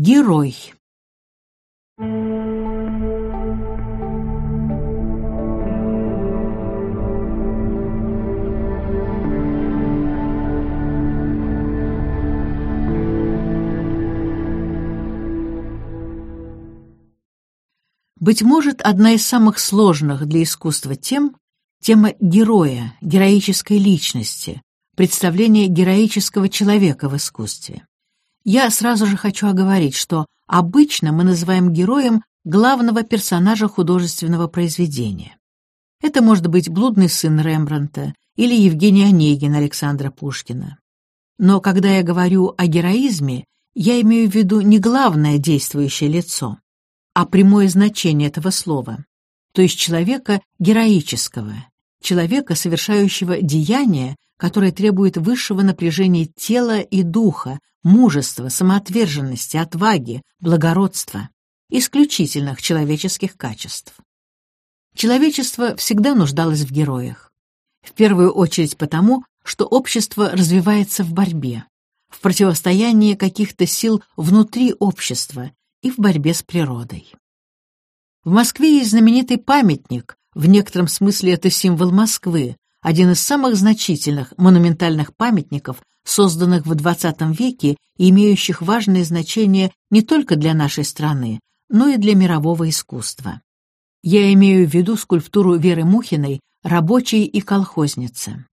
Герой. Быть может, одна из самых сложных для искусства тем — тема героя, героической личности, представление героического человека в искусстве. Я сразу же хочу оговорить, что обычно мы называем героем главного персонажа художественного произведения. Это может быть блудный сын Рембрандта или Евгений Онегин Александра Пушкина. Но когда я говорю о героизме, я имею в виду не главное действующее лицо, а прямое значение этого слова, то есть человека героического, человека, совершающего деяния, которое требует высшего напряжения тела и духа, мужества, самоотверженности, отваги, благородства, исключительных человеческих качеств. Человечество всегда нуждалось в героях. В первую очередь потому, что общество развивается в борьбе, в противостоянии каких-то сил внутри общества и в борьбе с природой. В Москве есть знаменитый памятник, в некотором смысле это символ Москвы, один из самых значительных монументальных памятников, созданных в XX веке и имеющих важное значение не только для нашей страны, но и для мирового искусства. Я имею в виду скульптуру Веры Мухиной «Рабочий и колхозница».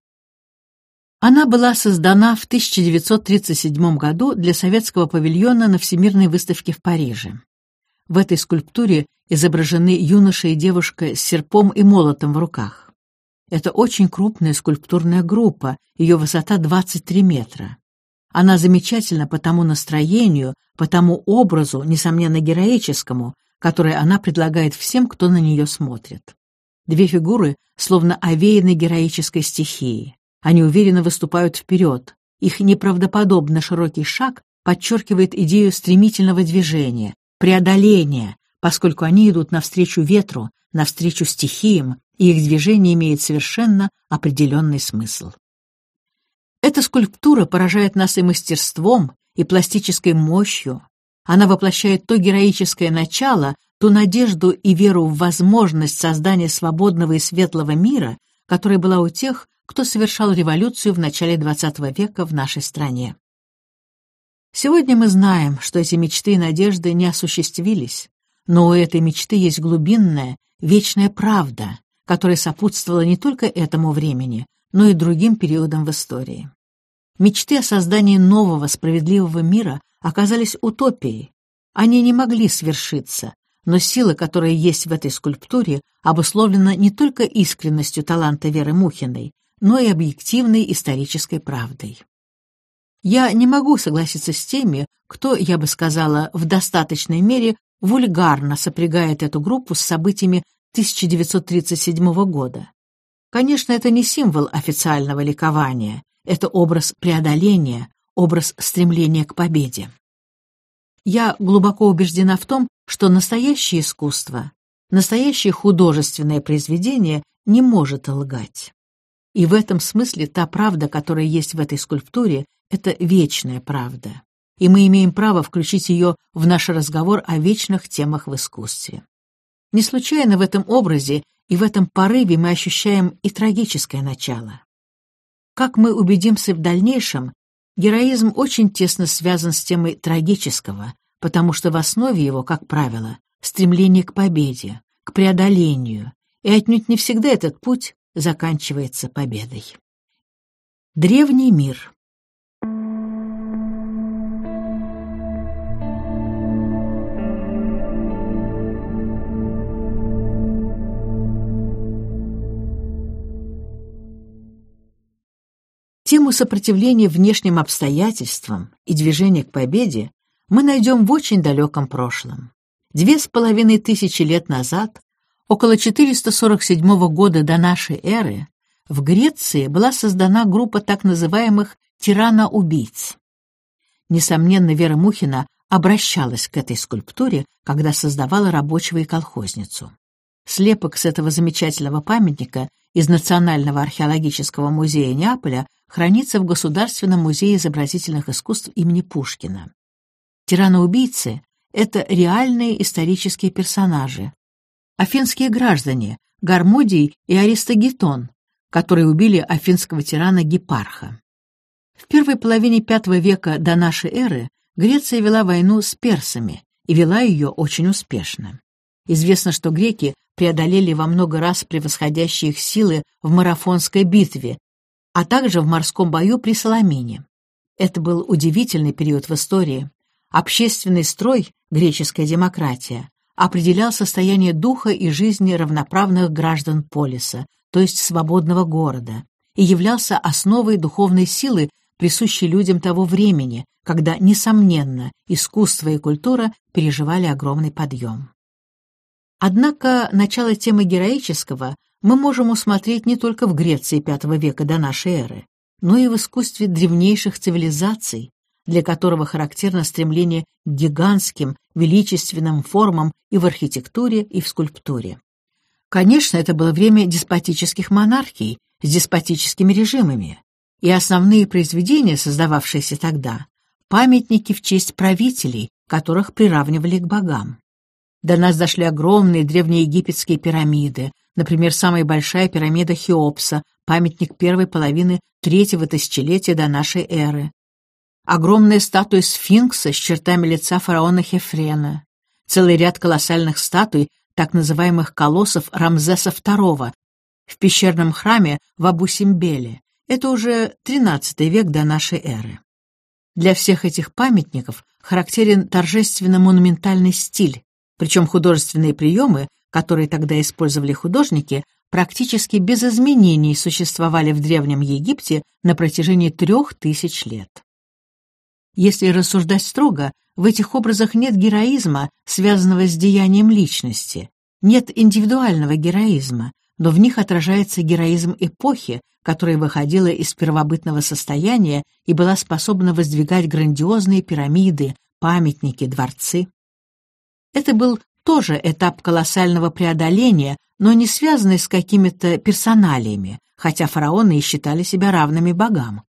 Она была создана в 1937 году для советского павильона на Всемирной выставке в Париже. В этой скульптуре изображены юноша и девушка с серпом и молотом в руках. Это очень крупная скульптурная группа, ее высота 23 метра. Она замечательна по тому настроению, по тому образу, несомненно героическому, который она предлагает всем, кто на нее смотрит. Две фигуры словно овеяны героической стихией. Они уверенно выступают вперед. Их неправдоподобно широкий шаг подчеркивает идею стремительного движения, преодоления, поскольку они идут навстречу ветру, навстречу стихиям, и их движение имеет совершенно определенный смысл. Эта скульптура поражает нас и мастерством, и пластической мощью. Она воплощает то героическое начало, ту надежду и веру в возможность создания свободного и светлого мира, которая была у тех, кто совершал революцию в начале XX века в нашей стране. Сегодня мы знаем, что эти мечты и надежды не осуществились, но у этой мечты есть глубинная, вечная правда, которая сопутствовала не только этому времени, но и другим периодам в истории. Мечты о создании нового справедливого мира оказались утопией. Они не могли свершиться, но сила, которая есть в этой скульптуре, обусловлена не только искренностью таланта Веры Мухиной, но и объективной исторической правдой. Я не могу согласиться с теми, кто, я бы сказала, в достаточной мере вульгарно сопрягает эту группу с событиями 1937 года. Конечно, это не символ официального ликования, это образ преодоления, образ стремления к победе. Я глубоко убеждена в том, что настоящее искусство, настоящее художественное произведение не может лгать. И в этом смысле та правда, которая есть в этой скульптуре, это вечная правда, и мы имеем право включить ее в наш разговор о вечных темах в искусстве. Не случайно в этом образе и в этом порыве мы ощущаем и трагическое начало. Как мы убедимся в дальнейшем, героизм очень тесно связан с темой трагического, потому что в основе его, как правило, стремление к победе, к преодолению, и отнюдь не всегда этот путь заканчивается победой. Древний мир Тему сопротивления внешним обстоятельствам и движения к победе мы найдем в очень далеком прошлом. Две с половиной тысячи лет назад, около 447 года до нашей эры, в Греции была создана группа так называемых тирана-убийц. Несомненно, Вера Мухина обращалась к этой скульптуре, когда создавала рабочего и колхозницу. Слепок с этого замечательного памятника из Национального археологического музея Неаполя хранится в Государственном музее изобразительных искусств имени Пушкина. Тираны-убийцы — это реальные исторические персонажи. Афинские граждане — Гармодий и Аристогетон, которые убили афинского тирана Гепарха. В первой половине V века до нашей эры Греция вела войну с персами и вела ее очень успешно. Известно, что греки преодолели во много раз превосходящие их силы в марафонской битве, а также в морском бою при Соломине. Это был удивительный период в истории. Общественный строй, греческая демократия, определял состояние духа и жизни равноправных граждан полиса, то есть свободного города, и являлся основой духовной силы, присущей людям того времени, когда, несомненно, искусство и культура переживали огромный подъем. Однако начало темы героического мы можем усмотреть не только в Греции V века до нашей эры, но и в искусстве древнейших цивилизаций, для которого характерно стремление к гигантским, величественным формам и в архитектуре, и в скульптуре. Конечно, это было время деспотических монархий с деспотическими режимами, и основные произведения, создававшиеся тогда, памятники в честь правителей, которых приравнивали к богам. До нас дошли огромные древнеегипетские пирамиды, например, самая большая пирамида Хеопса, памятник первой половины третьего тысячелетия до нашей эры. Огромная статуя сфинкса с чертами лица фараона Хефрена. Целый ряд колоссальных статуй, так называемых колоссов Рамзеса II, в пещерном храме в Абу-Симбеле. Это уже XIII век до нашей эры. Для всех этих памятников характерен торжественно-монументальный стиль, причем художественные приемы, которые тогда использовали художники, практически без изменений существовали в Древнем Египте на протяжении трех тысяч лет. Если рассуждать строго, в этих образах нет героизма, связанного с деянием личности, нет индивидуального героизма, но в них отражается героизм эпохи, которая выходила из первобытного состояния и была способна воздвигать грандиозные пирамиды, памятники, дворцы. Это был тоже этап колоссального преодоления, но не связанный с какими-то персоналиями, хотя фараоны и считали себя равными богам.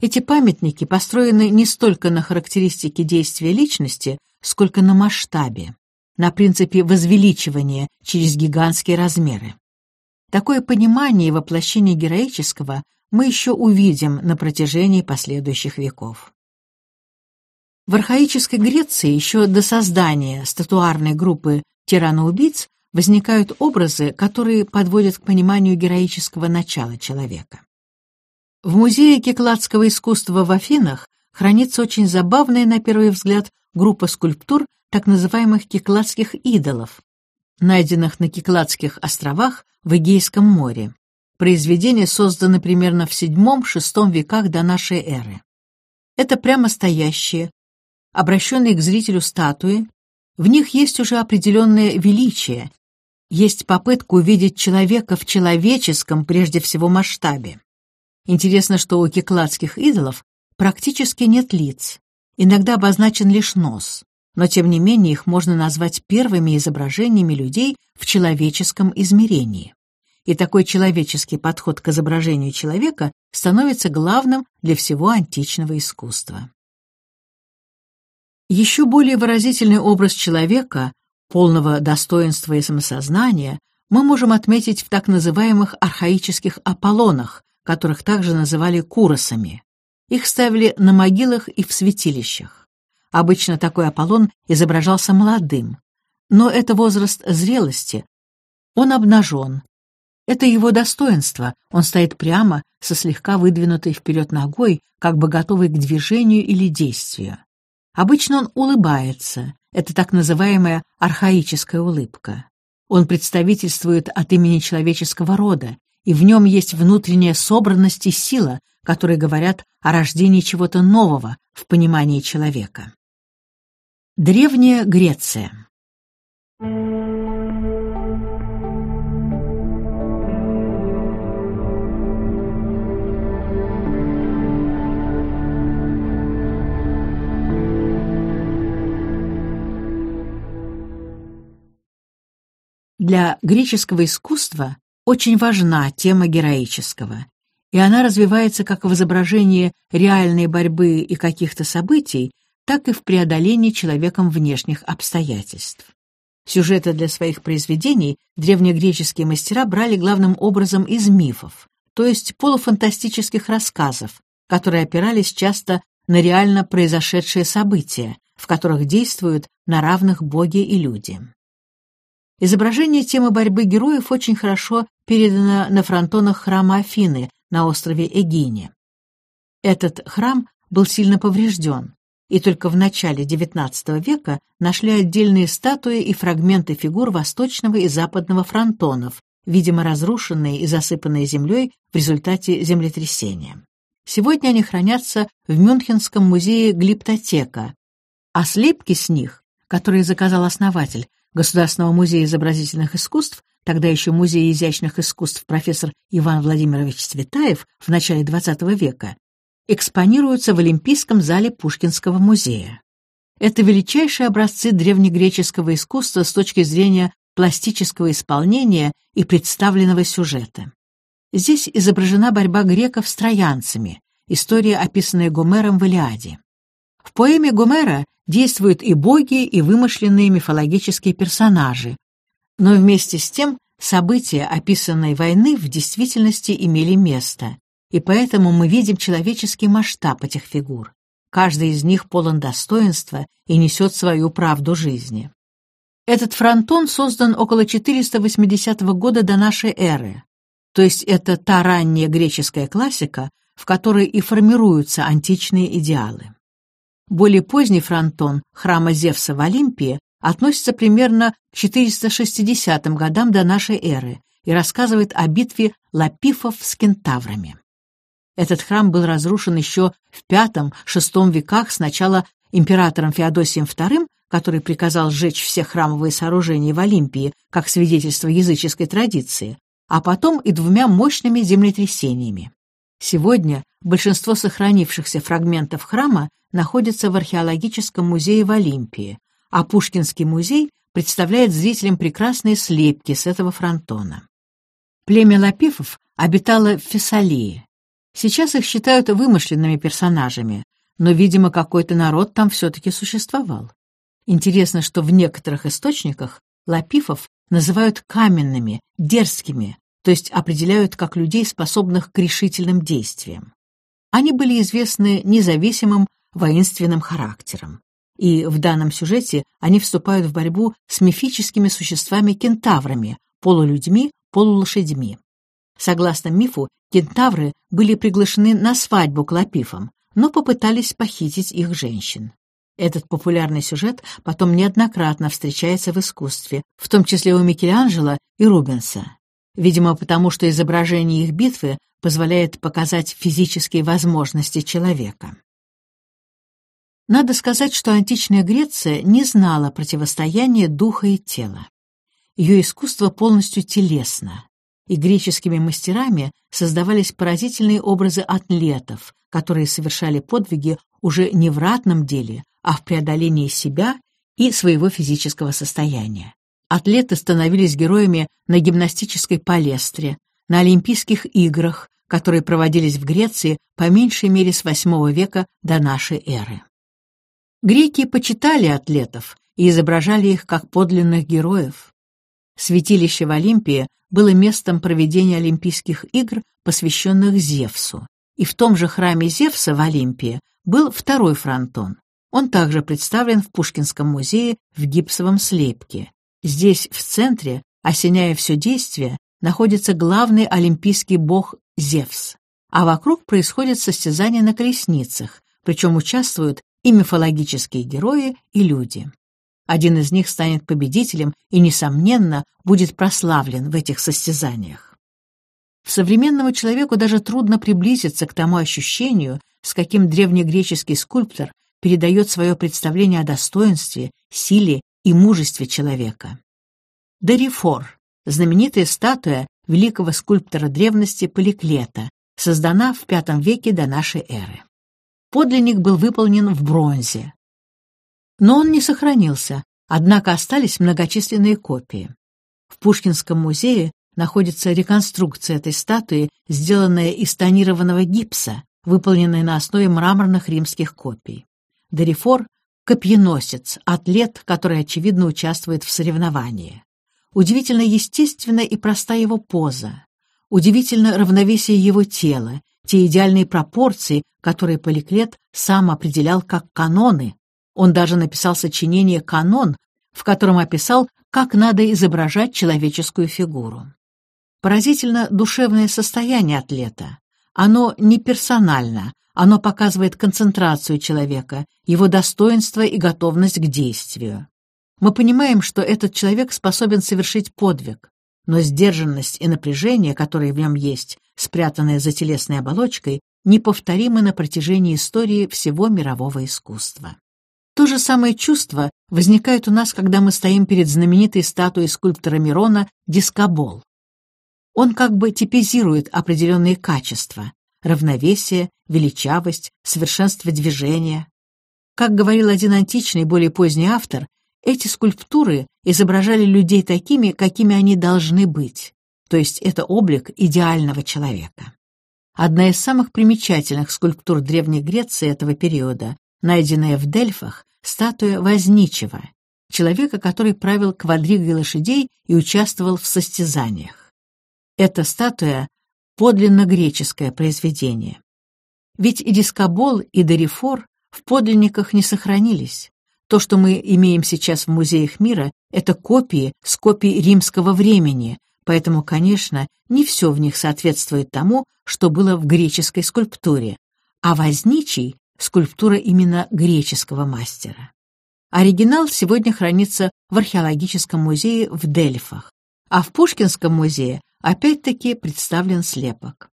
Эти памятники построены не столько на характеристике действия личности, сколько на масштабе, на принципе возвеличивания через гигантские размеры. Такое понимание и воплощение героического мы еще увидим на протяжении последующих веков. В архаической Греции еще до создания статуарной группы тираноубийц возникают образы, которые подводят к пониманию героического начала человека. В музее кекладского искусства в Афинах хранится очень забавная, на первый взгляд, группа скульптур так называемых кекладских идолов, найденных на Кекладских островах в Эгейском море. Произведения созданы примерно в VII-VI веках до нашей эры. Это прямо стоящие, обращенные к зрителю статуи, в них есть уже определенное величие, есть попытка увидеть человека в человеческом, прежде всего, масштабе. Интересно, что у кекладских идолов практически нет лиц, иногда обозначен лишь нос, но тем не менее их можно назвать первыми изображениями людей в человеческом измерении. И такой человеческий подход к изображению человека становится главным для всего античного искусства. Еще более выразительный образ человека, полного достоинства и самосознания, мы можем отметить в так называемых архаических Аполлонах, которых также называли куросами. Их ставили на могилах и в святилищах. Обычно такой Аполлон изображался молодым, но это возраст зрелости. Он обнажен. Это его достоинство, он стоит прямо, со слегка выдвинутой вперед ногой, как бы готовый к движению или действию. Обычно он улыбается, это так называемая архаическая улыбка. Он представительствует от имени человеческого рода, и в нем есть внутренняя собранность и сила, которые говорят о рождении чего-то нового в понимании человека. Древняя Греция Для греческого искусства очень важна тема героического, и она развивается как в изображении реальной борьбы и каких-то событий, так и в преодолении человеком внешних обстоятельств. Сюжеты для своих произведений древнегреческие мастера брали главным образом из мифов, то есть полуфантастических рассказов, которые опирались часто на реально произошедшие события, в которых действуют на равных боги и люди. Изображение темы борьбы героев очень хорошо передано на фронтонах храма Афины на острове Эгине. Этот храм был сильно поврежден, и только в начале XIX века нашли отдельные статуи и фрагменты фигур восточного и западного фронтонов, видимо, разрушенные и засыпанные землей в результате землетрясения. Сегодня они хранятся в Мюнхенском музее Глиптотека, а слепки с них, которые заказал основатель Государственного музея изобразительных искусств, тогда еще Музей изящных искусств профессор Иван Владимирович Цветаев в начале XX века, экспонируются в Олимпийском зале Пушкинского музея. Это величайшие образцы древнегреческого искусства с точки зрения пластического исполнения и представленного сюжета. Здесь изображена борьба греков с троянцами, история, описанная Гомером в Илиаде. В поэме Гомера действуют и боги, и вымышленные мифологические персонажи, но вместе с тем события описанной войны в действительности имели место, и поэтому мы видим человеческий масштаб этих фигур. Каждый из них полон достоинства и несет свою правду жизни. Этот фронтон создан около 480 года до нашей эры, то есть это та ранняя греческая классика, в которой и формируются античные идеалы. Более поздний фронтон храма Зевса в Олимпии относится примерно к 460 годам до нашей эры и рассказывает о битве лапифов с кентаврами. Этот храм был разрушен еще в V-VI веках сначала императором Феодосием II, который приказал сжечь все храмовые сооружения в Олимпии как свидетельство языческой традиции, а потом и двумя мощными землетрясениями. Сегодня большинство сохранившихся фрагментов храма находится в археологическом музее в Олимпии, а Пушкинский музей представляет зрителям прекрасные слепки с этого фронтона. Племя Лапифов обитало в Фессалии, Сейчас их считают вымышленными персонажами, но, видимо, какой-то народ там все-таки существовал. Интересно, что в некоторых источниках лапифов называют каменными, дерзкими, то есть определяют как людей, способных к решительным действиям. Они были известны независимым воинственным характером. И в данном сюжете они вступают в борьбу с мифическими существами-кентаврами, полулюдьми, полулошадьми. Согласно мифу, кентавры были приглашены на свадьбу к лапифам, но попытались похитить их женщин. Этот популярный сюжет потом неоднократно встречается в искусстве, в том числе у Микеланджело и Рубенса. Видимо, потому что изображение их битвы позволяет показать физические возможности человека. Надо сказать, что античная Греция не знала противостояния духа и тела. Ее искусство полностью телесно и греческими мастерами создавались поразительные образы атлетов, которые совершали подвиги уже не в ратном деле, а в преодолении себя и своего физического состояния. Атлеты становились героями на гимнастической палестре, на Олимпийских играх, которые проводились в Греции по меньшей мере с VIII века до нашей эры. Греки почитали атлетов и изображали их как подлинных героев. Святилище в Олимпии было местом проведения Олимпийских игр, посвященных Зевсу. И в том же храме Зевса в Олимпии был второй фронтон. Он также представлен в Пушкинском музее в гипсовом слепке. Здесь, в центре, осеняя все действие, находится главный олимпийский бог Зевс, а вокруг происходят состязания на колесницах, причем участвуют и мифологические герои, и люди. Один из них станет победителем и, несомненно, будет прославлен в этих состязаниях. Современному человеку даже трудно приблизиться к тому ощущению, с каким древнегреческий скульптор передает свое представление о достоинстве, силе и мужестве человека. Дерифор, знаменитая статуя великого скульптора древности Поликлета, создана в V веке до нашей эры. Подлинник был выполнен в бронзе, но он не сохранился, однако остались многочисленные копии. В Пушкинском музее находится реконструкция этой статуи, сделанная из тонированного гипса, выполненная на основе мраморных римских копий. Дорифор копьеносец, атлет, который, очевидно, участвует в соревновании. Удивительно естественна и проста его поза. Удивительно равновесие его тела, те идеальные пропорции, которые Поликлет сам определял как каноны. Он даже написал сочинение «Канон», в котором описал, как надо изображать человеческую фигуру. Поразительно душевное состояние атлета. Оно не персонально, оно показывает концентрацию человека, его достоинство и готовность к действию. Мы понимаем, что этот человек способен совершить подвиг, но сдержанность и напряжение, которые в нем есть, спрятанные за телесной оболочкой, неповторимы на протяжении истории всего мирового искусства. То же самое чувство возникает у нас, когда мы стоим перед знаменитой статуей скульптора Мирона «Дискобол». Он как бы типизирует определенные качества — равновесие, величавость, совершенство движения. Как говорил один античный, более поздний автор, эти скульптуры изображали людей такими, какими они должны быть, то есть это облик идеального человека. Одна из самых примечательных скульптур Древней Греции этого периода, найденная в Дельфах, статуя Возничего, человека, который правил квадригой лошадей и участвовал в состязаниях. Эта статуя — подлинно греческое произведение. Ведь и дискобол, и дорифор в подлинниках не сохранились. То, что мы имеем сейчас в музеях мира, это копии с копий римского времени, поэтому, конечно, не все в них соответствует тому, что было в греческой скульптуре, а возничий — скульптура именно греческого мастера. Оригинал сегодня хранится в археологическом музее в Дельфах, а в Пушкинском музее опять-таки представлен слепок.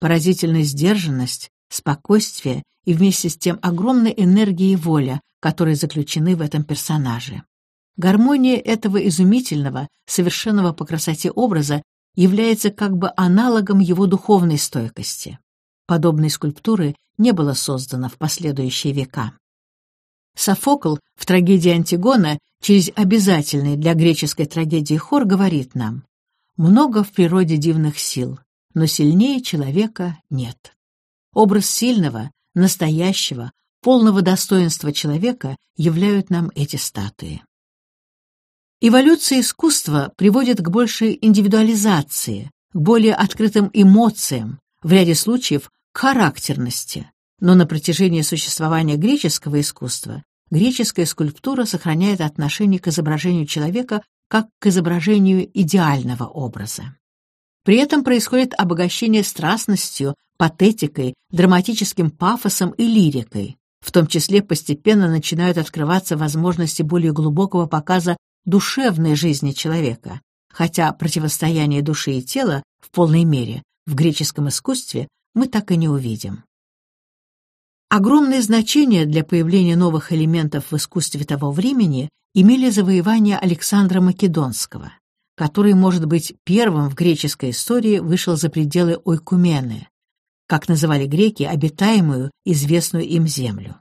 Поразительная сдержанность, спокойствие и вместе с тем огромная энергия и воля, которые заключены в этом персонаже. Гармония этого изумительного, совершенного по красоте образа является как бы аналогом его духовной стойкости. Подобной скульптуры не было создано в последующие века. Софокл в трагедии Антигона через обязательный для греческой трагедии хор говорит нам «Много в природе дивных сил, но сильнее человека нет». Образ сильного, настоящего, полного достоинства человека являют нам эти статуи. Эволюция искусства приводит к большей индивидуализации, к более открытым эмоциям, в ряде случаев к характерности. Но на протяжении существования греческого искусства греческая скульптура сохраняет отношение к изображению человека как к изображению идеального образа. При этом происходит обогащение страстностью, патетикой, драматическим пафосом и лирикой, в том числе постепенно начинают открываться возможности более глубокого показа душевной жизни человека, хотя противостояние души и тела в полной мере в греческом искусстве мы так и не увидим. Огромное значение для появления новых элементов в искусстве того времени имели завоевания Александра Македонского, который, может быть, первым в греческой истории вышел за пределы Ойкумены, как называли греки обитаемую, известную им землю.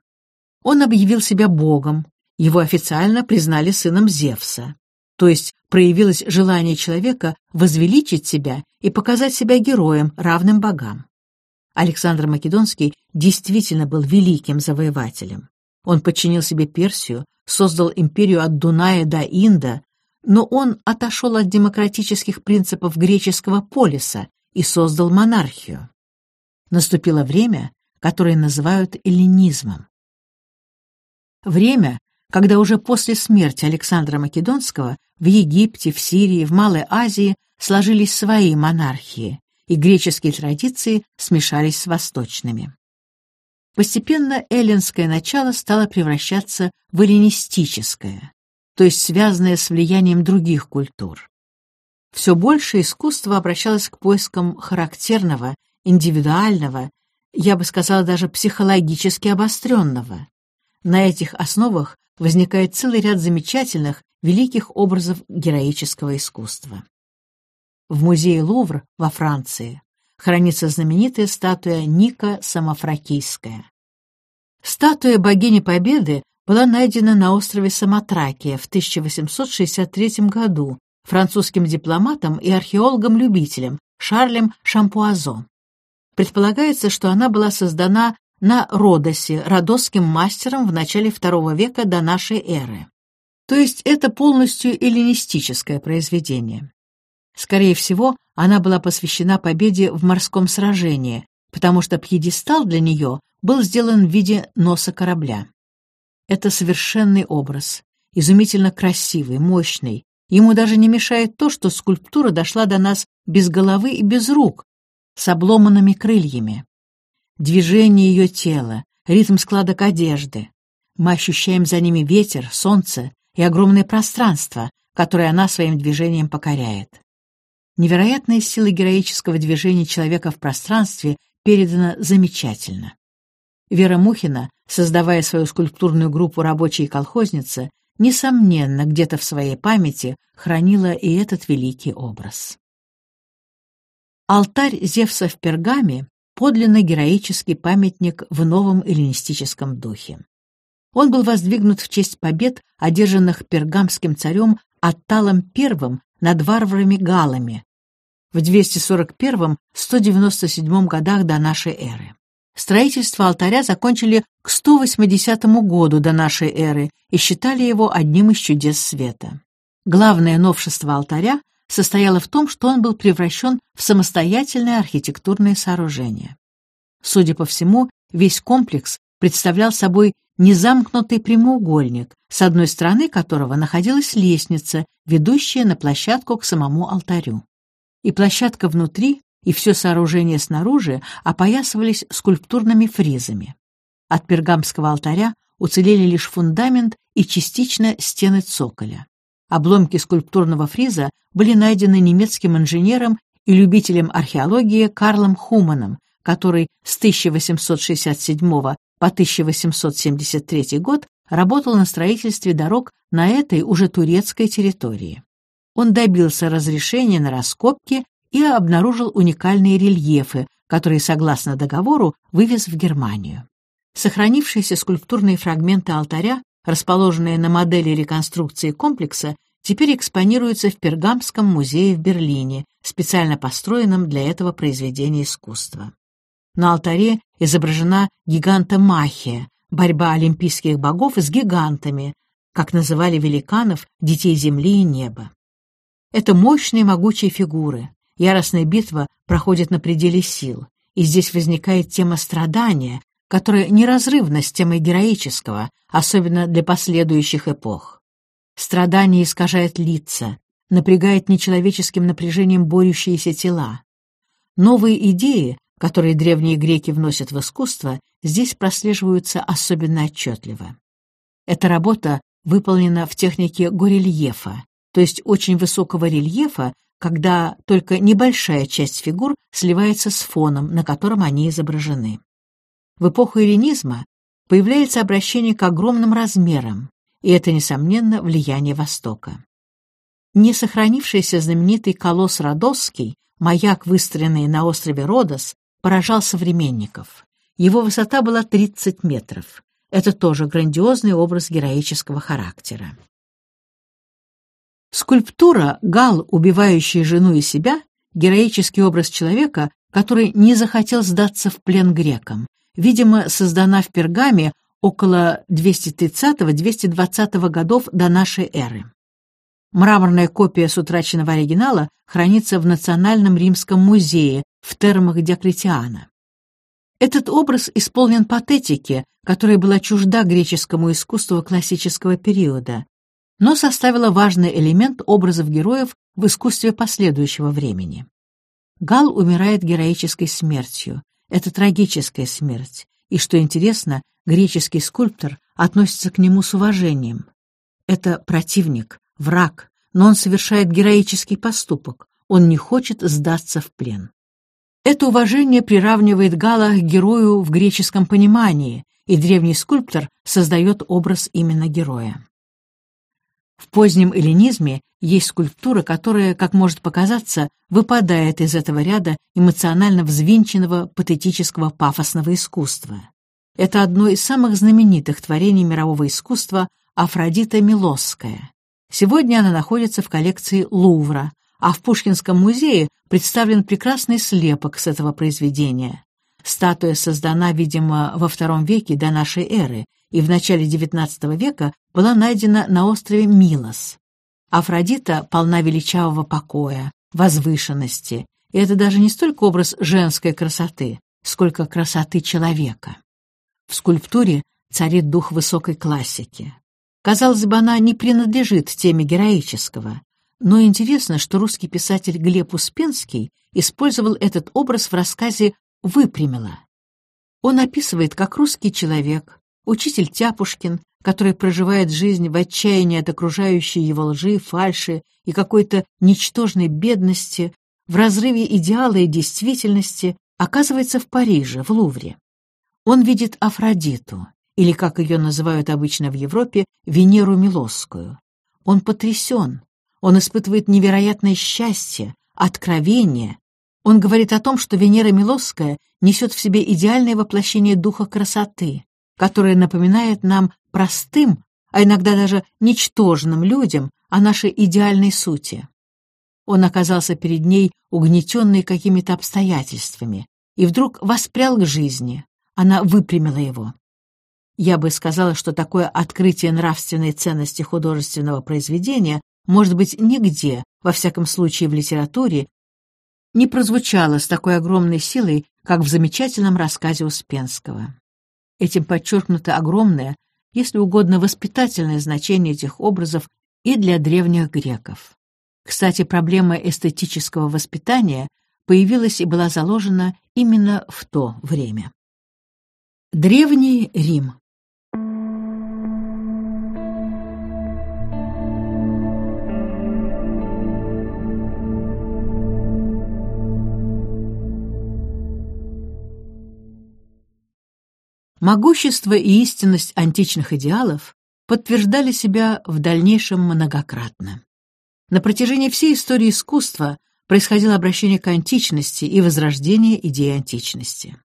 Он объявил себя богом, его официально признали сыном Зевса, то есть проявилось желание человека возвеличить себя и показать себя героем, равным богам. Александр Македонский действительно был великим завоевателем. Он подчинил себе Персию, создал империю от Дуная до Инда, но он отошел от демократических принципов греческого полиса и создал монархию наступило время, которое называют эллинизмом. Время, когда уже после смерти Александра Македонского в Египте, в Сирии, в Малой Азии сложились свои монархии, и греческие традиции смешались с восточными. Постепенно эллинское начало стало превращаться в эллинистическое, то есть связанное с влиянием других культур. Все больше искусство обращалось к поискам характерного индивидуального, я бы сказала даже психологически обостренного. На этих основах возникает целый ряд замечательных, великих образов героического искусства. В музее Лувр во Франции хранится знаменитая статуя Ника Самофракийская. Статуя богини Победы была найдена на острове Самотракия в 1863 году французским дипломатом и археологом-любителем Шарлем Шампуазо. Предполагается, что она была создана на Родосе, родосским мастером в начале II века до нашей эры. То есть это полностью эллинистическое произведение. Скорее всего, она была посвящена победе в морском сражении, потому что пьедестал для нее был сделан в виде носа корабля. Это совершенный образ, изумительно красивый, мощный. Ему даже не мешает то, что скульптура дошла до нас без головы и без рук, с обломанными крыльями. Движение ее тела, ритм складок одежды. Мы ощущаем за ними ветер, солнце и огромное пространство, которое она своим движением покоряет. Невероятная сила героического движения человека в пространстве передана замечательно. Вера Мухина, создавая свою скульптурную группу «Рабочие колхозницы», несомненно, где-то в своей памяти хранила и этот великий образ. Алтарь Зевса в Пергаме — подлинно героический памятник в новом эллинистическом духе. Он был воздвигнут в честь побед, одержанных пергамским царем Атталом I над варварами-галами в 241-197 годах до нашей эры. Строительство алтаря закончили к 180 году до нашей эры и считали его одним из чудес света. Главное новшество алтаря состояло в том, что он был превращен в самостоятельное архитектурное сооружение. Судя по всему, весь комплекс представлял собой незамкнутый прямоугольник, с одной стороны которого находилась лестница, ведущая на площадку к самому алтарю. И площадка внутри, и все сооружение снаружи опоясывались скульптурными фризами. От пергамского алтаря уцелели лишь фундамент и частично стены цоколя. Обломки скульптурного фриза были найдены немецким инженером и любителем археологии Карлом Хуманом, который с 1867 по 1873 год работал на строительстве дорог на этой уже турецкой территории. Он добился разрешения на раскопки и обнаружил уникальные рельефы, которые, согласно договору, вывез в Германию. Сохранившиеся скульптурные фрагменты алтаря, расположенные на модели реконструкции комплекса, теперь экспонируются в Пергамском музее в Берлине, специально построенном для этого произведения искусства. На алтаре изображена гигантомахия, борьба олимпийских богов с гигантами, как называли великанов, детей земли и неба. Это мощные могучие фигуры. Яростная битва проходит на пределе сил, и здесь возникает тема страдания, которая неразрывна с темой героического, особенно для последующих эпох. Страдание искажает лица, напрягает нечеловеческим напряжением борющиеся тела. Новые идеи которые древние греки вносят в искусство, здесь прослеживаются особенно отчетливо. Эта работа выполнена в технике горельефа, то есть очень высокого рельефа, когда только небольшая часть фигур сливается с фоном, на котором они изображены. В эпоху эллинизма появляется обращение к огромным размерам, и это, несомненно, влияние Востока. Не сохранившийся знаменитый колосс Родосский, маяк, выстроенный на острове Родос, поражал современников. Его высота была 30 метров. Это тоже грандиозный образ героического характера. Скульптура «Гал, убивающий жену и себя» — героический образ человека, который не захотел сдаться в плен грекам, видимо, создана в Пергаме около 230-220 годов до нашей эры. Мраморная копия с утраченного оригинала хранится в Национальном римском музее в термах Диоклетиана. Этот образ исполнен патетики, которая была чужда греческому искусству классического периода, но составила важный элемент образов героев в искусстве последующего времени. Гал умирает героической смертью. Это трагическая смерть, и, что интересно, греческий скульптор относится к нему с уважением. Это противник, враг, но он совершает героический поступок, он не хочет сдаться в плен. Это уважение приравнивает Гала к герою в греческом понимании, и древний скульптор создает образ именно героя. В позднем эллинизме есть скульптура, которая, как может показаться, выпадает из этого ряда эмоционально взвинченного патетического пафосного искусства. Это одно из самых знаменитых творений мирового искусства Афродита Милосская. Сегодня она находится в коллекции Лувра, а в Пушкинском музее представлен прекрасный слепок с этого произведения. статуя создана, видимо, во II веке до нашей эры и в начале XIX века была найдена на острове Милос. Афродита полна величавого покоя, возвышенности, и это даже не столько образ женской красоты, сколько красоты человека. В скульптуре царит дух высокой классики. Казалось бы, она не принадлежит теме героического, но интересно, что русский писатель Глеб Успенский использовал этот образ в рассказе «Выпрямила». Он описывает, как русский человек, учитель Тяпушкин, который проживает жизнь в отчаянии от окружающей его лжи, фальши и какой-то ничтожной бедности, в разрыве идеала и действительности, оказывается в Париже, в Лувре. Он видит Афродиту, или, как ее называют обычно в Европе, Венеру Милосскую. Он потрясен, он испытывает невероятное счастье, откровение. Он говорит о том, что Венера Милосская несет в себе идеальное воплощение духа красоты, которое напоминает нам простым, а иногда даже ничтожным людям о нашей идеальной сути. Он оказался перед ней угнетенный какими-то обстоятельствами и вдруг воспрял к жизни. Она выпрямила его. Я бы сказала, что такое открытие нравственной ценности художественного произведения может быть нигде, во всяком случае в литературе, не прозвучало с такой огромной силой, как в замечательном рассказе Успенского. Этим подчеркнуто огромное, если угодно, воспитательное значение этих образов и для древних греков. Кстати, проблема эстетического воспитания появилась и была заложена именно в то время. Древний Рим Могущество и истинность античных идеалов подтверждали себя в дальнейшем многократно. На протяжении всей истории искусства происходило обращение к античности и возрождение идеи античности.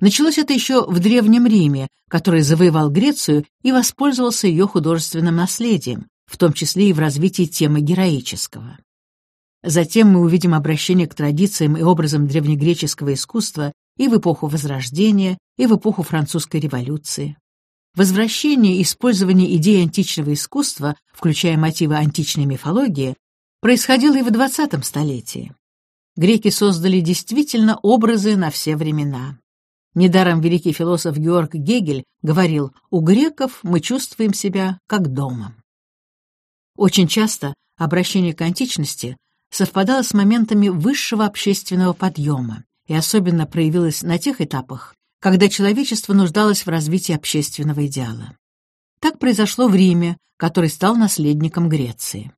Началось это еще в Древнем Риме, который завоевал Грецию и воспользовался ее художественным наследием, в том числе и в развитии темы героического. Затем мы увидим обращение к традициям и образам древнегреческого искусства и в эпоху Возрождения, и в эпоху Французской революции. Возвращение и использование идей античного искусства, включая мотивы античной мифологии, происходило и в XX столетии. Греки создали действительно образы на все времена. Недаром великий философ Георг Гегель говорил, у греков мы чувствуем себя как дома. Очень часто обращение к античности совпадало с моментами высшего общественного подъема, и особенно проявилась на тех этапах, когда человечество нуждалось в развитии общественного идеала. Так произошло в Риме, который стал наследником Греции.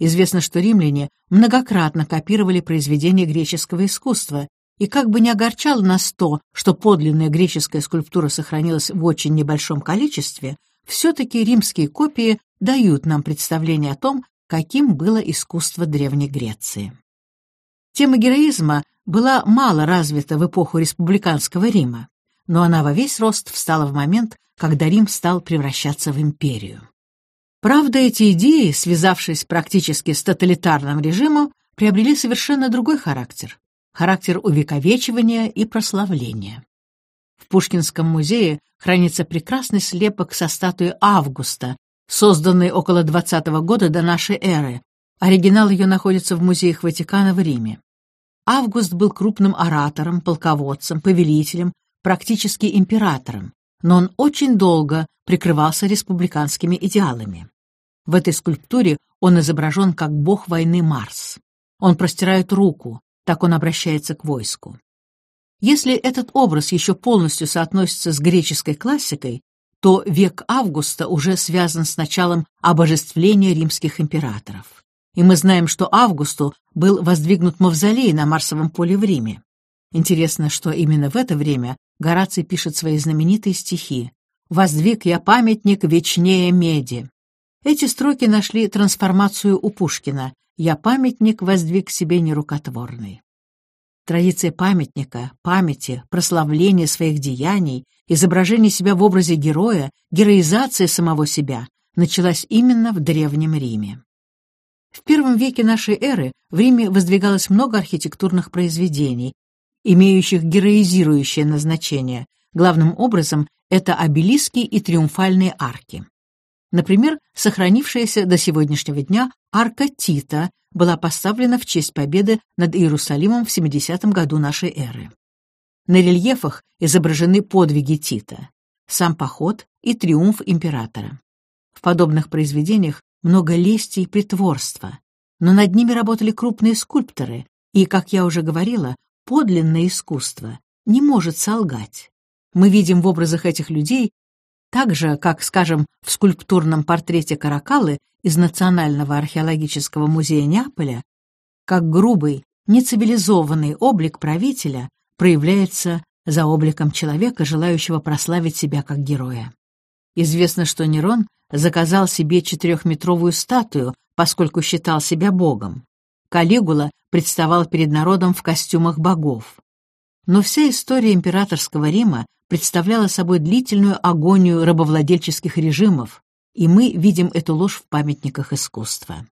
Известно, что римляне многократно копировали произведения греческого искусства, и как бы не огорчало нас то, что подлинная греческая скульптура сохранилась в очень небольшом количестве, все-таки римские копии дают нам представление о том, каким было искусство Древней Греции. Тема героизма была мало развита в эпоху республиканского Рима, но она во весь рост встала в момент, когда Рим стал превращаться в империю. Правда, эти идеи, связавшись практически с тоталитарным режимом, приобрели совершенно другой характер — характер увековечивания и прославления. В Пушкинском музее хранится прекрасный слепок со статуей Августа, созданной около 20 года до нашей эры. Оригинал ее находится в музеях Ватикана в Риме. Август был крупным оратором, полководцем, повелителем, практически императором, но он очень долго прикрывался республиканскими идеалами. В этой скульптуре он изображен как бог войны Марс. Он простирает руку, так он обращается к войску. Если этот образ еще полностью соотносится с греческой классикой, то век Августа уже связан с началом обожествления римских императоров и мы знаем, что Августу был воздвигнут мавзолей на Марсовом поле в Риме. Интересно, что именно в это время Гораций пишет свои знаменитые стихи «Воздвиг я памятник вечнее меди». Эти строки нашли трансформацию у Пушкина «Я памятник воздвиг себе нерукотворный». Традиция памятника, памяти, прославления своих деяний, изображение себя в образе героя, героизация самого себя началась именно в Древнем Риме. В первом веке нашей эры в Риме воздвигалось много архитектурных произведений, имеющих героизирующее назначение. Главным образом это обелиски и триумфальные арки. Например, сохранившаяся до сегодняшнего дня арка Тита была поставлена в честь победы над Иерусалимом в 70 году нашей эры. На рельефах изображены подвиги Тита, сам поход и триумф императора. В подобных произведениях много лести и притворства, но над ними работали крупные скульпторы, и, как я уже говорила, подлинное искусство не может солгать. Мы видим в образах этих людей так же, как, скажем, в скульптурном портрете Каракалы из Национального археологического музея Неаполя, как грубый, нецивилизованный облик правителя проявляется за обликом человека, желающего прославить себя как героя. Известно, что Нерон заказал себе четырехметровую статую, поскольку считал себя богом. Калигула представал перед народом в костюмах богов. Но вся история императорского Рима представляла собой длительную агонию рабовладельческих режимов, и мы видим эту ложь в памятниках искусства.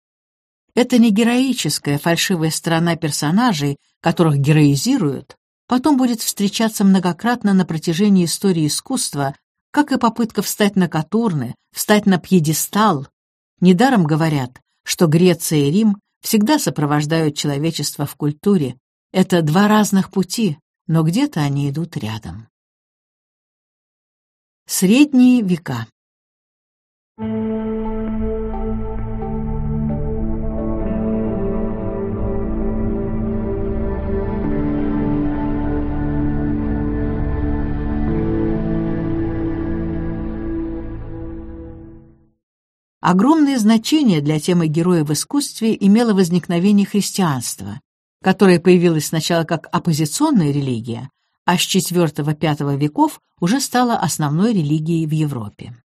Это не героическая фальшивая сторона персонажей, которых героизируют, потом будет встречаться многократно на протяжении истории искусства, как и попытка встать на Катурны, встать на пьедестал. Недаром говорят, что Греция и Рим всегда сопровождают человечество в культуре. Это два разных пути, но где-то они идут рядом. Средние века Огромное значение для темы героя в искусстве имело возникновение христианства, которое появилось сначала как оппозиционная религия, а с IV-V веков уже стало основной религией в Европе.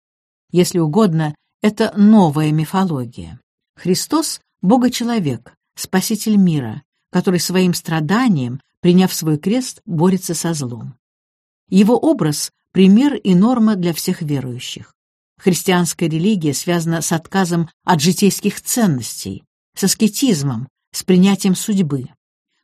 Если угодно, это новая мифология. Христос — Бога-человек, Спаситель мира, который своим страданием, приняв свой крест, борется со злом. Его образ — пример и норма для всех верующих. Христианская религия связана с отказом от житейских ценностей, с аскетизмом, с принятием судьбы.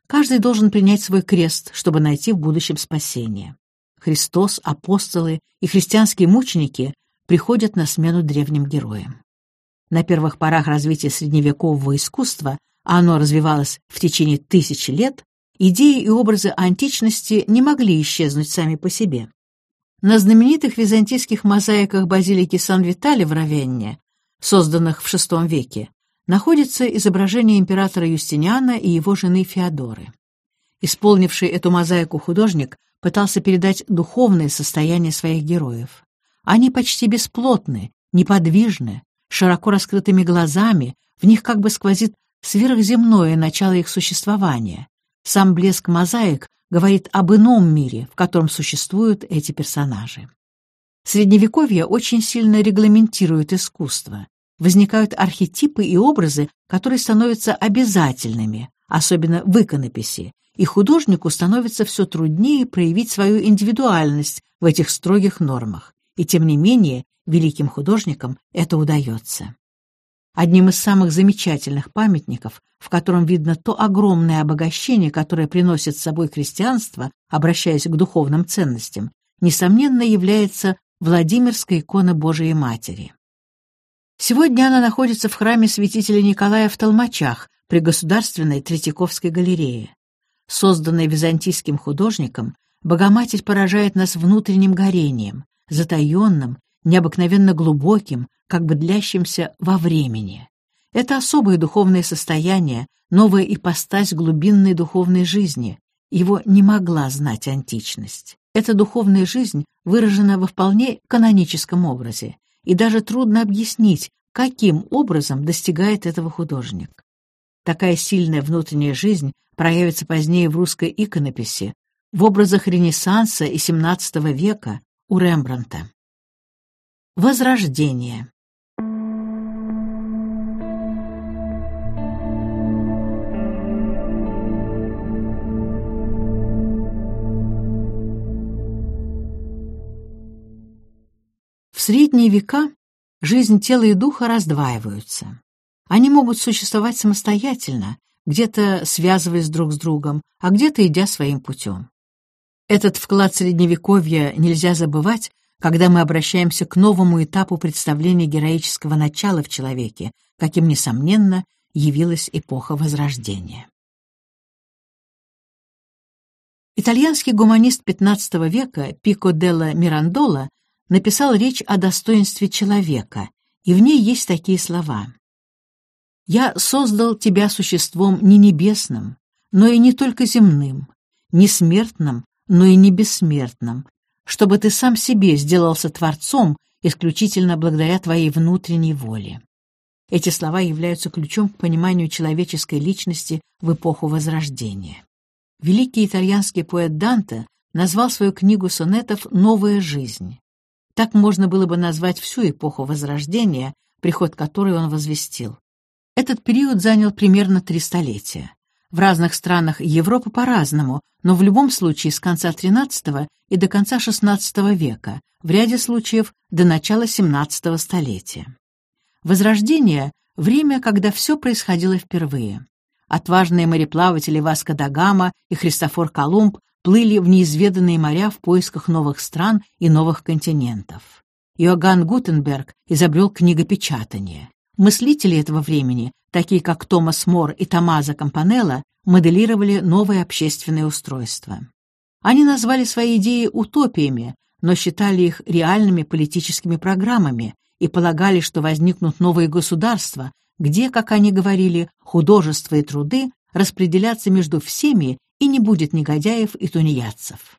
Каждый должен принять свой крест, чтобы найти в будущем спасение. Христос, апостолы и христианские мученики приходят на смену древним героям. На первых порах развития средневекового искусства, а оно развивалось в течение тысячи лет, идеи и образы античности не могли исчезнуть сами по себе. На знаменитых византийских мозаиках базилики Сан-Витале в Равенне, созданных в VI веке, находится изображение императора Юстиниана и его жены Феодоры. Исполнивший эту мозаику художник пытался передать духовное состояние своих героев. Они почти бесплотны, неподвижны, широко раскрытыми глазами, в них как бы сквозит сверхземное начало их существования. Сам блеск мозаик говорит об ином мире, в котором существуют эти персонажи. Средневековье очень сильно регламентирует искусство. Возникают архетипы и образы, которые становятся обязательными, особенно в иконописи, и художнику становится все труднее проявить свою индивидуальность в этих строгих нормах. И тем не менее, великим художникам это удается. Одним из самых замечательных памятников, в котором видно то огромное обогащение, которое приносит с собой христианство, обращаясь к духовным ценностям, несомненно является Владимирская икона Божией Матери. Сегодня она находится в храме святителя Николая в Толмачах при Государственной Третьяковской галерее. Созданная византийским художником, Богоматерь поражает нас внутренним горением, затаенным, необыкновенно глубоким, как бы длящимся во времени. Это особое духовное состояние, новая ипостась глубинной духовной жизни. Его не могла знать античность. Эта духовная жизнь выражена во вполне каноническом образе, и даже трудно объяснить, каким образом достигает этого художник. Такая сильная внутренняя жизнь проявится позднее в русской иконописи, в образах Ренессанса и XVII века у Рембрандта. Возрождение. Средние века жизнь тела и духа раздваиваются. Они могут существовать самостоятельно, где-то связываясь друг с другом, а где-то идя своим путем. Этот вклад Средневековья нельзя забывать, когда мы обращаемся к новому этапу представления героического начала в человеке, каким, несомненно, явилась эпоха Возрождения. Итальянский гуманист XV века Пико делла Мирандола написал речь о достоинстве человека, и в ней есть такие слова. «Я создал тебя существом не небесным, но и не только земным, не смертным, но и не бессмертным, чтобы ты сам себе сделался Творцом исключительно благодаря твоей внутренней воле». Эти слова являются ключом к пониманию человеческой личности в эпоху Возрождения. Великий итальянский поэт Данте назвал свою книгу сонетов «Новая жизнь». Так можно было бы назвать всю эпоху Возрождения, приход которой он возвестил. Этот период занял примерно три столетия. В разных странах Европы по-разному, но в любом случае с конца XIII и до конца XVI века, в ряде случаев до начала XVII столетия. Возрождение — время, когда все происходило впервые. Отважные мореплаватели Васко да Гама и Христофор Колумб плыли в неизведанные моря в поисках новых стран и новых континентов. Иоганн Гутенберг изобрел книгопечатание. Мыслители этого времени, такие как Томас Мор и Томазо Кампанелло, моделировали новое общественное устройство. Они назвали свои идеи утопиями, но считали их реальными политическими программами и полагали, что возникнут новые государства, где, как они говорили, художество и труды распределятся между всеми и не будет негодяев и тунеядцев.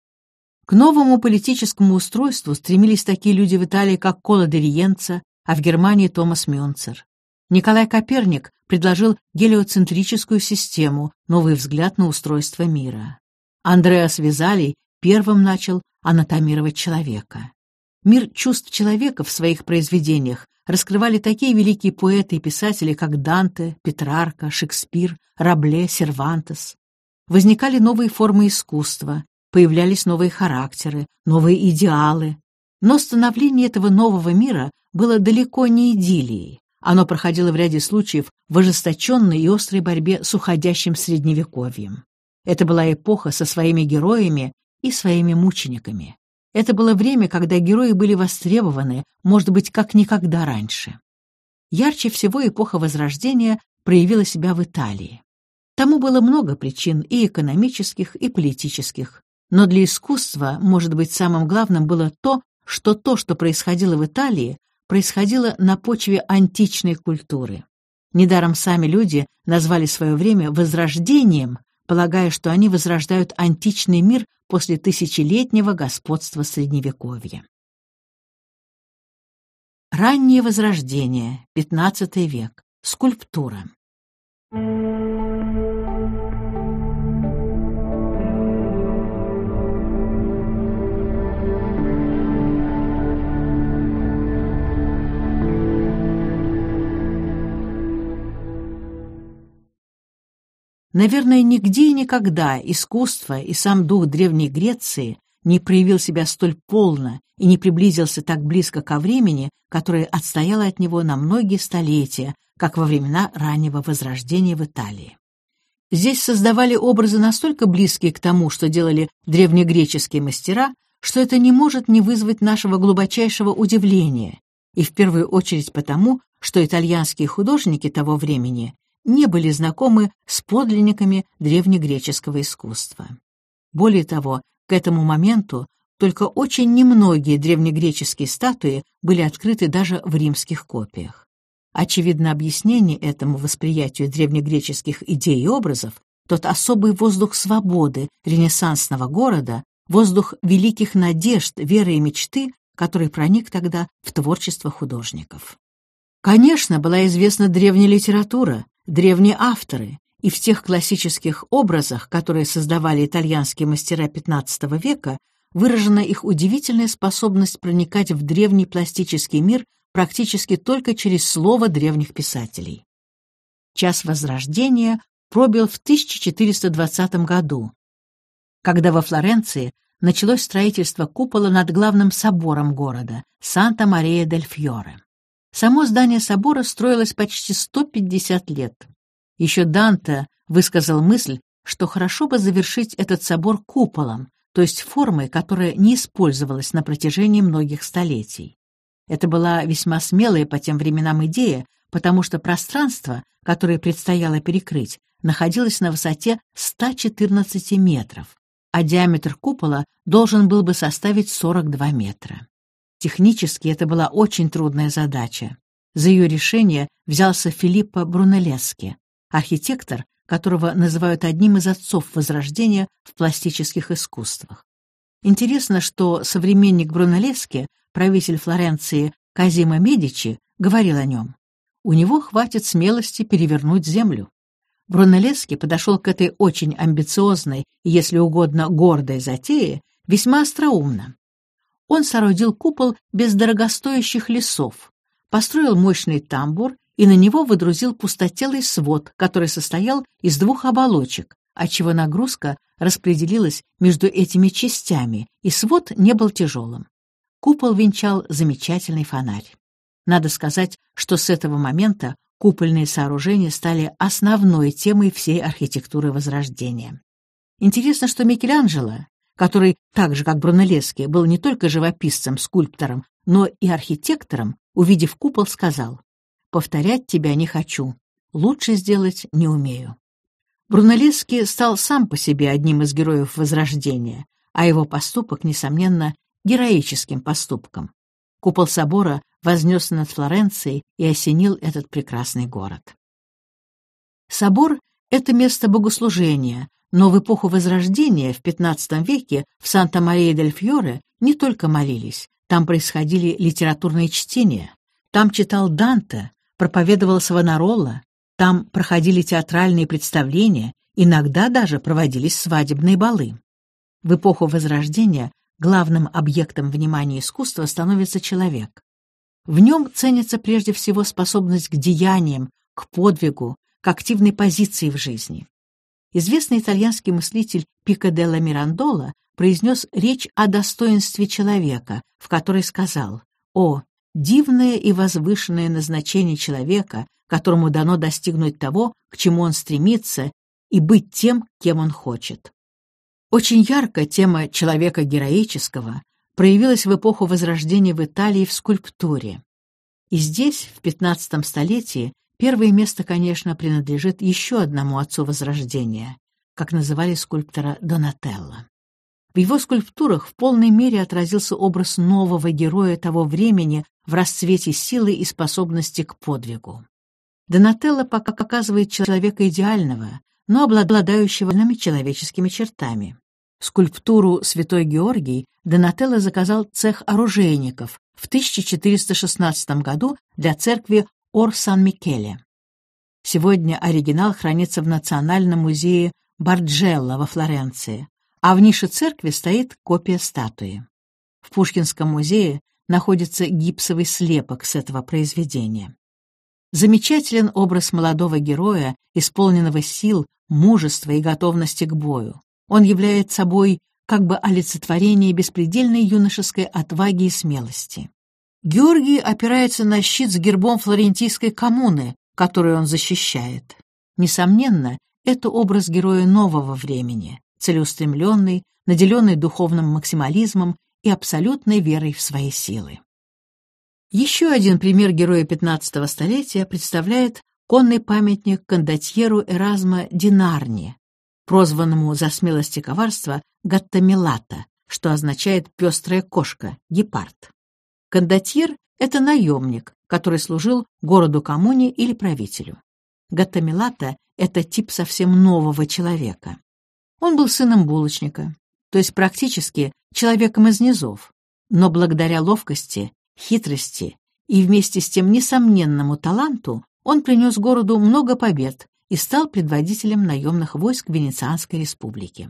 К новому политическому устройству стремились такие люди в Италии, как Кола де Риенца, а в Германии Томас Мюнцер. Николай Коперник предложил гелиоцентрическую систему, новый взгляд на устройство мира. Андреас Визалий первым начал анатомировать человека. Мир чувств человека в своих произведениях раскрывали такие великие поэты и писатели, как Данте, Петрарка, Шекспир, Рабле, Сервантес. Возникали новые формы искусства, появлялись новые характеры, новые идеалы. Но становление этого нового мира было далеко не идиллией. Оно проходило в ряде случаев в ожесточенной и острой борьбе с уходящим средневековьем. Это была эпоха со своими героями и своими мучениками. Это было время, когда герои были востребованы, может быть, как никогда раньше. Ярче всего эпоха Возрождения проявила себя в Италии. Тому было много причин и экономических, и политических. Но для искусства, может быть, самым главным было то, что то, что происходило в Италии, происходило на почве античной культуры. Недаром сами люди назвали свое время «возрождением», полагая, что они возрождают античный мир после тысячелетнего господства Средневековья. Раннее Возрождение, XV век, скульптура. Наверное, нигде и никогда искусство и сам дух Древней Греции не проявил себя столь полно и не приблизился так близко ко времени, которое отстояло от него на многие столетия, как во времена раннего Возрождения в Италии. Здесь создавали образы настолько близкие к тому, что делали древнегреческие мастера, что это не может не вызвать нашего глубочайшего удивления, и в первую очередь потому, что итальянские художники того времени не были знакомы с подлинниками древнегреческого искусства. Более того, к этому моменту только очень немногие древнегреческие статуи были открыты даже в римских копиях. Очевидно, объяснение этому восприятию древнегреческих идей и образов тот особый воздух свободы ренессансного города, воздух великих надежд, веры и мечты, который проник тогда в творчество художников. Конечно, была известна древняя литература, древние авторы, и в тех классических образах, которые создавали итальянские мастера XV века, выражена их удивительная способность проникать в древний пластический мир практически только через слово древних писателей. Час Возрождения пробил в 1420 году, когда во Флоренции началось строительство купола над главным собором города — Санта-Мария-дель-Фьоре. Само здание собора строилось почти 150 лет. Еще Данте высказал мысль, что хорошо бы завершить этот собор куполом, то есть формой, которая не использовалась на протяжении многих столетий. Это была весьма смелая по тем временам идея, потому что пространство, которое предстояло перекрыть, находилось на высоте 114 метров, а диаметр купола должен был бы составить 42 метра. Технически это была очень трудная задача. За ее решение взялся Филиппо Брунеллески, архитектор, которого называют одним из отцов Возрождения в пластических искусствах. Интересно, что современник Брунеллески, правитель Флоренции Казима Медичи, говорил о нем. У него хватит смелости перевернуть землю. Брунеллески подошел к этой очень амбициозной если угодно, гордой затее весьма остроумно. Он соорудил купол без дорогостоящих лесов, построил мощный тамбур и на него выдрузил пустотелый свод, который состоял из двух оболочек, отчего нагрузка распределилась между этими частями, и свод не был тяжелым. Купол венчал замечательный фонарь. Надо сказать, что с этого момента купольные сооружения стали основной темой всей архитектуры Возрождения. Интересно, что Микеланджело, который, так же как Брунеллески, был не только живописцем, скульптором, но и архитектором, увидев купол, сказал «Повторять тебя не хочу, лучше сделать не умею». Брунеллески стал сам по себе одним из героев Возрождения, а его поступок, несомненно, героическим поступком. Купол собора вознесся над Флоренцией и осенил этот прекрасный город. Собор — это место богослужения, но в эпоху Возрождения в XV веке в Санта-Мария-дель-Фьоре не только молились, там происходили литературные чтения, там читал Данте, проповедовал Савонаролла, там проходили театральные представления, иногда даже проводились свадебные балы. В эпоху Возрождения главным объектом внимания искусства становится человек. В нем ценится прежде всего способность к деяниям, к подвигу, к активной позиции в жизни. Известный итальянский мыслитель Пико делла Мирандола произнес речь о достоинстве человека, в которой сказал «О, дивное и возвышенное назначение человека, которому дано достигнуть того, к чему он стремится, и быть тем, кем он хочет». Очень ярко тема человека героического проявилась в эпоху Возрождения в Италии в скульптуре. И здесь, в XV столетии, первое место, конечно, принадлежит еще одному отцу Возрождения, как называли скульптора Донателло. В его скульптурах в полной мере отразился образ нового героя того времени в расцвете силы и способности к подвигу. Донателло пока показывает человека идеального, но обладающего человеческими чертами. Скульптуру «Святой Георгий» Донателло заказал цех оружейников в 1416 году для церкви Ор-Сан-Микеле. Сегодня оригинал хранится в Национальном музее Барджелло во Флоренции, а в нише церкви стоит копия статуи. В Пушкинском музее находится гипсовый слепок с этого произведения. Замечателен образ молодого героя, исполненного сил, мужества и готовности к бою. Он является собой как бы олицетворение беспредельной юношеской отваги и смелости. Георгий опирается на щит с гербом флорентийской коммуны, которую он защищает. Несомненно, это образ героя нового времени, целеустремленный, наделенный духовным максимализмом и абсолютной верой в свои силы. Еще один пример героя XV столетия представляет конный памятник кондотьеру Эразма Динарни, прозванному за смелость и коварство Гаттамилата, что означает «пестрая кошка», гепард. Кондотьер — это наемник, который служил городу-коммуне или правителю. Гаттамилата — это тип совсем нового человека. Он был сыном булочника, то есть практически человеком из низов, но благодаря ловкости, хитрости и вместе с тем несомненному таланту он принес городу много побед и стал предводителем наемных войск Венецианской республики.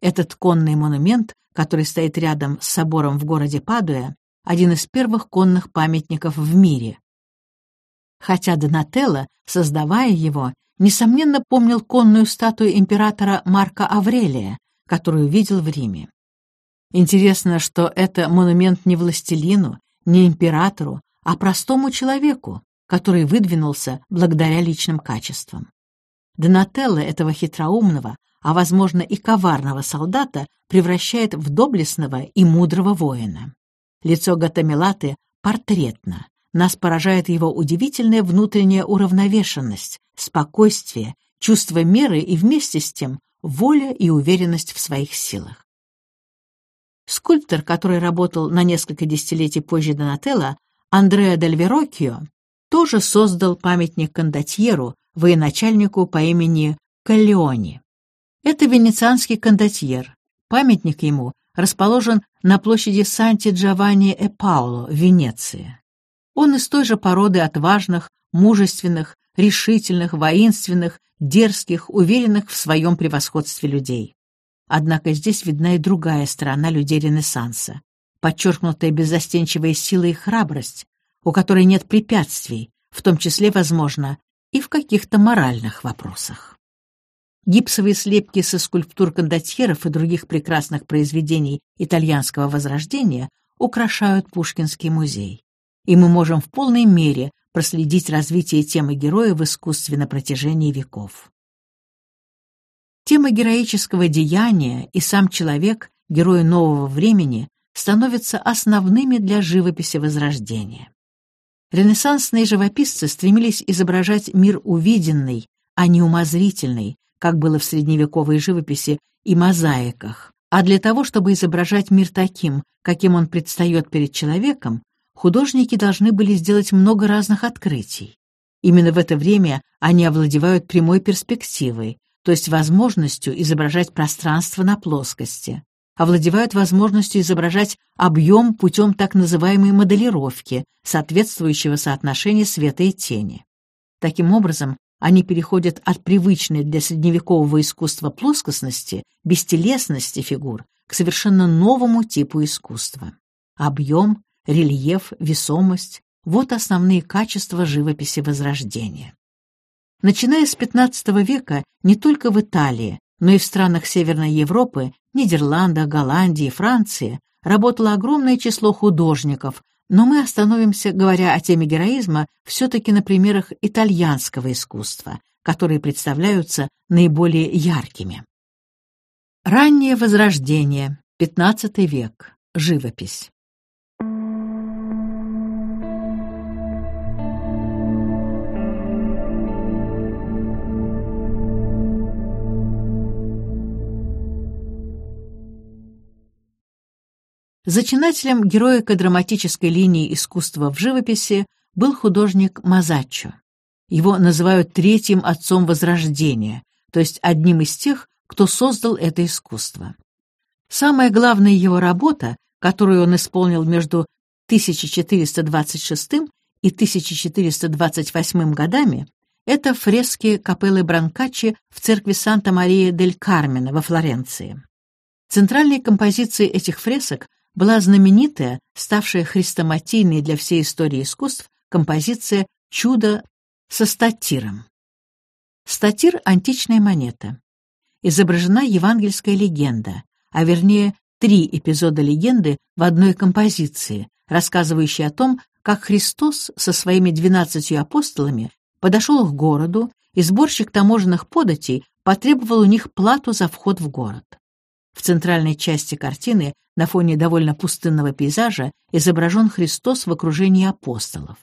Этот конный монумент, который стоит рядом с собором в городе Падуя, один из первых конных памятников в мире. Хотя Донателло, создавая его, несомненно помнил конную статую императора Марка Аврелия, которую видел в Риме. Интересно, что это монумент не властелину, не императору, а простому человеку, который выдвинулся благодаря личным качествам. Донателло этого хитроумного, а, возможно, и коварного солдата превращает в доблестного и мудрого воина. Лицо Гатамилаты портретно. Нас поражает его удивительная внутренняя уравновешенность, спокойствие, чувство меры и вместе с тем воля и уверенность в своих силах. Скульптор, который работал на несколько десятилетий позже Донателло, Андреа дель Вероккио, тоже создал памятник кондотьеру, военачальнику по имени Каллиони. Это венецианский кондотьер. Памятник ему расположен на площади Санти-Джованни-э-Пауло в Венеции. Он из той же породы отважных, мужественных, решительных, воинственных, дерзких, уверенных в своем превосходстве людей. Однако здесь видна и другая сторона людей Ренессанса, подчеркнутая беззастенчивая сила и храбрость, у которой нет препятствий, в том числе, возможно, и в каких-то моральных вопросах. Гипсовые слепки со скульптур кондотьеров и других прекрасных произведений итальянского возрождения украшают Пушкинский музей, и мы можем в полной мере проследить развитие темы героя в искусстве на протяжении веков. Тема героического деяния и сам человек, герой нового времени, становятся основными для живописи Возрождения. Ренессансные живописцы стремились изображать мир увиденный, а не умозрительный, как было в средневековой живописи и мозаиках. А для того, чтобы изображать мир таким, каким он предстает перед человеком, художники должны были сделать много разных открытий. Именно в это время они овладевают прямой перспективой, то есть возможностью изображать пространство на плоскости, овладевают возможностью изображать объем путем так называемой моделировки, соответствующего соотношения света и тени. Таким образом, они переходят от привычной для средневекового искусства плоскостности, бестелесности фигур к совершенно новому типу искусства. Объем, рельеф, весомость — вот основные качества живописи Возрождения. Начиная с XV века не только в Италии, но и в странах Северной Европы, Нидерландах, Голландии, Франции работало огромное число художников, но мы остановимся, говоря о теме героизма, все-таки на примерах итальянского искусства, которые представляются наиболее яркими. Раннее Возрождение, XV век, живопись. Зачинателем героико-драматической линии искусства в живописи был художник Мазаччо. Его называют третьим отцом Возрождения, то есть одним из тех, кто создал это искусство. Самая главная его работа, которую он исполнил между 1426 и 1428 годами, это фрески капеллы Бранкаччи в церкви Санта-Мария-дель-Кармена во Флоренции. Центральной композицией этих фресок была знаменитая, ставшая хрестоматийной для всей истории искусств, композиция «Чудо со статиром». Статир — античная монета. Изображена евангельская легенда, а вернее три эпизода легенды в одной композиции, рассказывающей о том, как Христос со своими двенадцатью апостолами подошел к городу, и сборщик таможенных податей потребовал у них плату за вход в город. В центральной части картины на фоне довольно пустынного пейзажа изображен Христос в окружении апостолов.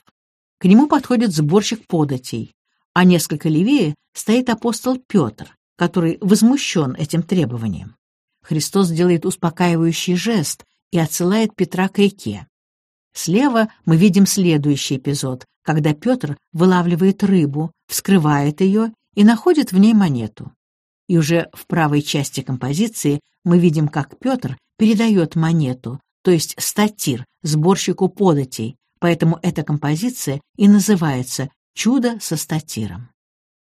К нему подходит сборщик податей, а несколько левее стоит апостол Петр, который возмущен этим требованием. Христос делает успокаивающий жест и отсылает Петра к реке. Слева мы видим следующий эпизод, когда Петр вылавливает рыбу, вскрывает ее и находит в ней монету. И уже в правой части композиции мы видим, как Петр передает монету, то есть статир, сборщику податей, поэтому эта композиция и называется «Чудо со статиром».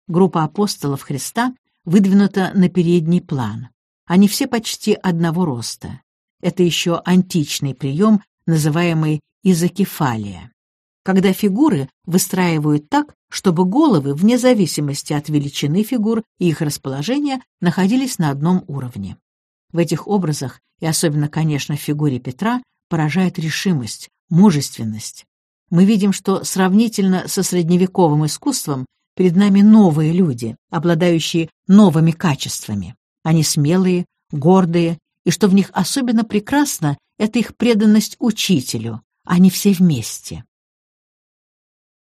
Группа апостолов Христа выдвинута на передний план. Они все почти одного роста. Это еще античный прием, называемый изокефалия когда фигуры выстраивают так, чтобы головы, вне зависимости от величины фигур и их расположения, находились на одном уровне. В этих образах, и особенно, конечно, в фигуре Петра, поражает решимость, мужественность. Мы видим, что сравнительно со средневековым искусством перед нами новые люди, обладающие новыми качествами. Они смелые, гордые, и что в них особенно прекрасно, это их преданность учителю, они все вместе.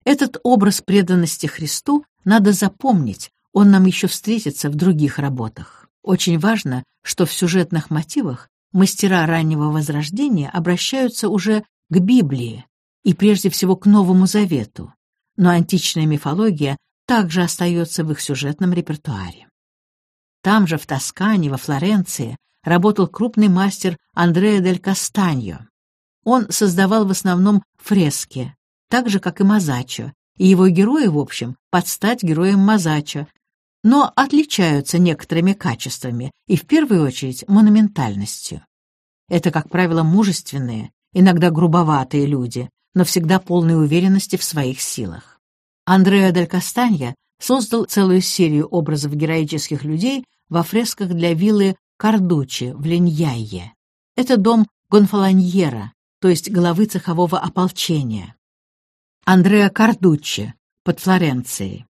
Этот образ преданности Христу надо запомнить, он нам еще встретится в других работах. Очень важно, что в сюжетных мотивах мастера раннего Возрождения обращаются уже к Библии и прежде всего к Новому Завету, но античная мифология также остается в их сюжетном репертуаре. Там же, в Тоскане, во Флоренции, работал крупный мастер Андреа дель Кастаньо. Он создавал в основном фрески, так же, как и Мазачо, и его герои, в общем, под стать героям Мазачо, но отличаются некоторыми качествами и, в первую очередь, монументальностью. Это, как правило, мужественные, иногда грубоватые люди, но всегда полной уверенности в своих силах. Андреа дель Кастанья создал целую серию образов героических людей во фресках для виллы Кардучи в Леньяйе. Это дом Гонфаланьера, то есть главы цехового ополчения. Андреа Кардуччи под Флоренцией.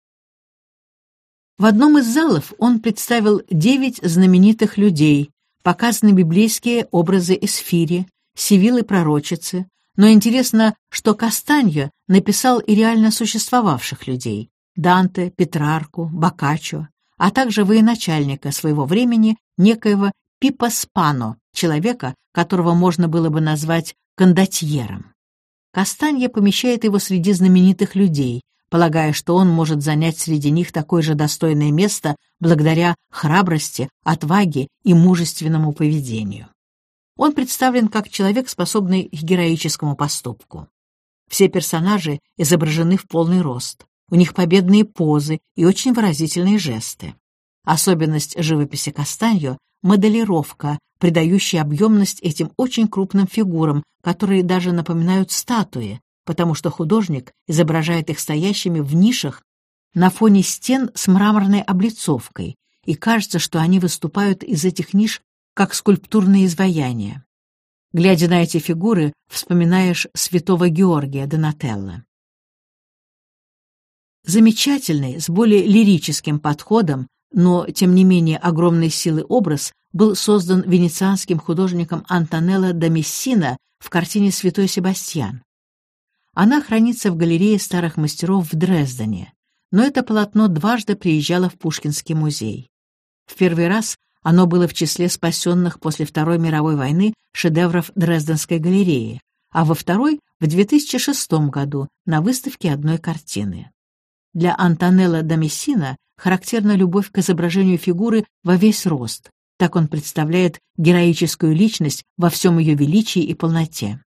В одном из залов он представил девять знаменитых людей, показаны библейские образы Эсфири, Сивилы пророчицы, но интересно, что Кастаньо написал и реально существовавших людей — Данте, Петрарку, Боккаччо, а также военачальника своего времени, некоего Пипа Спано, человека, которого можно было бы назвать кондотьером. Кастанье помещает его среди знаменитых людей, полагая, что он может занять среди них такое же достойное место благодаря храбрости, отваге и мужественному поведению. Он представлен как человек, способный к героическому поступку. Все персонажи изображены в полный рост. У них победные позы и очень выразительные жесты. Особенность живописи Кастаньо — моделировка, придающая объемность этим очень крупным фигурам, которые даже напоминают статуи, потому что художник изображает их стоящими в нишах на фоне стен с мраморной облицовкой, и кажется, что они выступают из этих ниш как скульптурные изваяния. Глядя на эти фигуры, вспоминаешь святого Георгия Донателло. Замечательный, с более лирическим подходом, но, тем не менее, огромной силы образ был создан венецианским художником Антонелло да Мессина в картине «Святой Себастьян». Она хранится в галерее старых мастеров в Дрездене, но это полотно дважды приезжало в Пушкинский музей. В первый раз оно было в числе спасенных после Второй мировой войны шедевров Дрезденской галереи, а во второй — в 2006 году на выставке одной картины. Для Антонелла да Мессина характерна любовь к изображению фигуры во весь рост, так он представляет героическую личность во всем ее величии и полноте.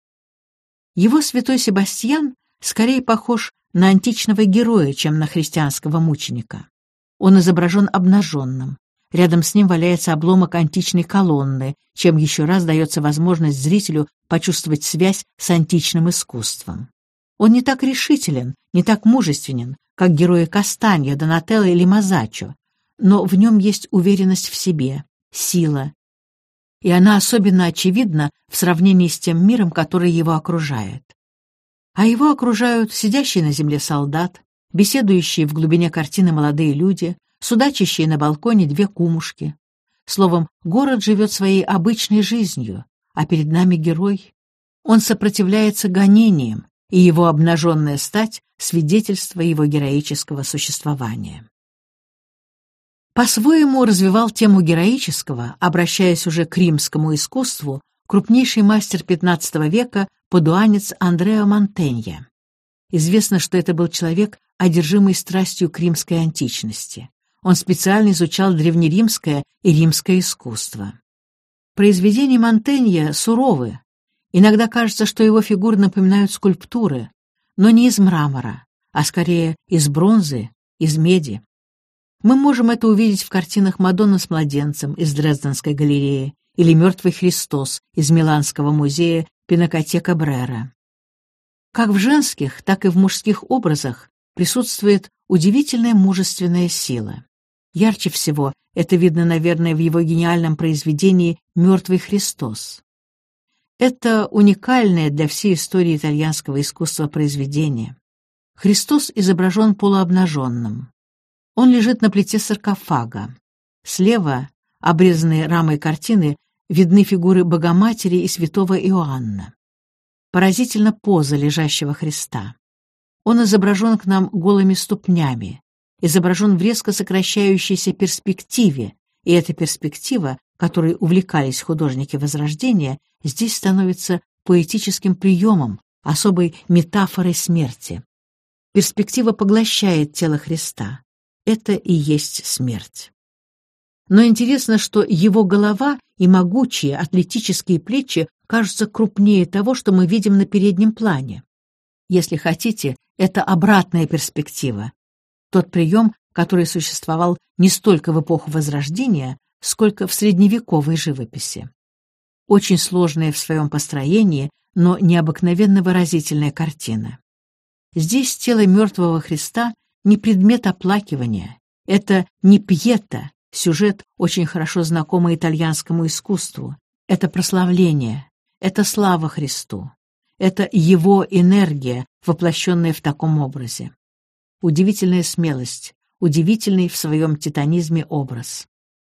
Его святой Себастьян скорее похож на античного героя, чем на христианского мученика. Он изображен обнаженным, Рядом с ним валяется обломок античной колонны, чем еще раз дается возможность зрителю почувствовать связь с античным искусством. Он не так решителен, не так мужественен, как герои Кастанья, Донателло или Мазачо, но в нем есть уверенность в себе, сила, и она особенно очевидна в сравнении с тем миром, который его окружает. А его окружают сидящий на земле солдат, беседующие в глубине картины молодые люди, судачащие на балконе две кумушки. Словом, город живет своей обычной жизнью, а перед нами герой. Он сопротивляется гонениям, и его обнаженная стать — свидетельство его героического существования. По-своему развивал тему героического, обращаясь уже к римскому искусству, крупнейший мастер XV века, подуанец Андреа Монтенья. Известно, что это был человек, одержимый страстью к римской античности. Он специально изучал древнеримское и римское искусство. Произведения Монтенья суровы. Иногда кажется, что его фигуры напоминают скульптуры, но не из мрамора, а скорее из бронзы, из меди. Мы можем это увидеть в картинах «Мадонна с младенцем» из Дрезденской галереи или «Мертвый Христос» из Миланского музея Пинакотека Брера. Как в женских, так и в мужских образах присутствует удивительная мужественная сила. Ярче всего это видно, наверное, в его гениальном произведении «Мертвый Христос». Это уникальное для всей истории итальянского искусства произведение. Христос изображен полуобнаженным. Он лежит на плите саркофага. Слева обрезанной рамой картины, видны фигуры Богоматери и святого Иоанна. Поразительна поза лежащего Христа. Он изображен к нам голыми ступнями, изображен в резко сокращающейся перспективе, и эта перспектива, которой увлекались художники Возрождения, здесь становится поэтическим приемом, особой метафорой смерти. Перспектива поглощает тело Христа. Это и есть смерть. Но интересно, что его голова и могучие атлетические плечи кажутся крупнее того, что мы видим на переднем плане. Если хотите, это обратная перспектива. Тот прием, который существовал не столько в эпоху Возрождения, сколько в средневековой живописи. Очень сложная в своем построении, но необыкновенно выразительная картина. Здесь тело мертвого Христа не предмет оплакивания, это не пьета, сюжет, очень хорошо знакомый итальянскому искусству, это прославление, это слава Христу, это Его энергия, воплощенная в таком образе. Удивительная смелость, удивительный в своем титанизме образ.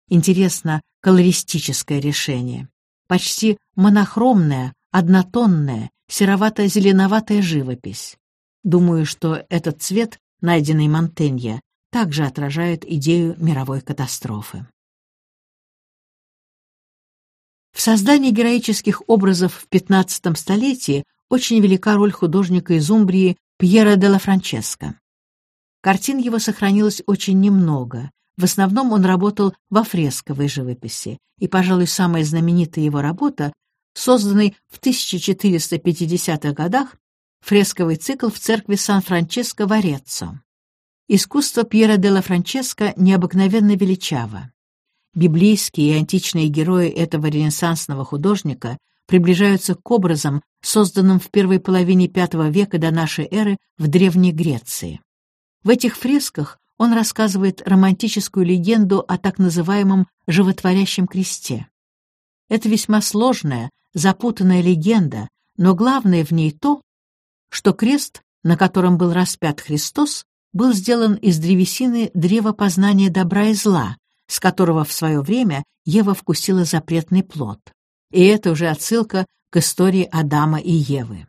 Интересно колористическое решение. Почти монохромная, однотонная, серовато-зеленоватая живопись. Думаю, что этот цвет, найденный Монтенье, также отражает идею мировой катастрофы. В создании героических образов в XV столетии очень велика роль художника из Умбрии Пьера де ла Франческо. Картин его сохранилось очень немного. В основном он работал во фресковой живописи, и, пожалуй, самая знаменитая его работа, созданный в 1450-х годах, фресковый цикл в церкви Сан-Франческо в Ореццо. Искусство Пьера де ла Франческо необыкновенно величаво. Библейские и античные герои этого ренессансного художника приближаются к образам, созданным в первой половине V века до нашей эры в Древней Греции. В этих фресках он рассказывает романтическую легенду о так называемом «животворящем кресте». Это весьма сложная, запутанная легенда, но главное в ней то, что крест, на котором был распят Христос, был сделан из древесины древа познания добра и зла, с которого в свое время Ева вкусила запретный плод. И это уже отсылка к истории Адама и Евы.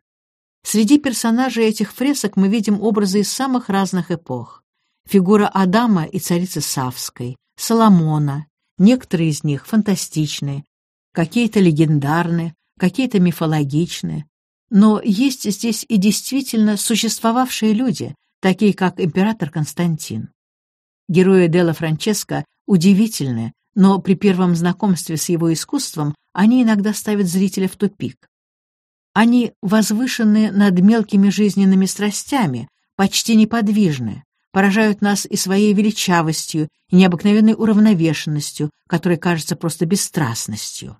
Среди персонажей этих фресок мы видим образы из самых разных эпох. Фигура Адама и царицы Савской, Соломона, некоторые из них фантастичные, какие-то легендарные, какие-то мифологичные. Но есть здесь и действительно существовавшие люди, такие как император Константин. Герои Делла Франческо удивительны, но при первом знакомстве с его искусством они иногда ставят зрителя в тупик. Они возвышены над мелкими жизненными страстями, почти неподвижны, поражают нас и своей величавостью, и необыкновенной уравновешенностью, которая кажется просто бесстрастностью.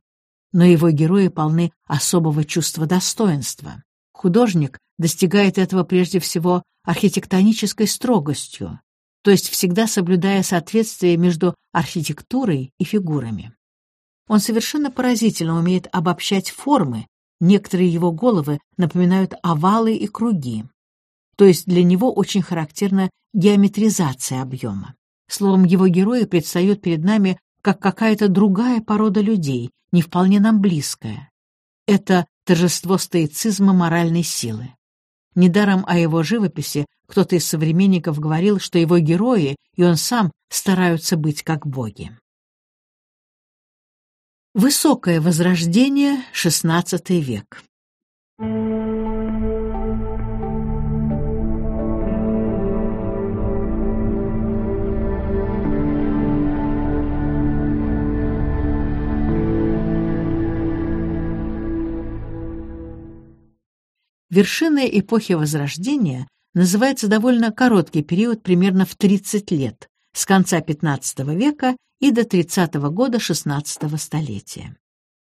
Но его герои полны особого чувства достоинства. Художник достигает этого прежде всего архитектонической строгостью, то есть всегда соблюдая соответствие между архитектурой и фигурами. Он совершенно поразительно умеет обобщать формы, некоторые его головы напоминают овалы и круги. То есть для него очень характерна геометризация объема. Словом, его герои предстают перед нами как какая-то другая порода людей, не вполне нам близкая. Это торжество стоицизма моральной силы. Недаром о его живописи кто-то из современников говорил, что его герои и он сам стараются быть как боги. Высокое возрождение, XVI век. Вершиной эпохи Возрождения называется довольно короткий период примерно в 30 лет, с конца XV века и до 30 -го года XVI столетия.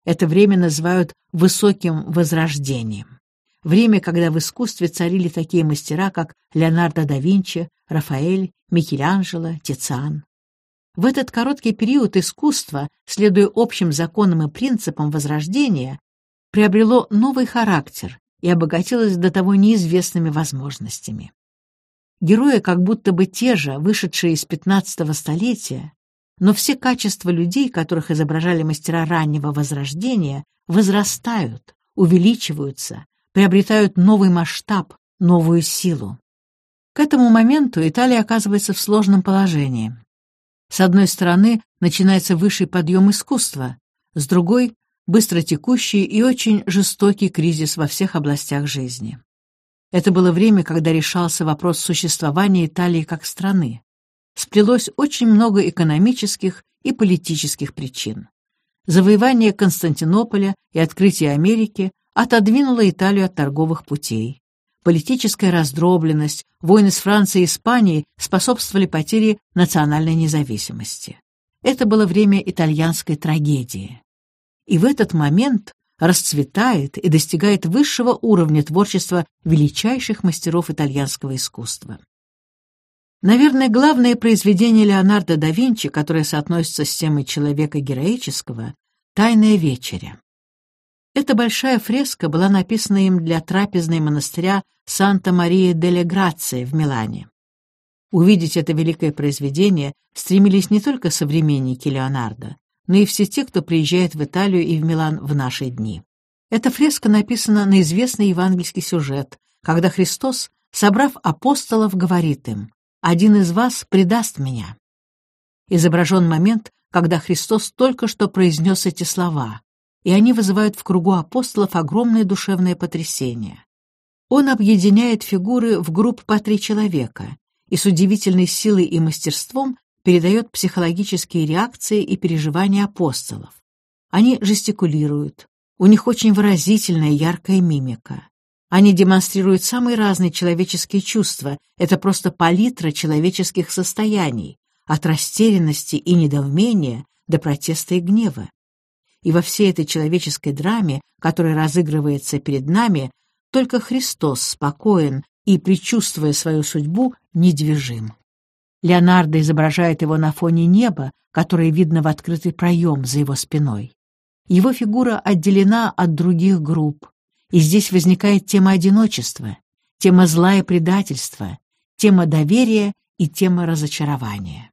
Это время называют «высоким возрождением». Время, когда в искусстве царили такие мастера, как Леонардо да Винчи, Рафаэль, Микеланджело, Тициан. В этот короткий период искусство, следуя общим законам и принципам Возрождения, приобрело новый характер и обогатилась до того неизвестными возможностями. Герои как будто бы те же, вышедшие из пятнадцатого столетия, но все качества людей, которых изображали мастера раннего Возрождения, возрастают, увеличиваются, приобретают новый масштаб, новую силу. К этому моменту Италия оказывается в сложном положении. С одной стороны, начинается высший подъем искусства, с другой — быстротекущий и очень жестокий кризис во всех областях жизни. Это было время, когда решался вопрос существования Италии как страны. Сплелось очень много экономических и политических причин. Завоевание Константинополя и открытие Америки отодвинуло Италию от торговых путей. Политическая раздробленность, войны с Францией и Испанией способствовали потере национальной независимости. Это было время итальянской трагедии. И в этот момент расцветает и достигает высшего уровня творчества величайших мастеров итальянского искусства. Наверное, главное произведение Леонардо да Винчи, которое соотносится с темой человека героического — «Тайная вечеря». Эта большая фреска была написана им для трапезной монастыря Санта-Мария-деле-Грация в Милане. Увидеть это великое произведение стремились не только современники Леонардо, но и все те, кто приезжает в Италию и в Милан в наши дни. Эта фреска написана на известный евангельский сюжет, когда Христос, собрав апостолов, говорит им «Один из вас предаст меня». Изображен момент, когда Христос только что произнес эти слова и они вызывают в кругу апостолов огромное душевное потрясение. Он объединяет фигуры в групп по три человека и с удивительной силой и мастерством передает психологические реакции и переживания апостолов. Они жестикулируют, у них очень выразительная яркая мимика. Они демонстрируют самые разные человеческие чувства, это просто палитра человеческих состояний, от растерянности и недоумения до протеста и гнева и во всей этой человеческой драме, которая разыгрывается перед нами, только Христос спокоен и, предчувствуя свою судьбу, недвижим. Леонардо изображает его на фоне неба, которое видно в открытый проем за его спиной. Его фигура отделена от других групп, и здесь возникает тема одиночества, тема зла и предательства, тема доверия и тема разочарования.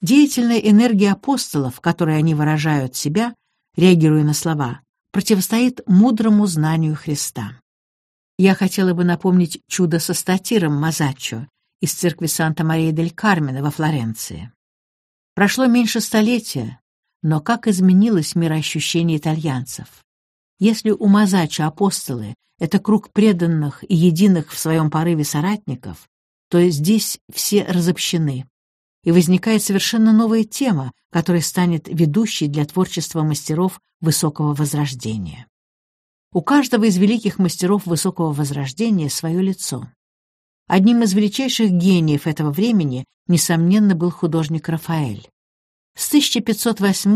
Деятельная энергия апостолов, которой они выражают себя, реагируя на слова, противостоит мудрому знанию Христа. Я хотела бы напомнить чудо со статиром Мазаччо из церкви Санта-Мария-дель-Кармена во Флоренции. Прошло меньше столетия, но как изменилось мироощущение итальянцев. Если у Мазаччо апостолы — это круг преданных и единых в своем порыве соратников, то здесь все разобщены и возникает совершенно новая тема, которая станет ведущей для творчества мастеров Высокого Возрождения. У каждого из великих мастеров Высокого Возрождения свое лицо. Одним из величайших гениев этого времени, несомненно, был художник Рафаэль. С 1508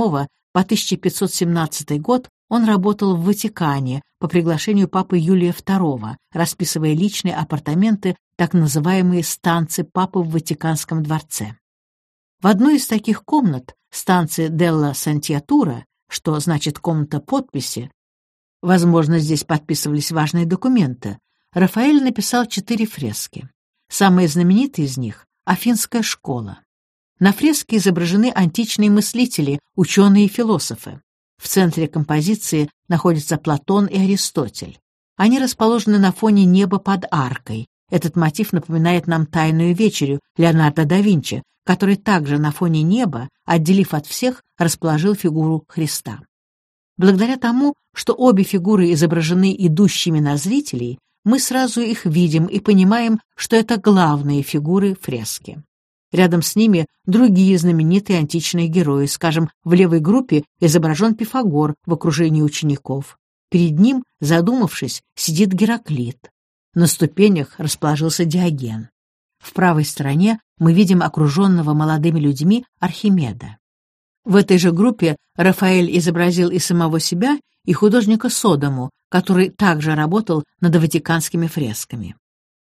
по 1517 год он работал в Ватикане по приглашению папы Юлия II, расписывая личные апартаменты, так называемые станции папы в Ватиканском дворце. В одной из таких комнат, станции Делла Сантьятура, что значит комната подписи, возможно, здесь подписывались важные документы, Рафаэль написал четыре фрески. Самая знаменитая из них — Афинская школа. На фреске изображены античные мыслители, ученые и философы. В центре композиции находятся Платон и Аристотель. Они расположены на фоне неба под аркой. Этот мотив напоминает нам «Тайную вечерю» Леонардо да Винчи, который также на фоне неба, отделив от всех, расположил фигуру Христа. Благодаря тому, что обе фигуры изображены идущими на зрителей, мы сразу их видим и понимаем, что это главные фигуры фрески. Рядом с ними другие знаменитые античные герои, скажем, в левой группе изображен Пифагор в окружении учеников. Перед ним, задумавшись, сидит Гераклит. На ступенях расположился Диоген. В правой стороне мы видим окруженного молодыми людьми Архимеда. В этой же группе Рафаэль изобразил и самого себя, и художника Содому, который также работал над ватиканскими фресками.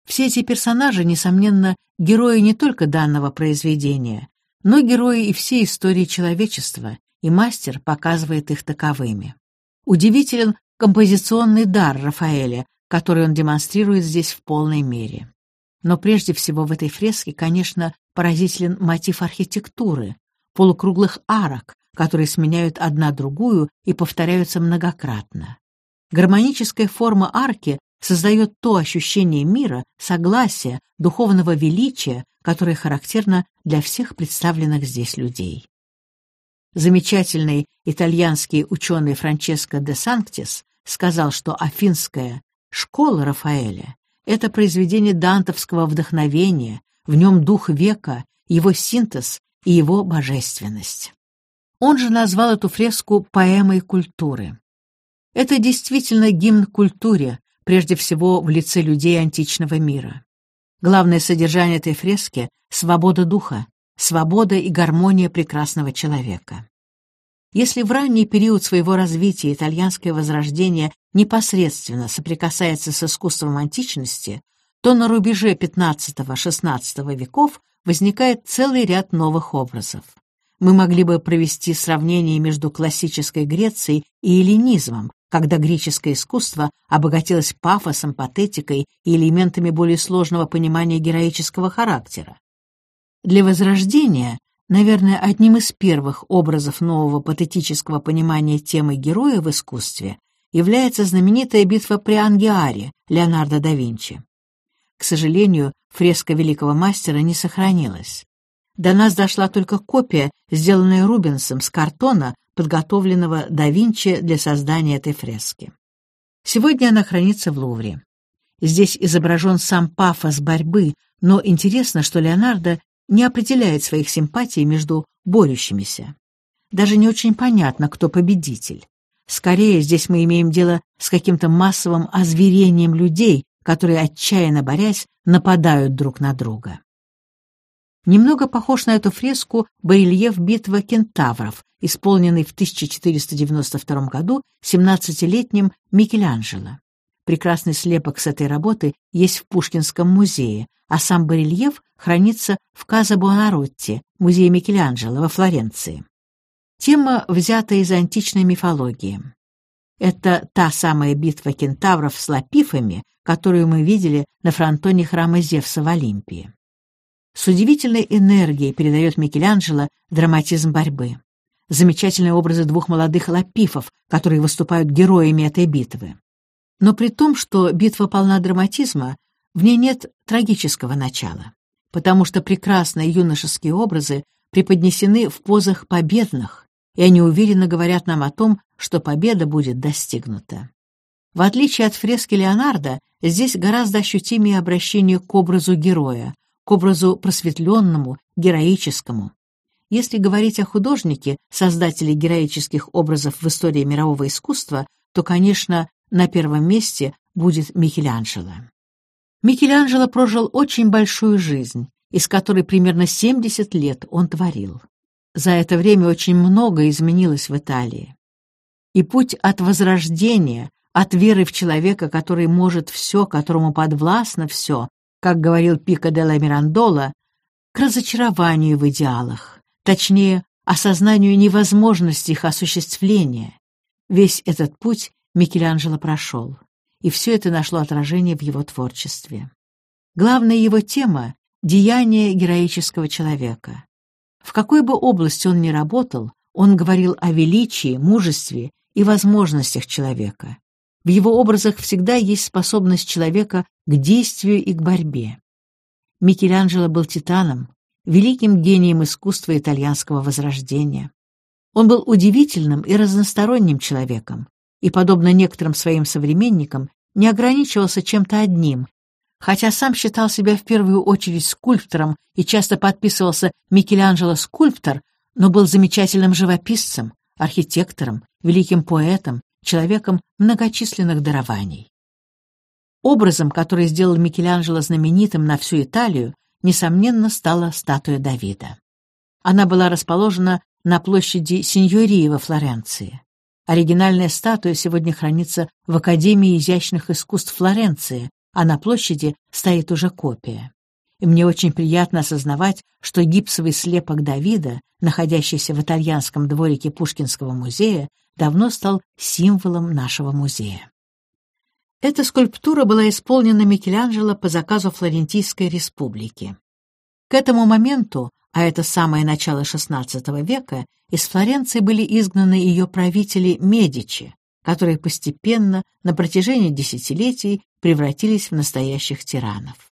Все эти персонажи, несомненно, герои не только данного произведения, но герои и всей истории человечества, и мастер показывает их таковыми. Удивителен композиционный дар Рафаэля, который он демонстрирует здесь в полной мере. Но прежде всего в этой фреске, конечно, поразителен мотив архитектуры, полукруглых арок, которые сменяют одна другую и повторяются многократно. Гармоническая форма арки создает то ощущение мира, согласия, духовного величия, которое характерно для всех представленных здесь людей. Замечательный итальянский ученый Франческо де Санктис сказал, что афинская школа Рафаэля — это произведение дантовского вдохновения, в нем дух века, его синтез и его божественность. Он же назвал эту фреску поэмой культуры. Это действительно гимн культуре, прежде всего в лице людей античного мира. Главное содержание этой фрески — свобода духа, свобода и гармония прекрасного человека. Если в ранний период своего развития итальянское возрождение непосредственно соприкасается с искусством античности, то на рубеже XV-XVI веков возникает целый ряд новых образов. Мы могли бы провести сравнение между классической Грецией и эллинизмом, когда греческое искусство обогатилось пафосом, патетикой и элементами более сложного понимания героического характера. Для Возрождения, наверное, одним из первых образов нового патетического понимания темы героя в искусстве является знаменитая битва при Ангиаре Леонардо да Винчи. К сожалению, фреска великого мастера не сохранилась. До нас дошла только копия, сделанная Рубенсом с картона, подготовленного да Винчи для создания этой фрески. Сегодня она хранится в Лувре. Здесь изображен сам пафос борьбы, но интересно, что Леонардо не определяет своих симпатий между борющимися. Даже не очень понятно, кто победитель. Скорее, здесь мы имеем дело с каким-то массовым озверением людей, которые, отчаянно борясь, нападают друг на друга. Немного похож на эту фреску барельеф «Битва кентавров», исполненный в 1492 году 17-летним Микеланджело. Прекрасный слепок с этой работы есть в Пушкинском музее, а сам барельеф хранится в Каза Буонаротти, музее Микеланджело во Флоренции. Тема взята из античной мифологии. Это та самая битва кентавров с лапифами, которую мы видели на фронтоне храма Зевса в Олимпии. С удивительной энергией передает Микеланджело драматизм борьбы. Замечательные образы двух молодых лапифов, которые выступают героями этой битвы. Но при том, что битва полна драматизма, в ней нет трагического начала, потому что прекрасные юношеские образы преподнесены в позах победных, и они уверенно говорят нам о том, что победа будет достигнута. В отличие от фрески Леонардо, здесь гораздо ощутимее обращение к образу героя, к образу просветленному, героическому. Если говорить о художнике, создателе героических образов в истории мирового искусства, то, конечно, на первом месте будет Микеланджело. Микеланджело прожил очень большую жизнь, из которой примерно 70 лет он творил. За это время очень много изменилось в Италии. И путь от возрождения, от веры в человека, который может все, которому подвластно все, как говорил Пико де ла Мирандола, к разочарованию в идеалах, точнее, осознанию невозможности их осуществления. Весь этот путь Микеланджело прошел, и все это нашло отражение в его творчестве. Главная его тема — деяние героического человека. В какой бы области он ни работал, он говорил о величии, мужестве и возможностях человека. В его образах всегда есть способность человека к действию и к борьбе. Микеланджело был титаном, великим гением искусства итальянского возрождения. Он был удивительным и разносторонним человеком, и, подобно некоторым своим современникам, не ограничивался чем-то одним, хотя сам считал себя в первую очередь скульптором и часто подписывался «Микеланджело скульптор», но был замечательным живописцем, архитектором, великим поэтом, человеком многочисленных дарований. Образом, который сделал Микеланджело знаменитым на всю Италию, несомненно, стала статуя Давида. Она была расположена на площади Синьории во Флоренции. Оригинальная статуя сегодня хранится в Академии изящных искусств Флоренции, а на площади стоит уже копия. И мне очень приятно осознавать, что гипсовый слепок Давида, находящийся в итальянском дворике Пушкинского музея, давно стал символом нашего музея. Эта скульптура была исполнена Микеланджело по заказу Флорентийской республики. К этому моменту а это самое начало XVI века, из Флоренции были изгнаны ее правители Медичи, которые постепенно, на протяжении десятилетий, превратились в настоящих тиранов.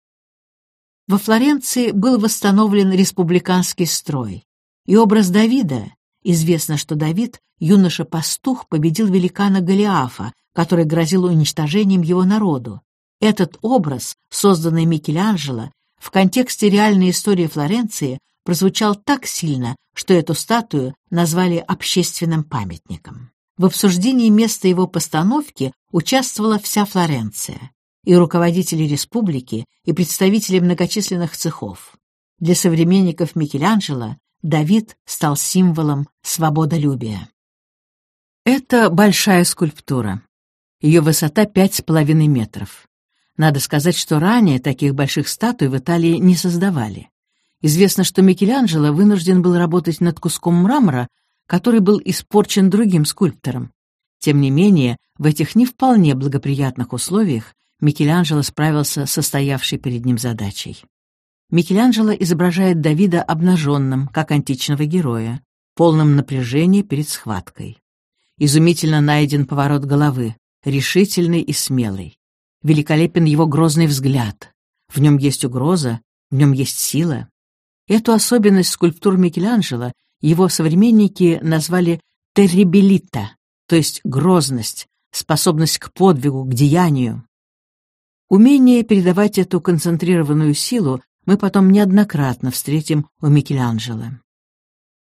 Во Флоренции был восстановлен республиканский строй, и образ Давида, известно, что Давид, юноша-пастух, победил великана Голиафа, который грозил уничтожением его народу. Этот образ, созданный Микеланджело, в контексте реальной истории Флоренции прозвучал так сильно, что эту статую назвали общественным памятником. В обсуждении места его постановки участвовала вся Флоренция, и руководители республики, и представители многочисленных цехов. Для современников Микеланджело Давид стал символом свободолюбия. Это большая скульптура. Ее высота пять с половиной метров. Надо сказать, что ранее таких больших статуй в Италии не создавали. Известно, что Микеланджело вынужден был работать над куском мрамора, который был испорчен другим скульптором. Тем не менее, в этих не вполне благоприятных условиях Микеланджело справился со стоявшей перед ним задачей. Микеланджело изображает Давида обнаженным, как античного героя, полным напряжения перед схваткой. Изумительно найден поворот головы, решительный и смелый. Великолепен его грозный взгляд. В нем есть угроза, в нем есть сила. Эту особенность скульптур Микеланджело его современники назвали «террибелита», то есть грозность, способность к подвигу, к деянию. Умение передавать эту концентрированную силу мы потом неоднократно встретим у Микеланджело.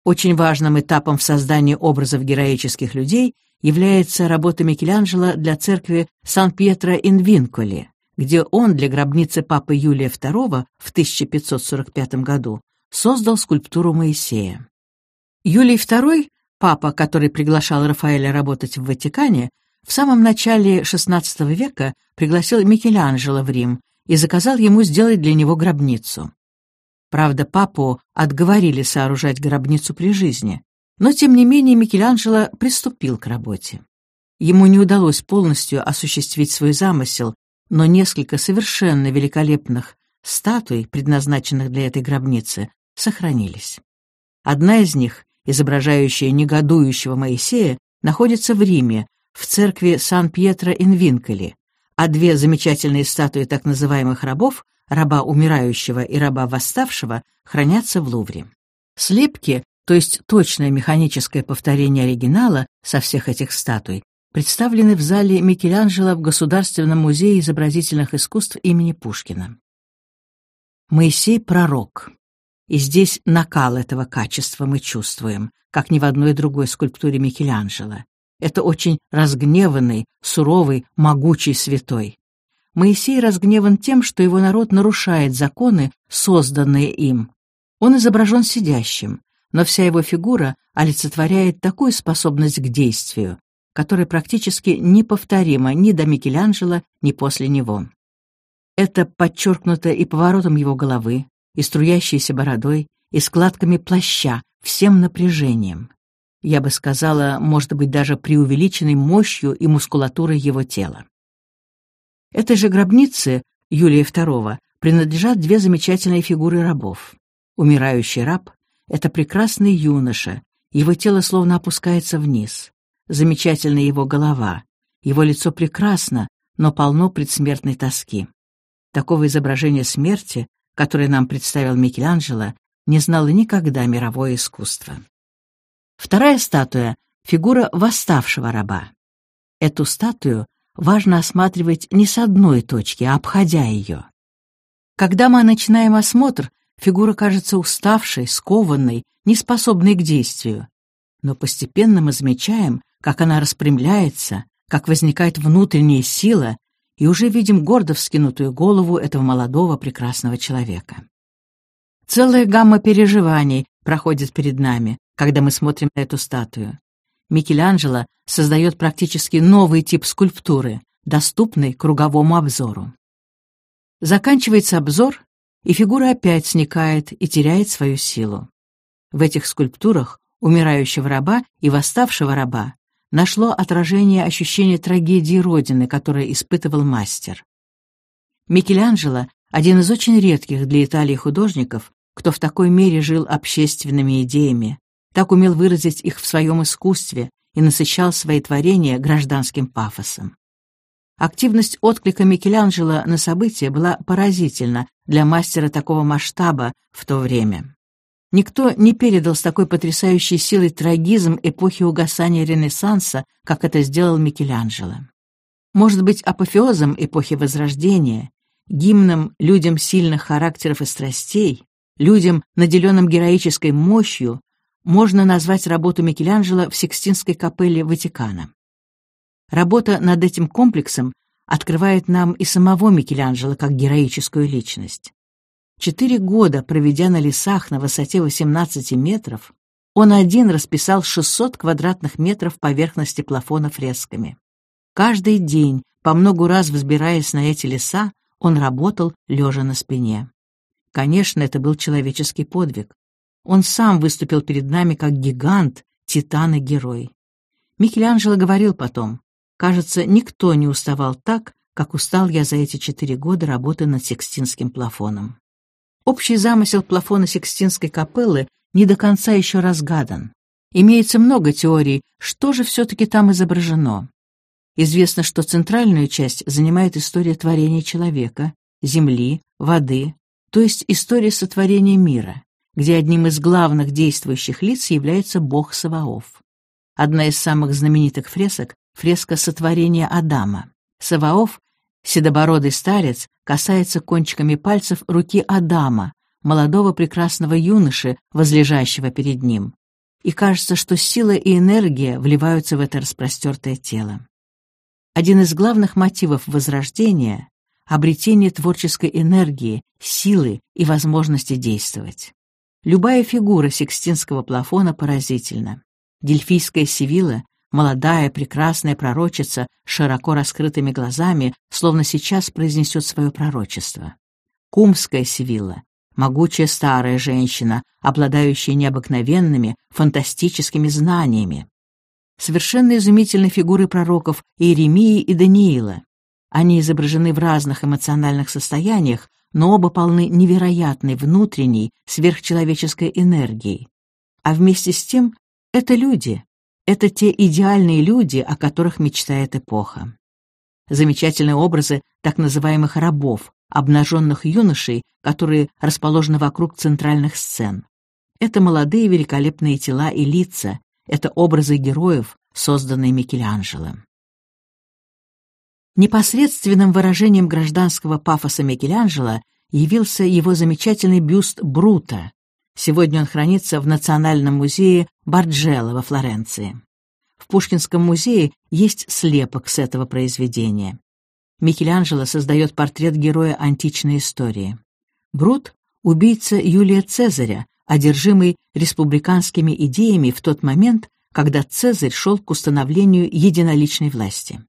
Очень важным этапом в создании образов героических людей является работа Микеланджело для церкви Сан-Пьетро-ин-Винколи, где он для гробницы папы Юлия II в 1545 году создал скульптуру Моисея. Юлий II, папа, который приглашал Рафаэля работать в Ватикане, в самом начале XVI века пригласил Микеланджело в Рим и заказал ему сделать для него гробницу. Правда, папу отговорили сооружать гробницу при жизни, но тем не менее Микеланджело приступил к работе. Ему не удалось полностью осуществить свой замысел, но несколько совершенно великолепных статуй, предназначенных для этой гробницы, сохранились. Одна из них, изображающая негодующего Моисея, находится в Риме, в церкви Сан-Пьетро-ин-Винколи, а две замечательные статуи так называемых рабов, раба умирающего и раба восставшего, хранятся в Лувре. Слепки, то есть точное механическое повторение оригинала со всех этих статуй, представлены в зале Микеланджело в Государственном музее изобразительных искусств имени Пушкина. Моисей — пророк. И здесь накал этого качества мы чувствуем, как ни в одной другой скульптуре Микеланджело. Это очень разгневанный, суровый, могучий святой. Моисей разгневан тем, что его народ нарушает законы, созданные им. Он изображен сидящим, но вся его фигура олицетворяет такую способность к действию, которая практически неповторима ни до Микеланджело, ни после него. Это подчеркнуто и поворотом его головы, и струящейся бородой, и складками плаща, всем напряжением. Я бы сказала, может быть, даже преувеличенной мощью и мускулатурой его тела. Этой же гробнице Юлия II принадлежат две замечательные фигуры рабов. Умирающий раб — это прекрасный юноша, его тело словно опускается вниз. Замечательная его голова, его лицо прекрасно, но полно предсмертной тоски. Такого изображения смерти который нам представил Микеланджело, не знало никогда мировое искусство. Вторая статуя — фигура восставшего раба. Эту статую важно осматривать не с одной точки, а обходя ее. Когда мы начинаем осмотр, фигура кажется уставшей, скованной, неспособной к действию. Но постепенно мы замечаем, как она распрямляется, как возникает внутренняя сила, и уже видим гордо вскинутую голову этого молодого прекрасного человека. Целая гамма переживаний проходит перед нами, когда мы смотрим на эту статую. Микеланджело создает практически новый тип скульптуры, доступный круговому обзору. Заканчивается обзор, и фигура опять сникает и теряет свою силу. В этих скульптурах умирающего раба и восставшего раба нашло отражение ощущение трагедии Родины, которое испытывал мастер. Микеланджело — один из очень редких для Италии художников, кто в такой мере жил общественными идеями, так умел выразить их в своем искусстве и насыщал свои творения гражданским пафосом. Активность отклика Микеланджело на события была поразительна для мастера такого масштаба в то время. Никто не передал с такой потрясающей силой трагизм эпохи угасания Ренессанса, как это сделал Микеланджело. Может быть, апофеозом эпохи Возрождения, гимном людям сильных характеров и страстей, людям, наделенным героической мощью, можно назвать работу Микеланджело в Сикстинской капелле Ватикана. Работа над этим комплексом открывает нам и самого Микеланджело как героическую личность. Четыре года, проведя на лесах на высоте 18 метров, он один расписал 600 квадратных метров поверхности плафона фресками. Каждый день, по многу раз взбираясь на эти леса, он работал, лежа на спине. Конечно, это был человеческий подвиг. Он сам выступил перед нами как гигант, титан и герой. Микеланджело говорил потом, «Кажется, никто не уставал так, как устал я за эти четыре года работы над Сикстинским плафоном». Общий замысел плафона Сикстинской капеллы не до конца еще разгадан. Имеется много теорий, что же все-таки там изображено. Известно, что центральную часть занимает история творения человека, земли, воды, то есть история сотворения мира, где одним из главных действующих лиц является бог Саваоф. Одна из самых знаменитых фресок — фреска сотворения Адама. Саваоф, седобородый старец, касается кончиками пальцев руки Адама, молодого прекрасного юноши, возлежащего перед ним. И кажется, что сила и энергия вливаются в это распростертое тело. Один из главных мотивов Возрождения — обретение творческой энергии, силы и возможности действовать. Любая фигура Сикстинского плафона поразительна. Дельфийская Севила, молодая, прекрасная пророчица широко раскрытыми глазами, словно сейчас произнесет свое пророчество. Кумская Севила, могучая старая женщина, обладающая необыкновенными, фантастическими знаниями совершенно изумительны фигуры пророков Иеремии и Даниила. Они изображены в разных эмоциональных состояниях, но оба полны невероятной внутренней, сверхчеловеческой энергией. А вместе с тем это люди, это те идеальные люди, о которых мечтает эпоха. Замечательные образы так называемых рабов, обнаженных юношей, которые расположены вокруг центральных сцен. Это молодые великолепные тела и лица, это образы героев, созданные Микеланджело. Непосредственным выражением гражданского пафоса Микеланджело явился его замечательный бюст Брута. Сегодня он хранится в Национальном музее Барджелло во Флоренции. В Пушкинском музее есть слепок с этого произведения. Микеланджело создает портрет героя античной истории. Брут — убийца Юлия Цезаря, одержимый республиканскими идеями в тот момент, когда Цезарь шел к установлению единоличной власти.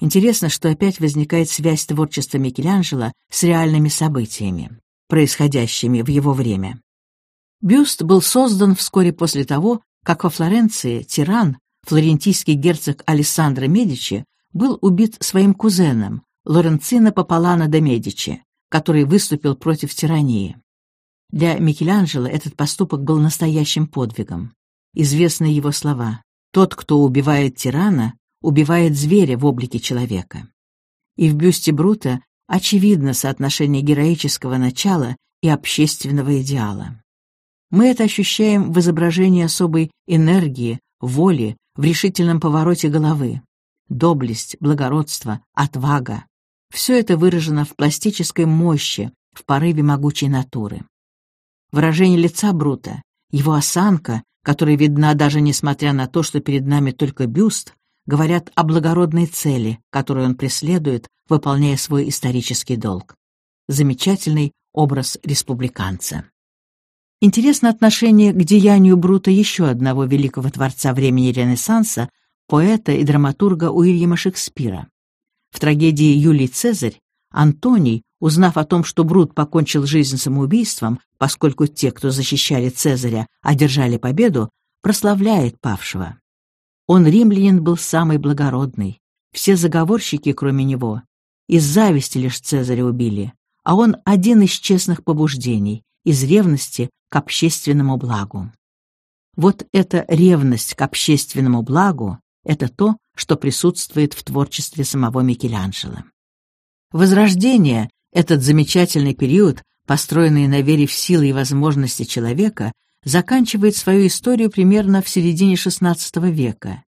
Интересно, что опять возникает связь творчества Микеланджело с реальными событиями, происходящими в его время. Бюст был создан вскоре после того, как во Флоренции тиран, флорентийский герцог Алессандро Медичи, был убит своим кузеном, Лоренцино Пополано де Медичи, который выступил против тирании. Для Микеланджело этот поступок был настоящим подвигом. Известны его слова «Тот, кто убивает тирана, убивает зверя в облике человека». И в бюсте Брута очевидно соотношение героического начала и общественного идеала. Мы это ощущаем в изображении особой энергии, воли, в решительном повороте головы. Доблесть, благородство, отвага — все это выражено в пластической мощи, в порыве могучей натуры. Выражение лица Брута, его осанка, которая видна даже несмотря на то, что перед нами только бюст, говорят о благородной цели, которую он преследует, выполняя свой исторический долг. Замечательный образ республиканца. Интересно отношение к деянию Брута еще одного великого творца времени Ренессанса, поэта и драматурга Уильяма Шекспира. В трагедии «Юлий Цезарь» Антоний, узнав о том, что Брут покончил жизнь самоубийством, поскольку те, кто защищали Цезаря, одержали победу, прославляет павшего. Он, римлянин, был самый благородный. Все заговорщики, кроме него, из зависти лишь Цезаря убили, а он один из честных побуждений, из ревности к общественному благу. Вот эта ревность к общественному благу — это то, что присутствует в творчестве самого Микеланджело. Возрождение, этот замечательный период, построенный на вере в силы и возможности человека, заканчивает свою историю примерно в середине XVI века,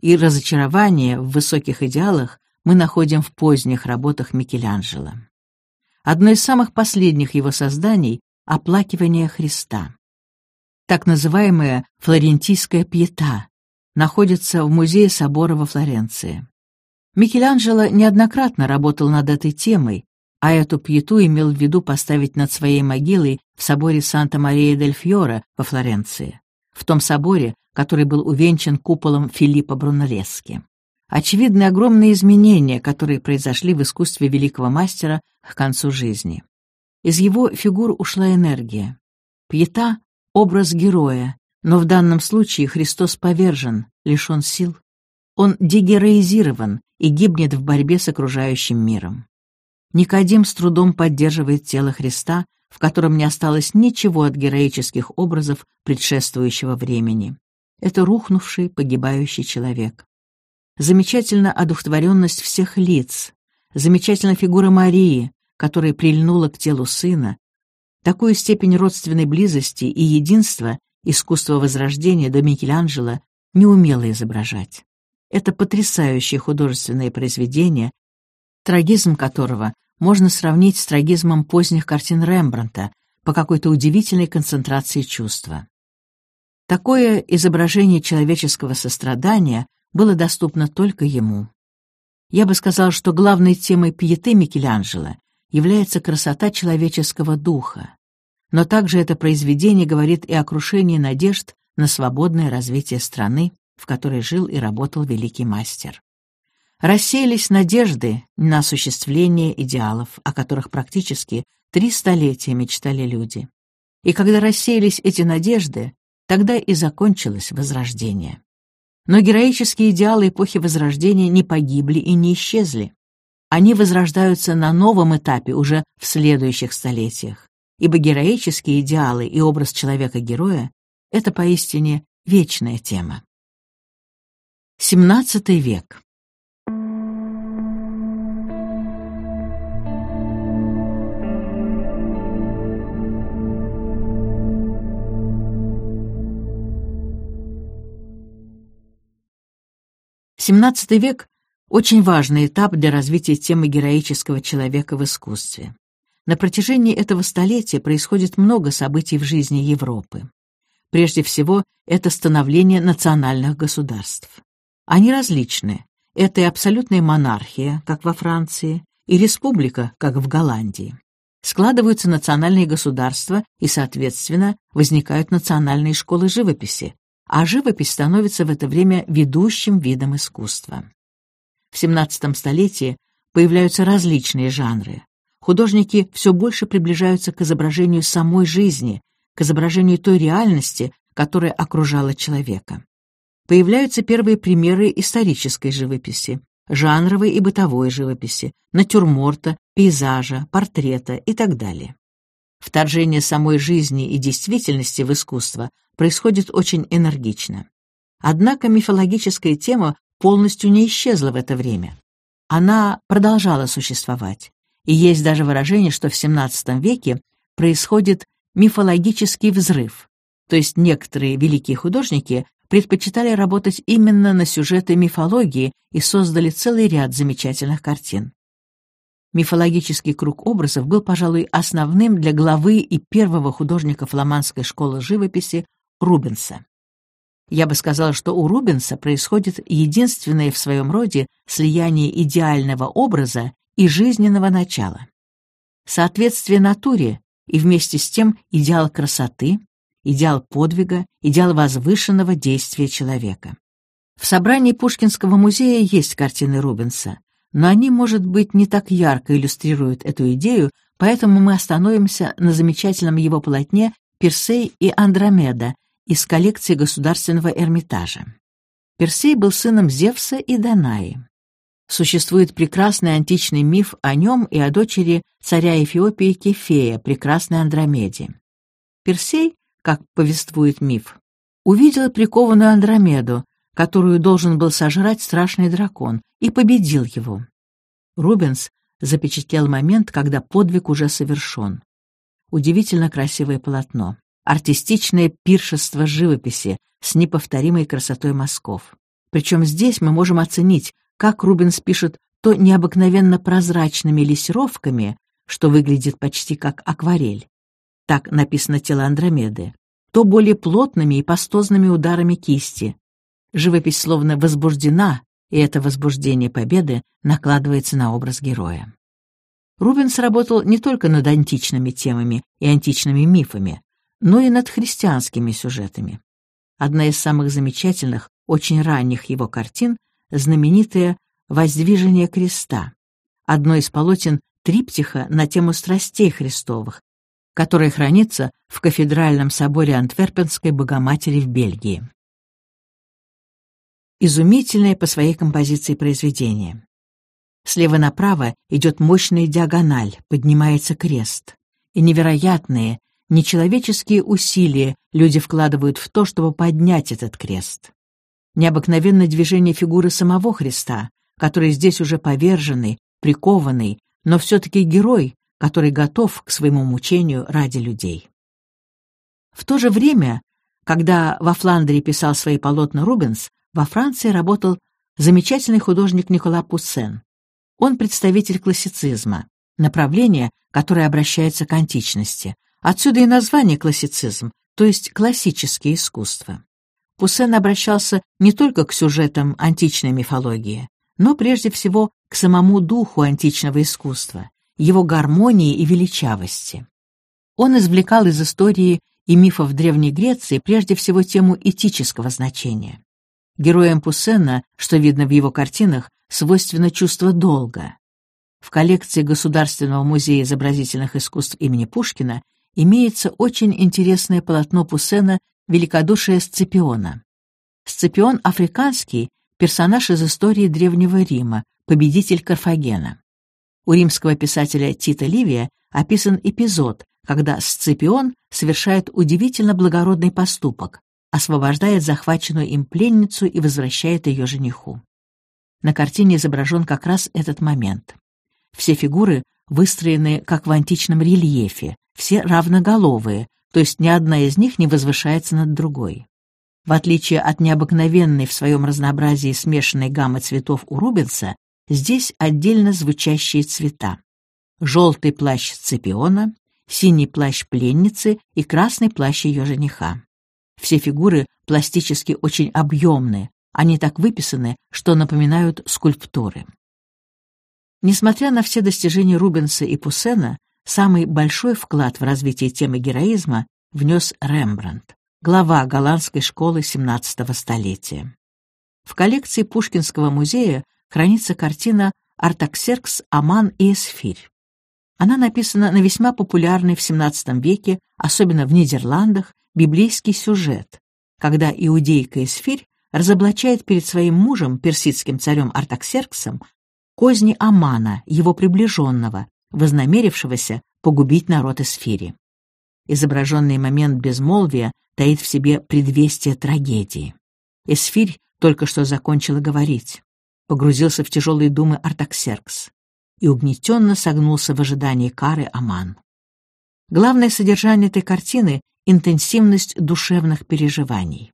и разочарование в высоких идеалах мы находим в поздних работах Микеланджело. Одно из самых последних его созданий — «Оплакивание Христа». Так называемая «флорентийская пьета» находится в музее собора во Флоренции. Микеланджело неоднократно работал над этой темой, а эту пьету имел в виду поставить над своей могилой в соборе Санта-Мария-дель-Фьоре во Флоренции, в том соборе, который был увенчан куполом Филиппа Брунеллески. Очевидны огромные изменения, которые произошли в искусстве великого мастера к концу жизни. Из его фигур ушла энергия. Пьета — образ героя, но в данном случае Христос повержен, лишен сил. Он дегероизирован и гибнет в борьбе с окружающим миром. Никодим с трудом поддерживает тело Христа, в котором не осталось ничего от героических образов предшествующего времени. Это рухнувший, погибающий человек. Замечательна одухотворенность всех лиц, замечательна фигура Марии, которая прильнула к телу сына. Такую степень родственной близости и единства искусство Возрождения до Микеланджело не умело изображать. Это потрясающее художественное произведение, трагизм которого можно сравнить с трагизмом поздних картин Рембрандта по какой-то удивительной концентрации чувства. Такое изображение человеческого сострадания было доступно только ему. Я бы сказал, что главной темой пьеты Микеланджело является красота человеческого духа, но также это произведение говорит и о крушении надежд на свободное развитие страны, в которой жил и работал великий мастер рассеялись надежды на осуществление идеалов, о которых практически три столетия мечтали люди. И когда рассеялись эти надежды, тогда и закончилось Возрождение. Но героические идеалы эпохи Возрождения не погибли и не исчезли. Они возрождаются на новом этапе уже в следующих столетиях, ибо героические идеалы и образ человека-героя — это поистине вечная тема. XVII век. XVII век — очень важный этап для развития темы героического человека в искусстве. На протяжении этого столетия происходит много событий в жизни Европы. Прежде всего, это становление национальных государств. Они различны. Это и абсолютная монархия, как во Франции, и республика, как в Голландии. Складываются национальные государства, и, соответственно, возникают национальные школы живописи, а живопись становится в это время ведущим видом искусства. В XVII столетии появляются различные жанры. Художники все больше приближаются к изображению самой жизни, к изображению той реальности, которая окружала человека. Появляются первые примеры исторической живописи, жанровой и бытовой живописи, натюрморта, пейзажа, портрета и так далее. Вторжение самой жизни и действительности в искусство происходит очень энергично. Однако мифологическая тема полностью не исчезла в это время. Она продолжала существовать. И есть даже выражение, что в XVII веке происходит мифологический взрыв, то есть некоторые великие художники предпочитали работать именно на сюжеты мифологии и создали целый ряд замечательных картин. Мифологический круг образов был, пожалуй, основным для главы и первого художника фламандской школы живописи Рубенса. Я бы сказала, что у Рубенса происходит единственное в своем роде слияние идеального образа и жизненного начала. Соответствие натуре и вместе с тем идеал красоты, идеал подвига, идеал возвышенного действия человека. В собрании Пушкинского музея есть картины Рубенса, но они, может быть, не так ярко иллюстрируют эту идею, поэтому мы остановимся на замечательном его полотне «Персей и Андромеда» из коллекции Государственного Эрмитажа. Персей был сыном Зевса и Данаи. Существует прекрасный античный миф о нем и о дочери царя Эфиопии Кефея, прекрасной Андромеде. Персей, как повествует миф, увидел прикованную Андромеду, которую должен был сожрать страшный дракон, и победил его. Рубенс запечатлел момент, когда подвиг уже совершен. Удивительно красивое полотно. Артистичное пиршество живописи с неповторимой красотой мазков. Причем здесь мы можем оценить, как Рубенс пишет то необыкновенно прозрачными лессировками, что выглядит почти как акварель. Так написано тело Андромеды. То более плотными и пастозными ударами кисти. Живопись словно возбуждена, и это возбуждение победы накладывается на образ героя. Рубенс работал не только над античными темами и античными мифами, но и над христианскими сюжетами. Одна из самых замечательных, очень ранних его картин — знаменитое «Воздвижение креста», одно из полотен триптиха на тему страстей Христовых, которое хранится в кафедральном соборе Антверпенской Богоматери в Бельгии. Изумительное по своей композиции произведение. Слева направо идет мощная диагональ, поднимается крест. И невероятные, нечеловеческие усилия люди вкладывают в то, чтобы поднять этот крест. Необыкновенное движение фигуры самого Христа, который здесь уже поверженный, прикованный, но все-таки герой, который готов к своему мучению ради людей. В то же время, когда во Фландрии писал свои полотна Рубенс, во Франции работал замечательный художник Никола Пуссен. Он представитель классицизма, направление, которое обращается к античности. Отсюда и название классицизм, то есть классические искусства. Пуссен обращался не только к сюжетам античной мифологии, но прежде всего к самому духу античного искусства, его гармонии и величавости. Он извлекал из истории и мифов Древней Греции прежде всего тему этического значения. Героям Пуссена, что видно в его картинах, свойственно чувство долга. В коллекции Государственного музея изобразительных искусств имени Пушкина имеется очень интересное полотно Пуссена «Великодушие Сципиона». Сципион африканский — персонаж из истории Древнего Рима, победитель Карфагена. У римского писателя Тита Ливия описан эпизод, когда Сципион совершает удивительно благородный поступок, освобождает захваченную им пленницу и возвращает ее жениху. На картине изображен как раз этот момент. Все фигуры выстроены как в античном рельефе, все равноголовые, то есть ни одна из них не возвышается над другой. В отличие от необыкновенной в своем разнообразии смешанной гаммы цветов у Рубенса, здесь отдельно звучащие цвета. Желтый плащ Цепиона, синий плащ пленницы и красный плащ ее жениха. Все фигуры пластически очень объемны, они так выписаны, что напоминают скульптуры. Несмотря на все достижения Рубенса и Пуссена, самый большой вклад в развитие темы героизма внес Рембрандт, глава голландской школы XVII столетия. В коллекции Пушкинского музея хранится картина «Артаксеркс, Аман и Эсфирь». Она написана на весьма популярный в XVII веке, особенно в Нидерландах, библейский сюжет, когда иудейка Эсфирь разоблачает перед своим мужем, персидским царем Артаксерксом, козни Амана, его приближенного, вознамерившегося погубить народ Эсфири. Изображенный момент безмолвия таит в себе предвестие трагедии. Эсфирь только что закончила говорить погрузился в тяжелые думы Артаксеркс и угнетенно согнулся в ожидании кары Аман. Главное содержание этой картины — интенсивность душевных переживаний.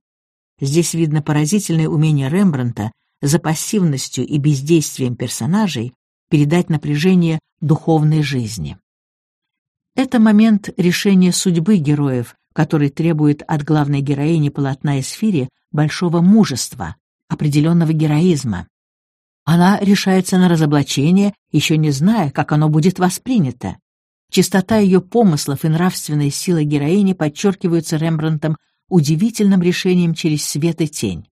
Здесь видно поразительное умение Рембрандта за пассивностью и бездействием персонажей передать напряжение духовной жизни. Это момент решения судьбы героев, который требует от главной героини полотна Эсфири большого мужества, определенного героизма. Она решается на разоблачение, еще не зная, как оно будет воспринято. Чистота ее помыслов и нравственная сила героини подчеркиваются Рембрандтом удивительным решением через свет и тень.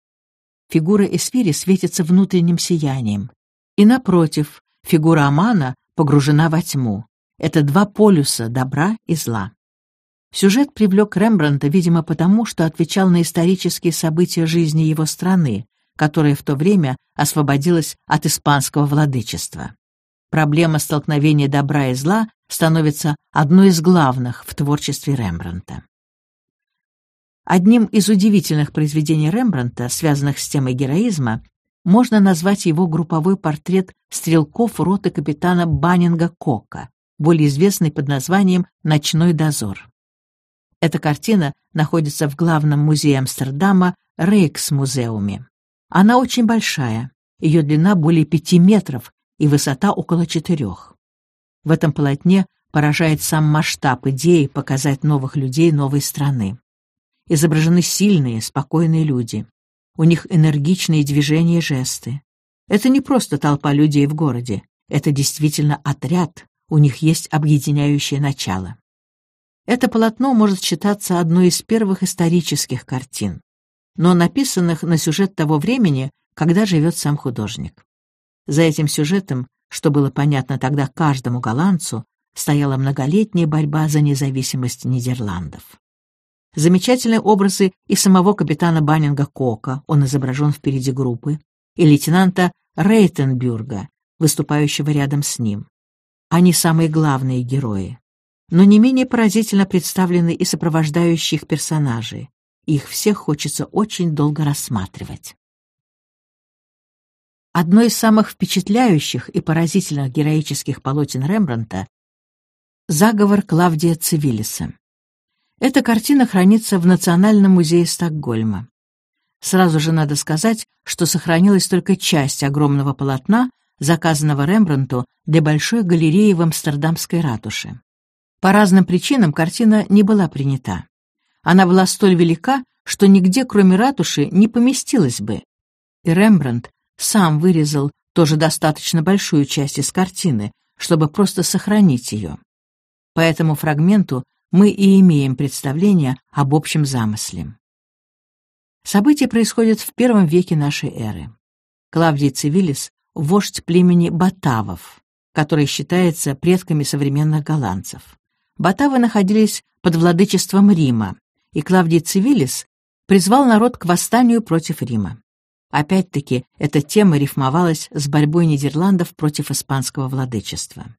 Фигура Эсфири светится внутренним сиянием. И напротив, фигура Амана погружена во тьму. Это два полюса добра и зла. Сюжет привлек Рембрандта, видимо, потому, что отвечал на исторические события жизни его страны, которая в то время освободилась от испанского владычества. Проблема столкновения добра и зла становится одной из главных в творчестве Рембрандта. Одним из удивительных произведений Рембрандта, связанных с темой героизма, можно назвать его групповой портрет стрелков роты капитана Баннинга Кока, более известный под названием «Ночной дозор». Эта картина находится в главном музее Амстердама Рейкс-музеуме. Она очень большая, ее длина более пяти метров и высота около четырех. В этом полотне поражает сам масштаб идеи показать новых людей новой страны. Изображены сильные, спокойные люди. У них энергичные движения и жесты. Это не просто толпа людей в городе, это действительно отряд, у них есть объединяющее начало. Это полотно может считаться одной из первых исторических картин, но написанных на сюжет того времени, когда живет сам художник. За этим сюжетом, что было понятно тогда каждому голландцу, стояла многолетняя борьба за независимость Нидерландов. Замечательные образы и самого капитана Баннинга Кока, он изображен впереди группы, и лейтенанта Рейтенбюрга, выступающего рядом с ним. Они самые главные герои. Но не менее поразительно представлены и сопровождающих персонажи. Их всех хочется очень долго рассматривать. Одно из самых впечатляющих и поразительных героических полотен Рембрандта — «Заговор Клавдия Цивилиса». Эта картина хранится в Национальном музее Стокгольма. Сразу же надо сказать, что сохранилась только часть огромного полотна, заказанного Рембрандту для большой галереи в Амстердамской ратуше. По разным причинам картина не была принята. Она была столь велика, что нигде, кроме ратуши, не поместилась бы. И Рембрандт сам вырезал тоже достаточно большую часть из картины, чтобы просто сохранить ее. По этому фрагменту мы и имеем представление об общем замысле. События происходят в первом веке нашей эры. Клавдий Цивилис — вождь племени Батавов, который считается предками современных голландцев. Батавы находились под владычеством Рима, и Клавдий Цивилис призвал народ к восстанию против Рима. Опять-таки, эта тема рифмовалась с борьбой Нидерландов против испанского владычества.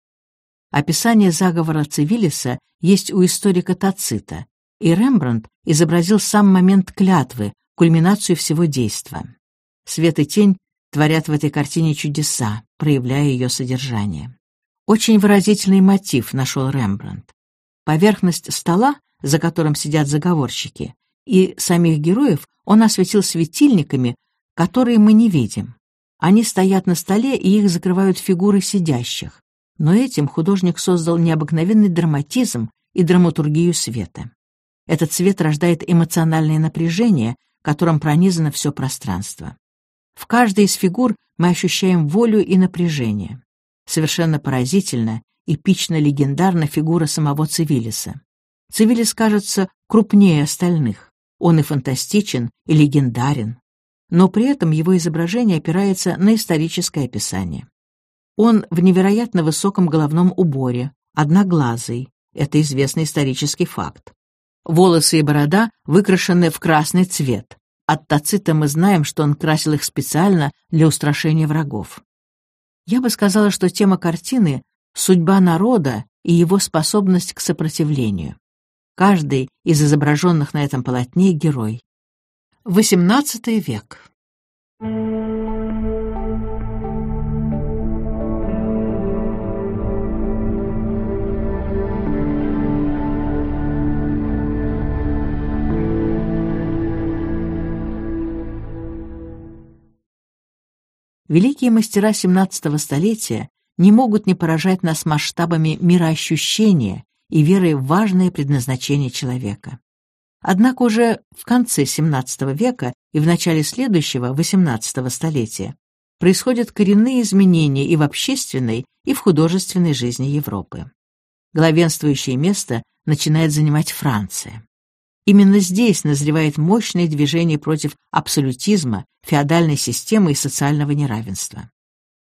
Описание заговора Цивилиса есть у историка Тацита, и Рембрандт изобразил сам момент клятвы, кульминацию всего действа. Свет и тень творят в этой картине чудеса, проявляя ее содержание. Очень выразительный мотив нашел Рембрандт. Поверхность стола, за которым сидят заговорщики, и самих героев он осветил светильниками, которые мы не видим. Они стоят на столе, и их закрывают фигуры сидящих но этим художник создал необыкновенный драматизм и драматургию света. Этот цвет рождает эмоциональное напряжение, которым пронизано все пространство. В каждой из фигур мы ощущаем волю и напряжение. Совершенно поразительно, эпично легендарна фигура самого Цивилиса. Цивилис кажется крупнее остальных. Он и фантастичен, и легендарен. Но при этом его изображение опирается на историческое описание. Он в невероятно высоком головном уборе, одноглазый. Это известный исторический факт. Волосы и борода выкрашены в красный цвет. От Тацита мы знаем, что он красил их специально для устрашения врагов. Я бы сказала, что тема картины — судьба народа и его способность к сопротивлению. Каждый из изображенных на этом полотне — герой. XVIII век. Великие мастера XVII столетия не могут не поражать нас масштабами мироощущения и верой в важное предназначение человека. Однако уже в конце XVII века и в начале следующего, XVIII столетия, происходят коренные изменения и в общественной, и в художественной жизни Европы. Главенствующее место начинает занимать Франция. Именно здесь назревает мощное движение против абсолютизма, феодальной системы и социального неравенства.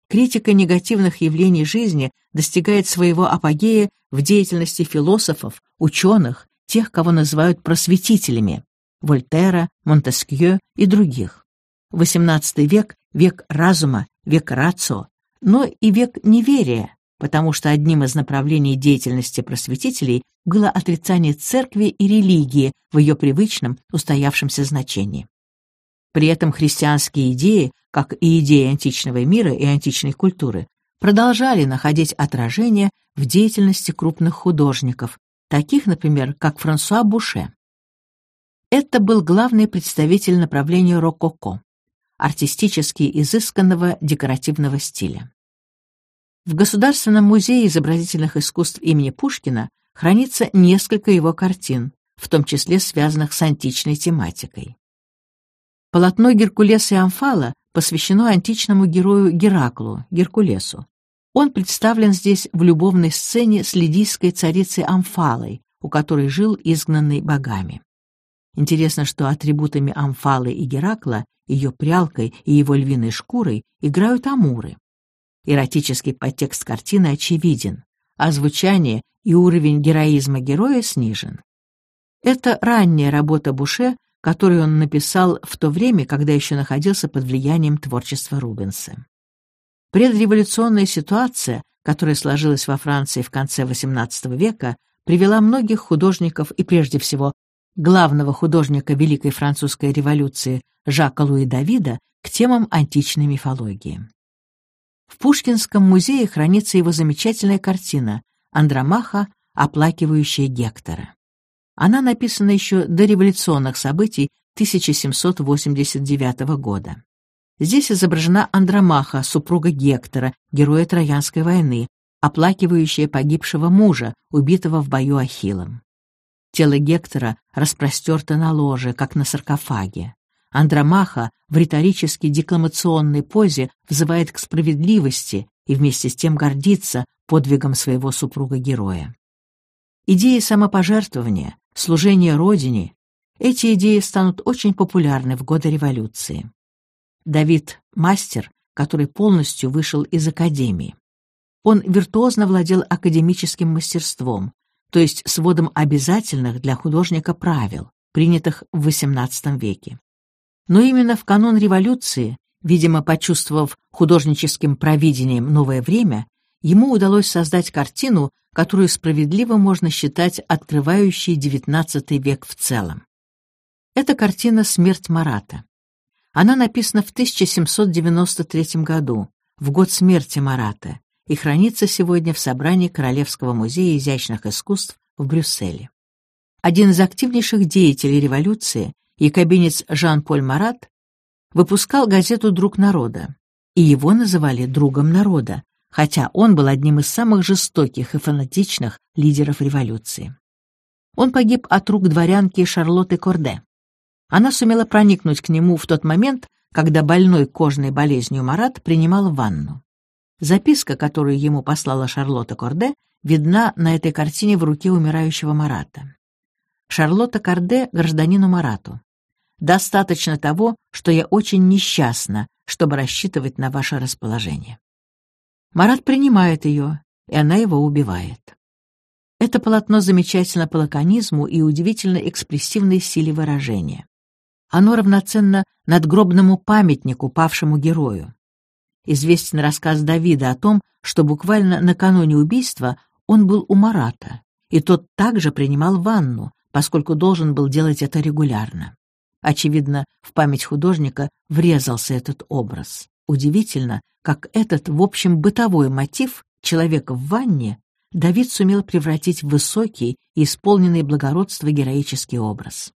Критика негативных явлений жизни достигает своего апогея в деятельности философов, ученых, тех, кого называют просветителями – Вольтера, Монтескье и других. XVIII век – век разума, век рацио, но и век неверия, потому что одним из направлений деятельности просветителей было отрицание церкви и религии в ее привычном, устоявшемся значении. При этом христианские идеи, как и идеи античного мира и античной культуры, продолжали находить отражение в деятельности крупных художников, таких, например, как Франсуа Буше. Это был главный представитель направления рококо, артистически изысканного декоративного стиля. В Государственном музее изобразительных искусств имени Пушкина хранится несколько его картин, в том числе связанных с античной тематикой. Полотно Геркулеса и Амфала посвящено античному герою Гераклу, Геркулесу. Он представлен здесь в любовной сцене с лидийской царицей Амфалой, у которой жил изгнанный богами. Интересно, что атрибутами Амфалы и Геракла, ее прялкой и его львиной шкурой играют амуры. Эротический подтекст картины очевиден, а звучание и уровень героизма героя снижен. Это ранняя работа Буше, которую он написал в то время, когда еще находился под влиянием творчества Рубенса. Предреволюционная ситуация, которая сложилась во Франции в конце XVIII века, привела многих художников и прежде всего главного художника Великой Французской революции Жака Луи Давида к темам античной мифологии. В Пушкинском музее хранится его замечательная картина «Андромаха, оплакивающая Гектора». Она написана еще до революционных событий 1789 года. Здесь изображена Андромаха, супруга Гектора, героя Троянской войны, оплакивающая погибшего мужа, убитого в бою Ахиллом. Тело Гектора распростерто на ложе, как на саркофаге. Андромаха в риторически декламационной позе взывает к справедливости и вместе с тем гордится подвигом своего супруга-героя. Идеи самопожертвования, служения Родине — эти идеи станут очень популярны в годы революции. Давид — мастер, который полностью вышел из академии. Он виртуозно владел академическим мастерством, то есть сводом обязательных для художника правил, принятых в XVIII веке. Но именно в канун революции, видимо, почувствовав художническим провидением новое время, ему удалось создать картину, которую справедливо можно считать открывающей XIX век в целом. Это картина «Смерть Марата». Она написана в 1793 году, в год смерти Марата, и хранится сегодня в собрании Королевского музея изящных искусств в Брюсселе. Один из активнейших деятелей революции, якобинец Жан-Поль Марат, выпускал газету «Друг народа», и его называли «другом народа», хотя он был одним из самых жестоких и фанатичных лидеров революции. Он погиб от рук дворянки Шарлотты Корде. Она сумела проникнуть к нему в тот момент, когда больной кожной болезнью Марат принимал ванну. Записка, которую ему послала Шарлотта Корде, видна на этой картине в руке умирающего Марата. Шарлотта Корде гражданину Марату. Достаточно того, что я очень несчастна, чтобы рассчитывать на ваше расположение. Марат принимает ее, и она его убивает. Это полотно замечательно по лаконизму и удивительно экспрессивной силе выражения. Оно равноценно надгробному памятнику павшему герою. Известен рассказ Давида о том, что буквально накануне убийства он был у Марата, и тот также принимал ванну, поскольку должен был делать это регулярно. Очевидно, в память художника врезался этот образ. Удивительно, как этот, в общем, бытовой мотив человека в ванне Давид сумел превратить в высокий и исполненный благородства героический образ.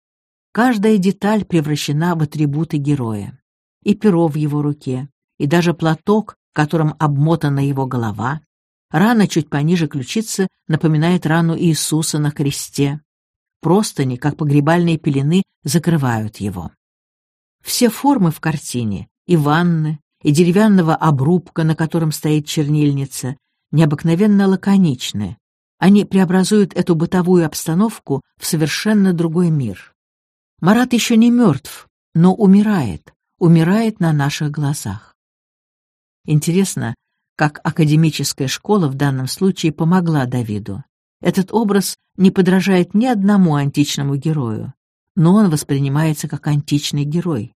Каждая деталь превращена в атрибуты героя. И перо в его руке, и даже платок, которым обмотана его голова, рана чуть пониже ключицы напоминает рану Иисуса на кресте. Простыни, как погребальные пелены, закрывают его. Все формы в картине, и ванны, и деревянного обрубка, на котором стоит чернильница, необыкновенно лаконичны. Они преобразуют эту бытовую обстановку в совершенно другой мир. Марат еще не мертв, но умирает, умирает на наших глазах. Интересно, как академическая школа в данном случае помогла Давиду. Этот образ не подражает ни одному античному герою, но он воспринимается как античный герой,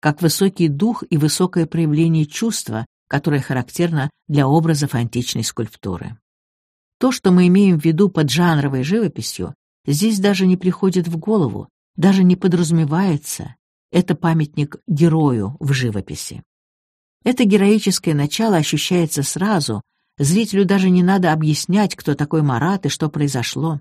как высокий дух и высокое проявление чувства, которая характерна для образов античной скульптуры. То, что мы имеем в виду под жанровой живописью, здесь даже не приходит в голову, даже не подразумевается. Это памятник герою в живописи. Это героическое начало ощущается сразу, зрителю даже не надо объяснять, кто такой Марат и что произошло.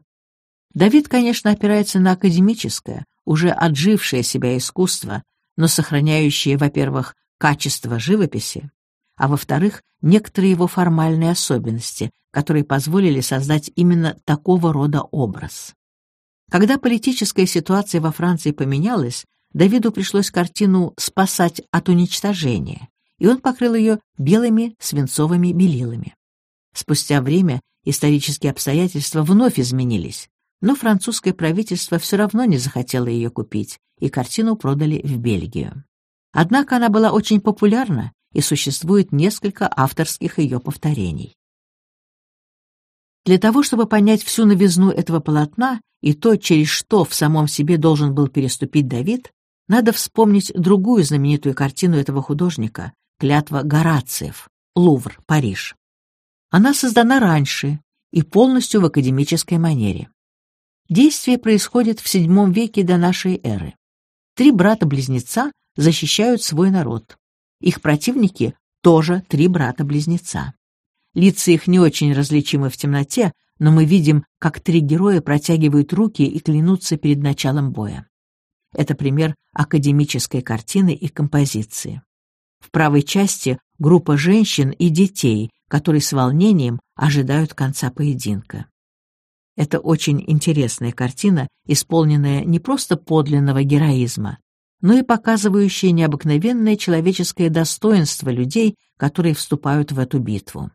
Давид, конечно, опирается на академическое, уже отжившее себя искусство, но сохраняющее, во-первых, качество живописи, а во-вторых, некоторые его формальные особенности, которые позволили создать именно такого рода образ. Когда политическая ситуация во Франции поменялась, Давиду пришлось картину спасать от уничтожения, и он покрыл ее белыми свинцовыми белилами. Спустя время исторические обстоятельства вновь изменились, но французское правительство все равно не захотело ее купить, и картину продали в Бельгию. Однако она была очень популярна, и существует несколько авторских ее повторений. Для того, чтобы понять всю новизну этого полотна и то, через что в самом себе должен был переступить Давид, надо вспомнить другую знаменитую картину этого художника «Клятва Горациев», Лувр, Париж. Она создана раньше и полностью в академической манере. Действие происходит в VII веке до нашей эры. Три брата-близнеца защищают свой народ. Их противники тоже три брата-близнеца. Лица их не очень различимы в темноте, но мы видим, как три героя протягивают руки и клянутся перед началом боя. Это пример академической картины и композиции. В правой части группа женщин и детей, которые с волнением ожидают конца поединка. Это очень интересная картина, исполненная не просто подлинного героизма, но и показывающая необыкновенное человеческое достоинство людей, которые вступают в эту битву.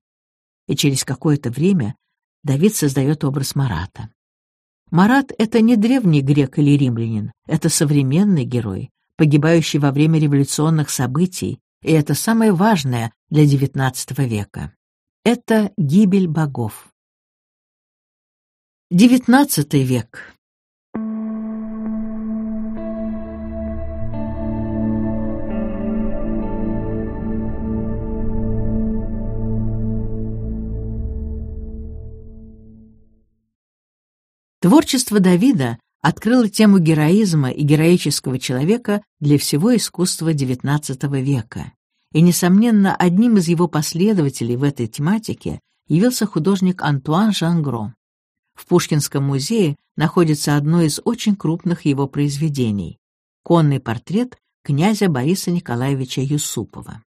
И через какое-то время Давид создает образ Марата. Марат — это не древний грек или римлянин, это современный герой, погибающий во время революционных событий, и это самое важное для XIX века. Это гибель богов. Девятнадцатый век. Творчество Давида открыло тему героизма и героического человека для всего искусства XIX века. И, несомненно, одним из его последователей в этой тематике явился художник Антуан Жангро. В Пушкинском музее находится одно из очень крупных его произведений — конный портрет князя Бориса Николаевича Юсупова.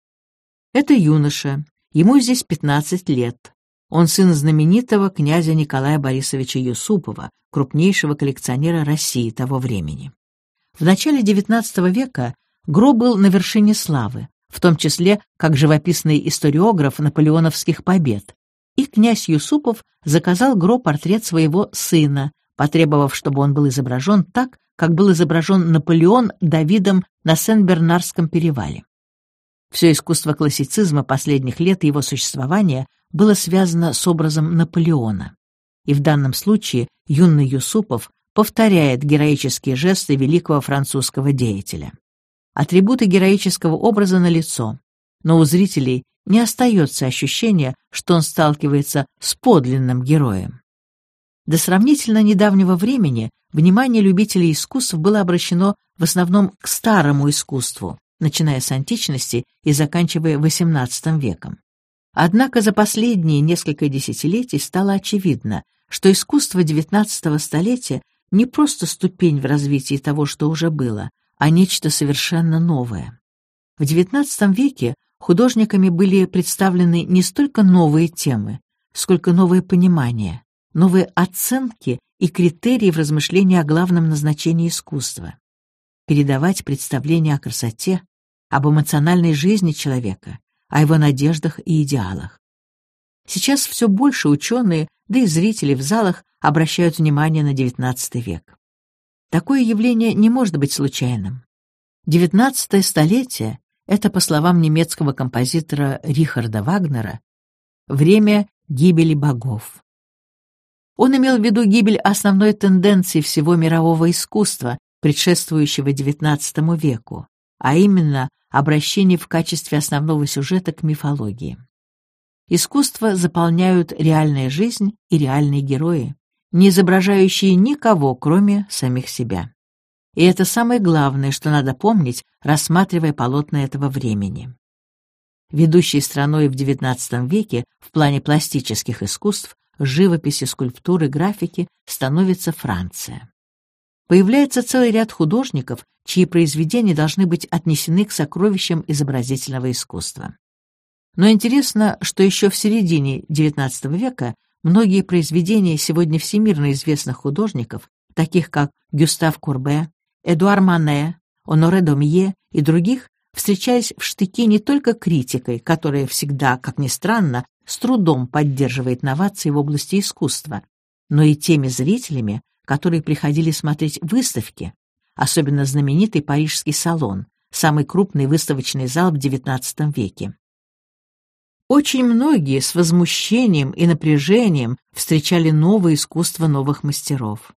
Это юноша, ему здесь 15 лет. Он сын знаменитого князя Николая Борисовича Юсупова, крупнейшего коллекционера России того времени. В начале XIX века Гро был на вершине славы, в том числе как живописный историограф наполеоновских побед, и князь Юсупов заказал Гро портрет своего сына, потребовав, чтобы он был изображен так, как был изображен Наполеон Давидом на Сен-Бернарском перевале. Все искусство классицизма последних лет его существования было связано с образом Наполеона. И в данном случае юный Юсупов повторяет героические жесты великого французского деятеля. Атрибуты героического образа налицо, но у зрителей не остается ощущения, что он сталкивается с подлинным героем. До сравнительно недавнего времени внимание любителей искусств было обращено в основном к старому искусству, начиная с античности и заканчивая XVIII веком. Однако за последние несколько десятилетий стало очевидно, что искусство XIX столетия не просто ступень в развитии того, что уже было, а нечто совершенно новое. В XIX веке художниками были представлены не столько новые темы, сколько новые понимания, новые оценки и критерии в размышлении о главном назначении искусства. Передавать представление о красоте, об эмоциональной жизни человека, о его надеждах и идеалах. Сейчас все больше ученые, да и зрители в залах обращают внимание на XIX век. Такое явление не может быть случайным. XIX столетие это, по словам немецкого композитора Рихарда Вагнера, время гибели богов. Он имел в виду гибель основной тенденции всего мирового искусства, предшествующего XIX веку, а именно обращение в качестве основного сюжета к мифологии. Искусство заполняют реальная жизнь и реальные герои, не изображающие никого, кроме самих себя. И это самое главное, что надо помнить, рассматривая полотна этого времени. Ведущей страной в XIX веке в плане пластических искусств, живописи, скульптуры, графики становится Франция. Появляется целый ряд художников, чьи произведения должны быть отнесены к сокровищам изобразительного искусства. Но интересно, что еще в середине XIX века многие произведения сегодня всемирно известных художников, таких как Гюстав Курбе, Эдуар Мане, Оноре Домье и других, встречались в штыки не только критикой, которая всегда, как ни странно, с трудом поддерживает новации в области искусства, но и теми зрителями, которые приходили смотреть выставки, особенно знаменитый Парижский салон, самый крупный выставочный зал в XIX веке. Очень многие с возмущением и напряжением встречали новое искусство новых мастеров.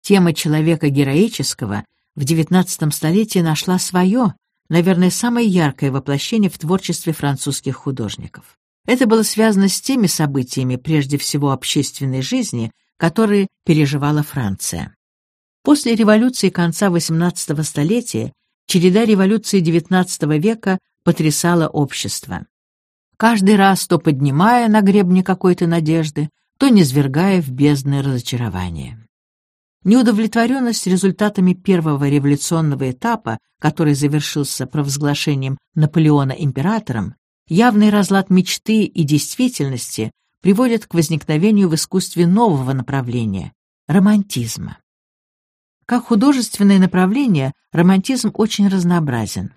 Тема человека героического в XIX столетии нашла свое, наверное, самое яркое воплощение в творчестве французских художников. Это было связано с теми событиями, прежде всего общественной жизни, которые переживала Франция. После революции конца XVIII столетия череда революции XIX века потрясала общество. Каждый раз то поднимая на гребне какой-то надежды, то низвергая в бездны разочарования. Неудовлетворенность результатами первого революционного этапа, который завершился провозглашением Наполеона императором, явный разлад мечты и действительности приводят к возникновению в искусстве нового направления — романтизма. Как художественное направление, романтизм очень разнообразен.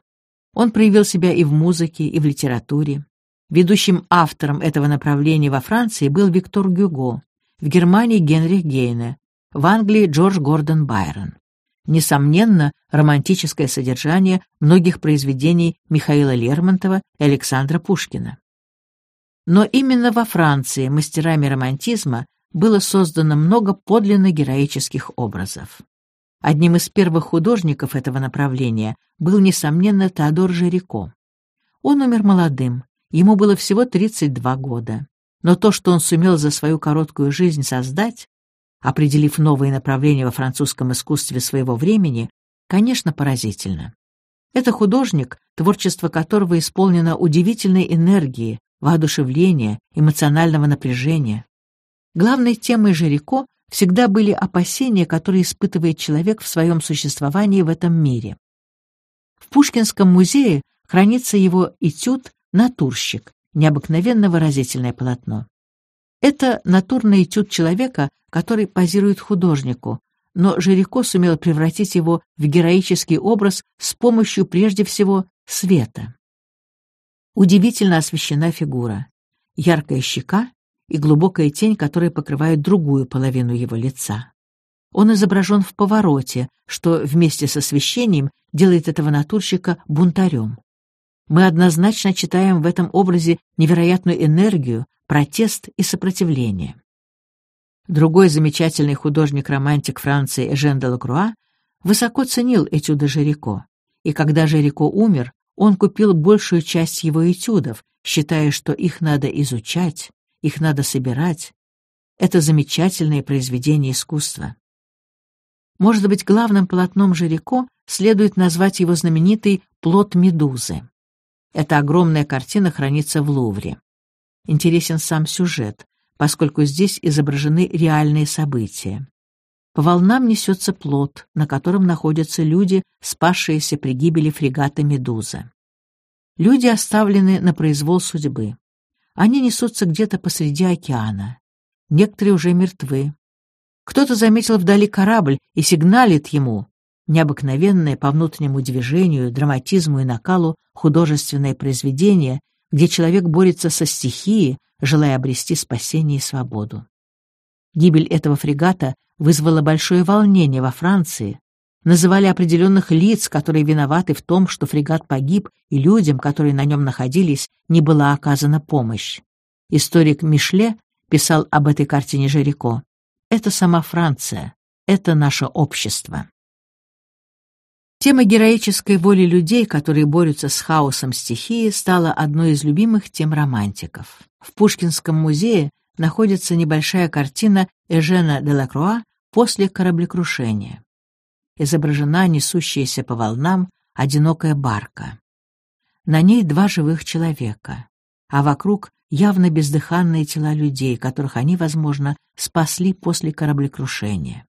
Он проявил себя и в музыке, и в литературе. Ведущим автором этого направления во Франции был Виктор Гюго, в Германии Генрих Гейне, в Англии Джордж Гордон Байрон. Несомненно, романтическое содержание многих произведений Михаила Лермонтова и Александра Пушкина. Но именно во Франции мастерами романтизма было создано много подлинно героических образов. Одним из первых художников этого направления был, несомненно, Теодор Жирико. Он умер молодым, ему было всего 32 года. Но то, что он сумел за свою короткую жизнь создать, определив новые направления во французском искусстве своего времени, конечно, поразительно. Это художник, творчество которого исполнено удивительной энергии, воодушевления, эмоционального напряжения. Главной темой Жирико всегда были опасения, которые испытывает человек в своем существовании в этом мире. В Пушкинском музее хранится его этюд «Натурщик», необыкновенно выразительное полотно. Это натурный этюд человека, который позирует художнику, но Жирико сумел превратить его в героический образ с помощью прежде всего света. Удивительно освещена фигура, яркая щека и глубокая тень, которая покрывает другую половину его лица. Он изображен в повороте, что вместе с освещением делает этого натурщика бунтарем. Мы однозначно читаем в этом образе невероятную энергию, протест и сопротивление. Другой замечательный художник-романтик Франции Эжен де Лакруа высоко ценил этюды Жирико, и когда Жирико умер, он купил большую часть его этюдов, считая, что их надо изучать, их надо собирать. Это замечательное произведение искусства. Может быть, главным полотном Жирико следует назвать его знаменитый «Плод Медузы». Эта огромная картина хранится в Лувре. Интересен сам сюжет, поскольку здесь изображены реальные события. По волнам несется плот, на котором находятся люди, спасшиеся при гибели фрегата «Медуза». Люди оставлены на произвол судьбы. Они несутся где-то посреди океана. Некоторые уже мертвы. Кто-то заметил вдали корабль и сигналит ему. Необыкновенное по внутреннему движению, драматизму и накалу художественное произведение, где человек борется со стихией, желая обрести спасение и свободу. Гибель этого фрегата вызвало большое волнение во Франции. Называли определенных лиц, которые виноваты в том, что фрегат погиб, и людям, которые на нем находились, не была оказана помощь. Историк Мишле писал об этой картине Жирико. «Это сама Франция, это наше общество». Тема героической воли людей, которые борются с хаосом стихии, стала одной из любимых тем романтиков. В Пушкинском музее находится небольшая картина Эжена де Лакруа после кораблекрушения. Изображена несущаяся по волнам одинокая барка. На ней два живых человека, а вокруг явно бездыханные тела людей, которых они, возможно, спасли после кораблекрушения.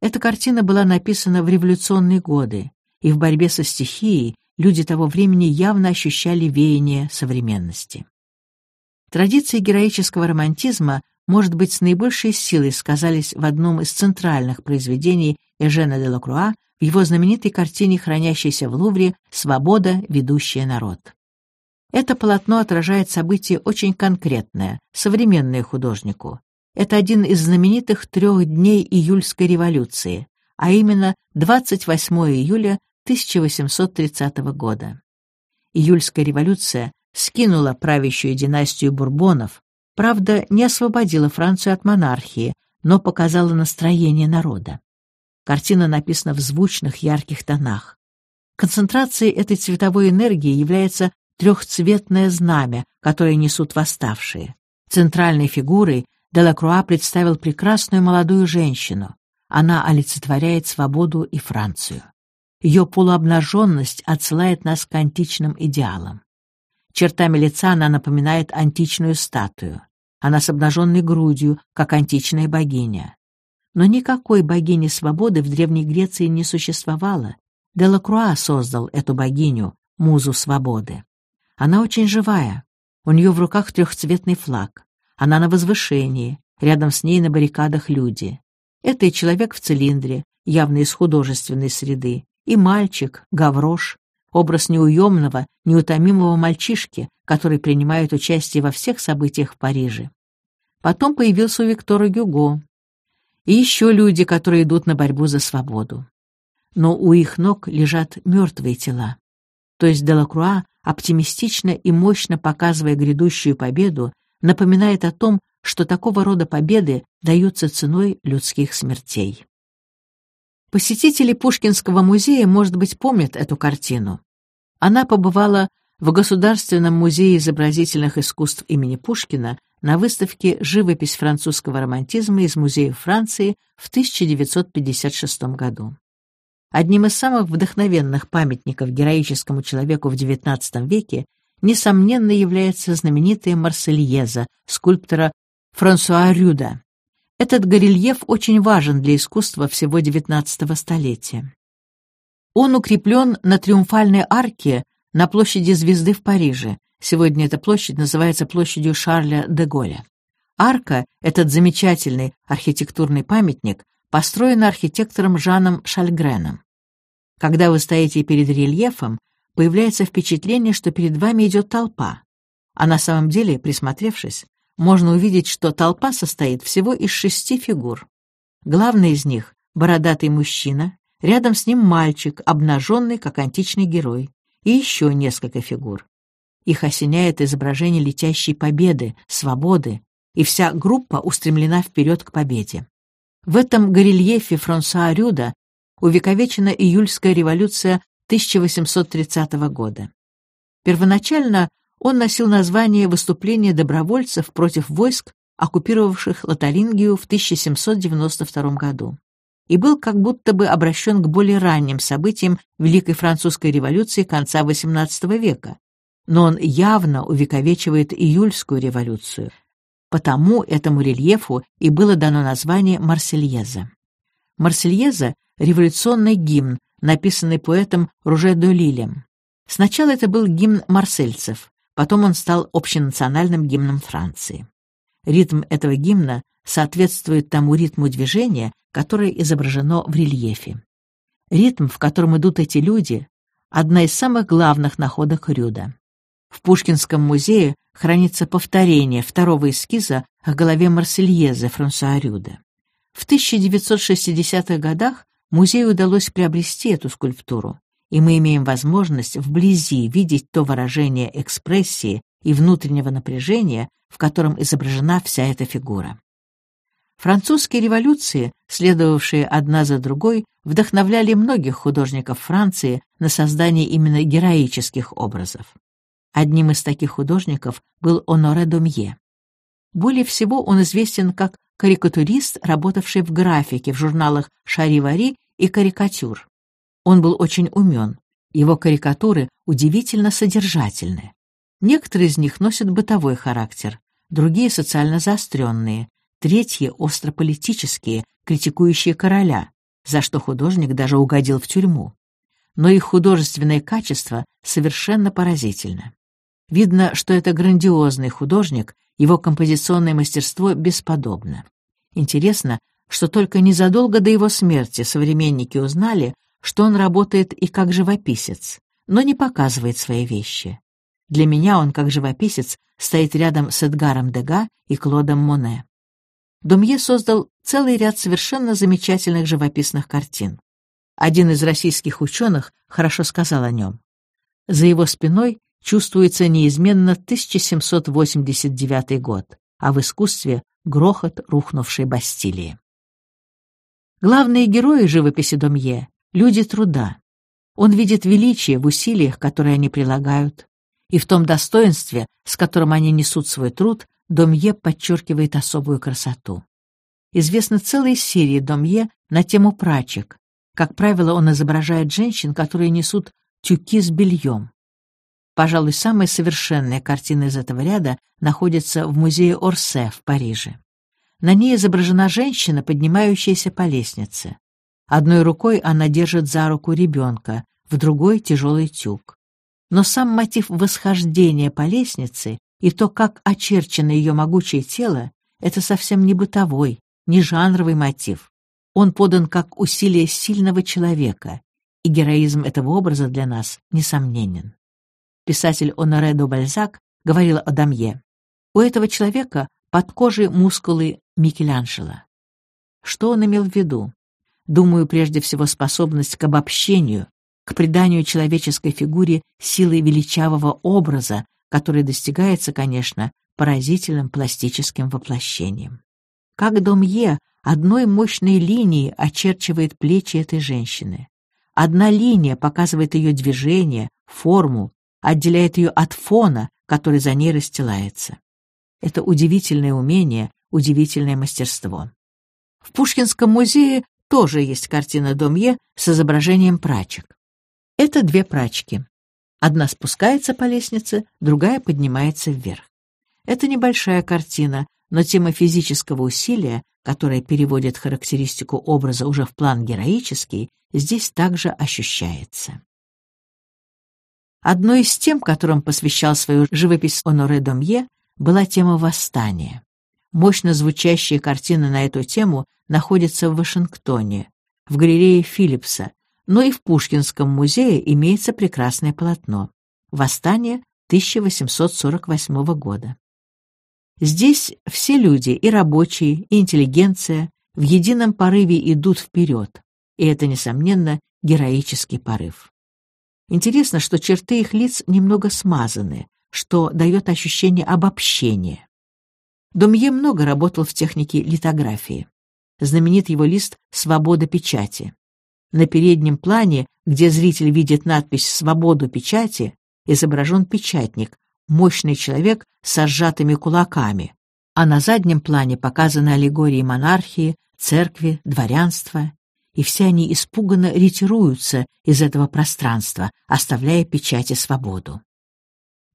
Эта картина была написана в революционные годы, и в борьбе со стихией люди того времени явно ощущали веяние современности. Традиции героического романтизма, может быть, с наибольшей силой сказались в одном из центральных произведений Эжена де Лакруа в его знаменитой картине, хранящейся в Лувре «Свобода, ведущая народ». Это полотно отражает событие очень конкретное, современное художнику. Это один из знаменитых трех дней июльской революции, а именно 28 июля 1830 года. Июльская революция скинула правящую династию Бурбонов, правда, не освободила Францию от монархии, но показала настроение народа. Картина написана в звучных ярких тонах. Концентрацией этой цветовой энергии является трехцветное знамя, которое несут восставшие. Центральной фигурой Делакруа представил прекрасную молодую женщину. Она олицетворяет свободу и Францию. Ее полуобнаженность отсылает нас к античным идеалам. Чертами лица она напоминает античную статую. Она с обнаженной грудью, как античная богиня. Но никакой богини свободы в Древней Греции не существовало. Делакруа создал эту богиню, музу свободы. Она очень живая. У нее в руках трехцветный флаг. Она на возвышении. Рядом с ней на баррикадах люди. Это и человек в цилиндре, явно из художественной среды, и мальчик, гаврош, образ неуемного, неутомимого мальчишки, который принимает участие во всех событиях в Париже. Потом появился у Виктора Гюго. И еще люди, которые идут на борьбу за свободу. Но у их ног лежат мертвые тела. То есть Делакруа оптимистично и мощно показывая грядущую победу, напоминает о том, что такого рода победы даются ценой людских смертей. Посетители Пушкинского музея, может быть, помнят эту картину. Она побывала в Государственном музее изобразительных искусств имени Пушкина на выставке «Живопись французского романтизма» из Музея Франции в 1956 году. Одним из самых вдохновенных памятников героическому человеку в XIX веке несомненно является знаменитая Марсельеза скульптора Франсуа Рюда. Этот горельеф очень важен для искусства всего XIX столетия. Он укреплен на триумфальной арке на площади Звезды в Париже. Сегодня эта площадь называется площадью Шарля де Голля. Арка, этот замечательный архитектурный памятник, построена архитектором Жаном Шальгреном. Когда вы стоите перед рельефом, появляется впечатление, что перед вами идет толпа. А на самом деле, присмотревшись, можно увидеть, что толпа состоит всего из шести фигур. Главный из них — бородатый мужчина, рядом с ним мальчик, обнаженный, как античный герой, и еще несколько фигур. Их осеняет изображение летящей победы, свободы, и вся группа устремлена вперед к победе. В этом горельефе Франсуа Рюда увековечена июльская революция 1830 года. Первоначально он носил название «Выступление добровольцев против войск, оккупировавших Лотарингию в 1792 году» и был как будто бы обращен к более ранним событиям Великой Французской революции конца XVIII века, но он явно увековечивает июльскую революцию, потому этому рельефу и было дано название «Марсельеза». «Марсельеза» — революционный гимн, написанный поэтом Руже де Лилем. Сначала это был гимн марсельцев, потом он стал общенациональным гимном Франции. Ритм этого гимна соответствует тому ритму движения, которое изображено в рельефе. Ритм, в котором идут эти люди, одна из самых главных находок Рюда. В Пушкинском музее хранится повторение второго эскиза о голове Марсельеза Франсуа Рюда. В 1960-х годах музею удалось приобрести эту скульптуру, и мы имеем возможность вблизи видеть то выражение экспрессии и внутреннего напряжения, в котором изображена вся эта фигура. Французские революции, следовавшие одна за другой, вдохновляли многих художников Франции на создание именно героических образов. Одним из таких художников был Оноре Домье. Более всего он известен как карикатурист, работавший в графике в журналах «Шаривари» и «Карикатюр». Он был очень умен, его карикатуры удивительно содержательны. Некоторые из них носят бытовой характер, другие — социально заостренные, третьи — острополитические, критикующие короля, за что художник даже угодил в тюрьму. Но их художественное качество совершенно поразительно. Видно, что это грандиозный художник, его композиционное мастерство бесподобно. Интересно, что только незадолго до его смерти современники узнали, что он работает и как живописец, но не показывает свои вещи. Для меня он, как живописец, стоит рядом с Эдгаром Дега и Клодом Моне. Домье создал целый ряд совершенно замечательных живописных картин. Один из российских ученых хорошо сказал о нем. За его спиной чувствуется неизменно 1789 год, а в искусстве — грохот рухнувшей Бастилии. Главные герои живописи Домье — люди труда. Он видит величие в усилиях, которые они прилагают, и в том достоинстве, с которым они несут свой труд, Домье подчеркивает особую красоту. Известны целые серии Домье на тему прачек. Как правило, он изображает женщин, которые несут тюки с бельем. Пожалуй, самая совершенная картина из этого ряда находится в музее Орсе в Париже. На ней изображена женщина, поднимающаяся по лестнице. Одной рукой она держит за руку ребенка, в другой — тяжелый тюк. Но сам мотив восхождения по лестнице и то, как очерчено ее могучее тело, это совсем не бытовой, не жанровый мотив. Он подан как усилие сильного человека, и героизм этого образа для нас несомненен писатель Оноре до Бальзак говорил о Дамье. У этого человека под кожей мускулы Микеланджело. Что он имел в виду? Думаю, прежде всего способность к обобщению, к приданию человеческой фигуре силы величавого образа, который достигается, конечно, поразительным пластическим воплощением. Как Домье одной мощной линией очерчивает плечи этой женщины. Одна линия показывает ее движение, форму, отделяет ее от фона, который за ней расстилается. Это удивительное умение, удивительное мастерство. В Пушкинском музее тоже есть картина Домье с изображением прачек. Это две прачки. Одна спускается по лестнице, другая поднимается вверх. Это небольшая картина, но тема физического усилия, которая переводит характеристику образа уже в план героический, здесь также ощущается. Одной из тем, которым посвящал свою живопись Оноре Домье, была тема восстания. Мощно звучащие картины на эту тему находятся в Вашингтоне, в галерее Филлипса, но и в Пушкинском музее имеется прекрасное полотно «Восстание 1848 года». Здесь все люди, и рабочие, и интеллигенция, в едином порыве идут вперед, и это, несомненно, героический порыв. Интересно, что черты их лиц немного смазаны, что дает ощущение обобщения. Домье много работал в технике литографии. Знаменит его лист «Свобода печати». На переднем плане, где зритель видит надпись «Свободу печати», изображен печатник, мощный человек с сжатыми кулаками, а на заднем плане показаны аллегории монархии, церкви, дворянства и все они испуганно ретируются из этого пространства, оставляя печати свободу.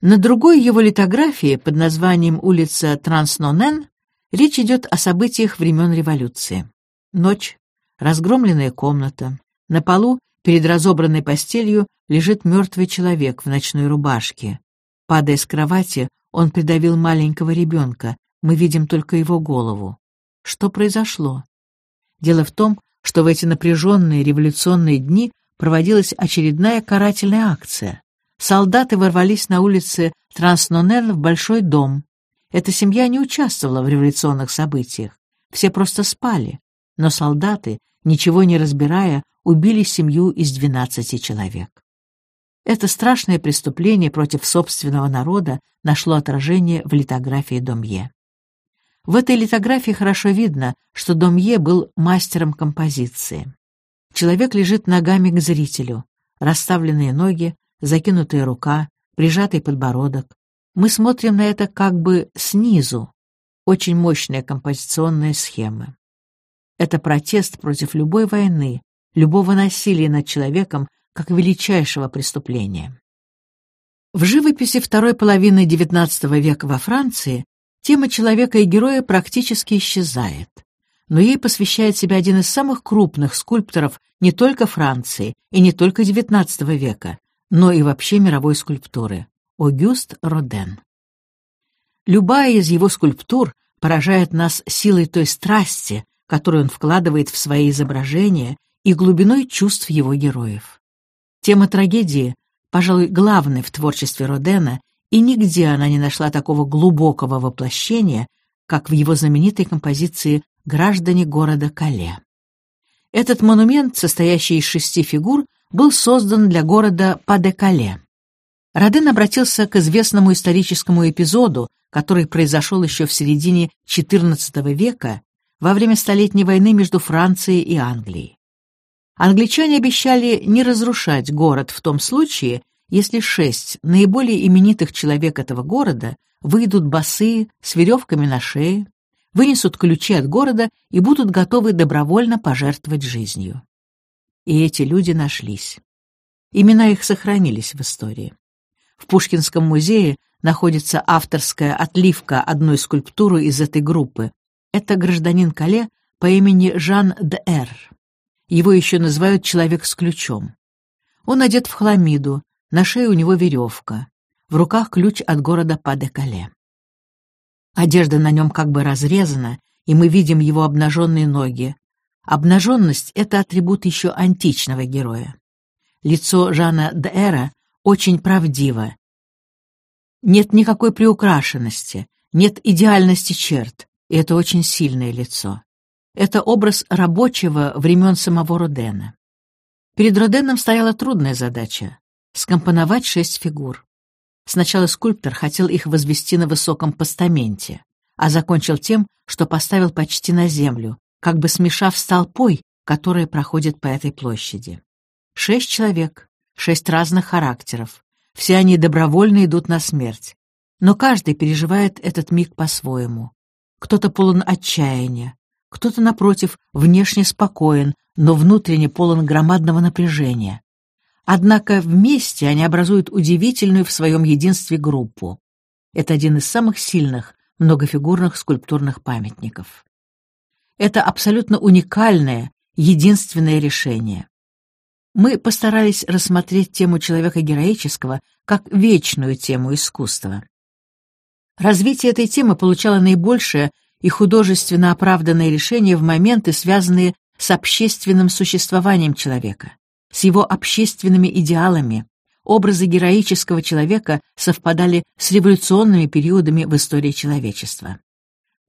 На другой его литографии под названием «Улица Транснонен» речь идет о событиях времен революции. Ночь, разгромленная комната, на полу перед разобранной постелью лежит мертвый человек в ночной рубашке. Падая с кровати, он придавил маленького ребенка, мы видим только его голову. Что произошло? Дело в том, что в эти напряженные революционные дни проводилась очередная карательная акция. Солдаты ворвались на улице Транснонен в большой дом. Эта семья не участвовала в революционных событиях. Все просто спали. Но солдаты, ничего не разбирая, убили семью из двенадцати человек. Это страшное преступление против собственного народа нашло отражение в литографии Домье. В этой литографии хорошо видно, что Домье был мастером композиции. Человек лежит ногами к зрителю, расставленные ноги, закинутая рука, прижатый подбородок. Мы смотрим на это как бы снизу. Очень мощная композиционная схема. Это протест против любой войны, любого насилия над человеком как величайшего преступления. В живописи второй половины XIX века во Франции тема человека и героя практически исчезает. Но ей посвящает себя один из самых крупных скульпторов не только Франции и не только XIX века, но и вообще мировой скульптуры — Огюст Роден. Любая из его скульптур поражает нас силой той страсти, которую он вкладывает в свои изображения и глубиной чувств его героев. Тема трагедии, пожалуй, главной в творчестве Родена, и нигде она не нашла такого глубокого воплощения, как в его знаменитой композиции «Граждане города Кале». Этот монумент, состоящий из шести фигур, был создан для города Паде-Кале. Роден обратился к известному историческому эпизоду, который произошел еще в середине XIV века во время Столетней войны между Францией и Англией. Англичане обещали не разрушать город в том случае, если шесть наиболее именитых человек этого города выйдут босые, с веревками на шее, вынесут ключи от города и будут готовы добровольно пожертвовать жизнью. И эти люди нашлись. Имена их сохранились в истории. В Пушкинском музее находится авторская отливка одной скульптуры из этой группы. Это гражданин Кале по имени Жан Д.Р. Его еще называют «человек с ключом». Он одет в хламиду, на шее у него веревка, в руках ключ от города Паде-Кале. Одежда на нем как бы разрезана, и мы видим его обнаженные ноги. Обнаженность — это атрибут еще античного героя. Лицо Жана Д'Эра очень правдиво. Нет никакой приукрашенности, нет идеальности черт, и это очень сильное лицо. Это образ рабочего времен самого Родена. Перед Роденом стояла трудная задача — скомпоновать шесть фигур. Сначала скульптор хотел их возвести на высоком постаменте, а закончил тем, что поставил почти на землю, как бы смешав с толпой, которая проходит по этой площади. Шесть человек, шесть разных характеров. Все они добровольно идут на смерть. Но каждый переживает этот миг по-своему. Кто-то полон отчаяния, кто-то, напротив, внешне спокоен, но внутренне полон громадного напряжения. Однако вместе они образуют удивительную в своем единстве группу. Это один из самых сильных многофигурных скульптурных памятников. Это абсолютно уникальное, единственное решение. Мы постарались рассмотреть тему человека героического как вечную тему искусства. Развитие этой темы получало наибольшее и художественно оправданное решение в моменты, связанные с общественным существованием человека с его общественными идеалами, образы героического человека совпадали с революционными периодами в истории человечества.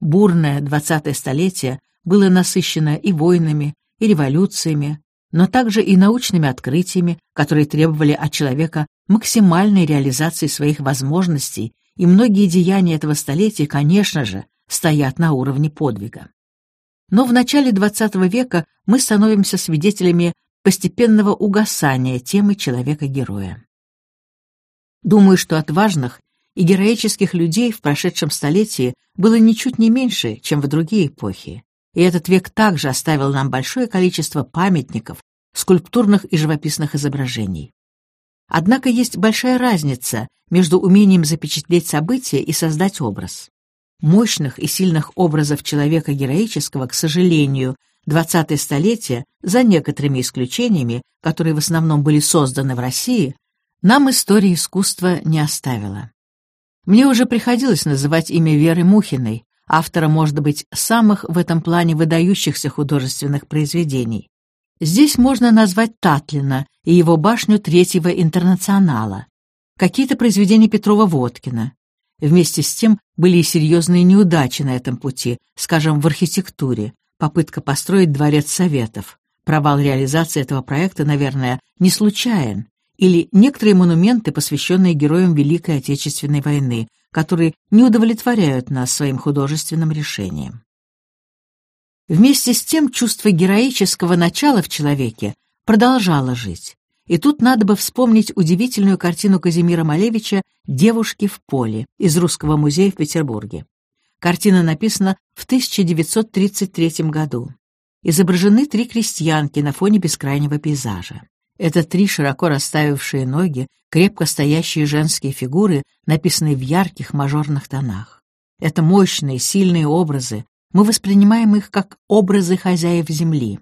Бурное двадцатое столетие было насыщено и войнами, и революциями, но также и научными открытиями, которые требовали от человека максимальной реализации своих возможностей, и многие деяния этого столетия, конечно же, стоят на уровне подвига. Но в начале XX века мы становимся свидетелями постепенного угасания темы человека-героя. Думаю, что отважных и героических людей в прошедшем столетии было ничуть не меньше, чем в другие эпохи, и этот век также оставил нам большое количество памятников, скульптурных и живописных изображений. Однако есть большая разница между умением запечатлеть события и создать образ. Мощных и сильных образов человека героического, к сожалению, Двадцатое столетие, за некоторыми исключениями, которые в основном были созданы в России, нам история искусства не оставила. Мне уже приходилось называть имя Веры Мухиной, автора, может быть, самых в этом плане выдающихся художественных произведений. Здесь можно назвать Татлина и его башню Третьего Интернационала, какие-то произведения Петрова-Водкина. Вместе с тем были и серьезные неудачи на этом пути, скажем, в архитектуре, попытка построить дворец Советов. Провал реализации этого проекта, наверное, не случайен. Или некоторые монументы, посвященные героям Великой Отечественной войны, которые не удовлетворяют нас своим художественным решением. Вместе с тем чувство героического начала в человеке продолжало жить. И тут надо бы вспомнить удивительную картину Казимира Малевича «Девушки в поле» из Русского музея в Петербурге. Картина написана в 1933 году. Изображены три крестьянки на фоне бескрайнего пейзажа. Это три широко расставившие ноги, крепко стоящие женские фигуры, написанные в ярких мажорных тонах. Это мощные, сильные образы. Мы воспринимаем их как образы хозяев земли.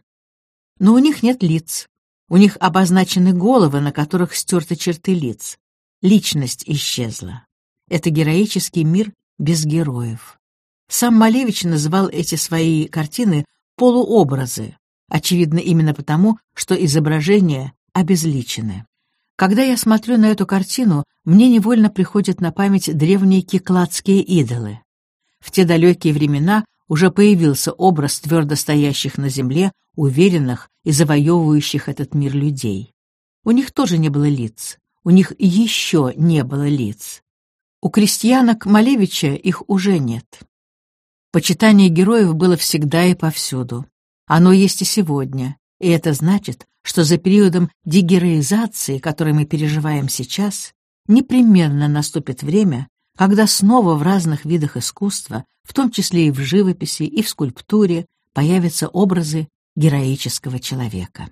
Но у них нет лиц. У них обозначены головы, на которых стерты черты лиц. Личность исчезла. Это героический мир без героев. Сам Малевич называл эти свои картины полуобразы, очевидно именно потому, что изображения обезличены. Когда я смотрю на эту картину, мне невольно приходят на память древние кикладские идолы. В те далекие времена уже появился образ твердо стоящих на земле, уверенных и завоевывающих этот мир людей. У них тоже не было лиц, у них еще не было лиц. У крестьянок Малевича их уже нет. Почитание героев было всегда и повсюду. Оно есть и сегодня, и это значит, что за периодом дегероизации, который мы переживаем сейчас, непременно наступит время, когда снова в разных видах искусства, в том числе и в живописи, и в скульптуре, появятся образы героического человека.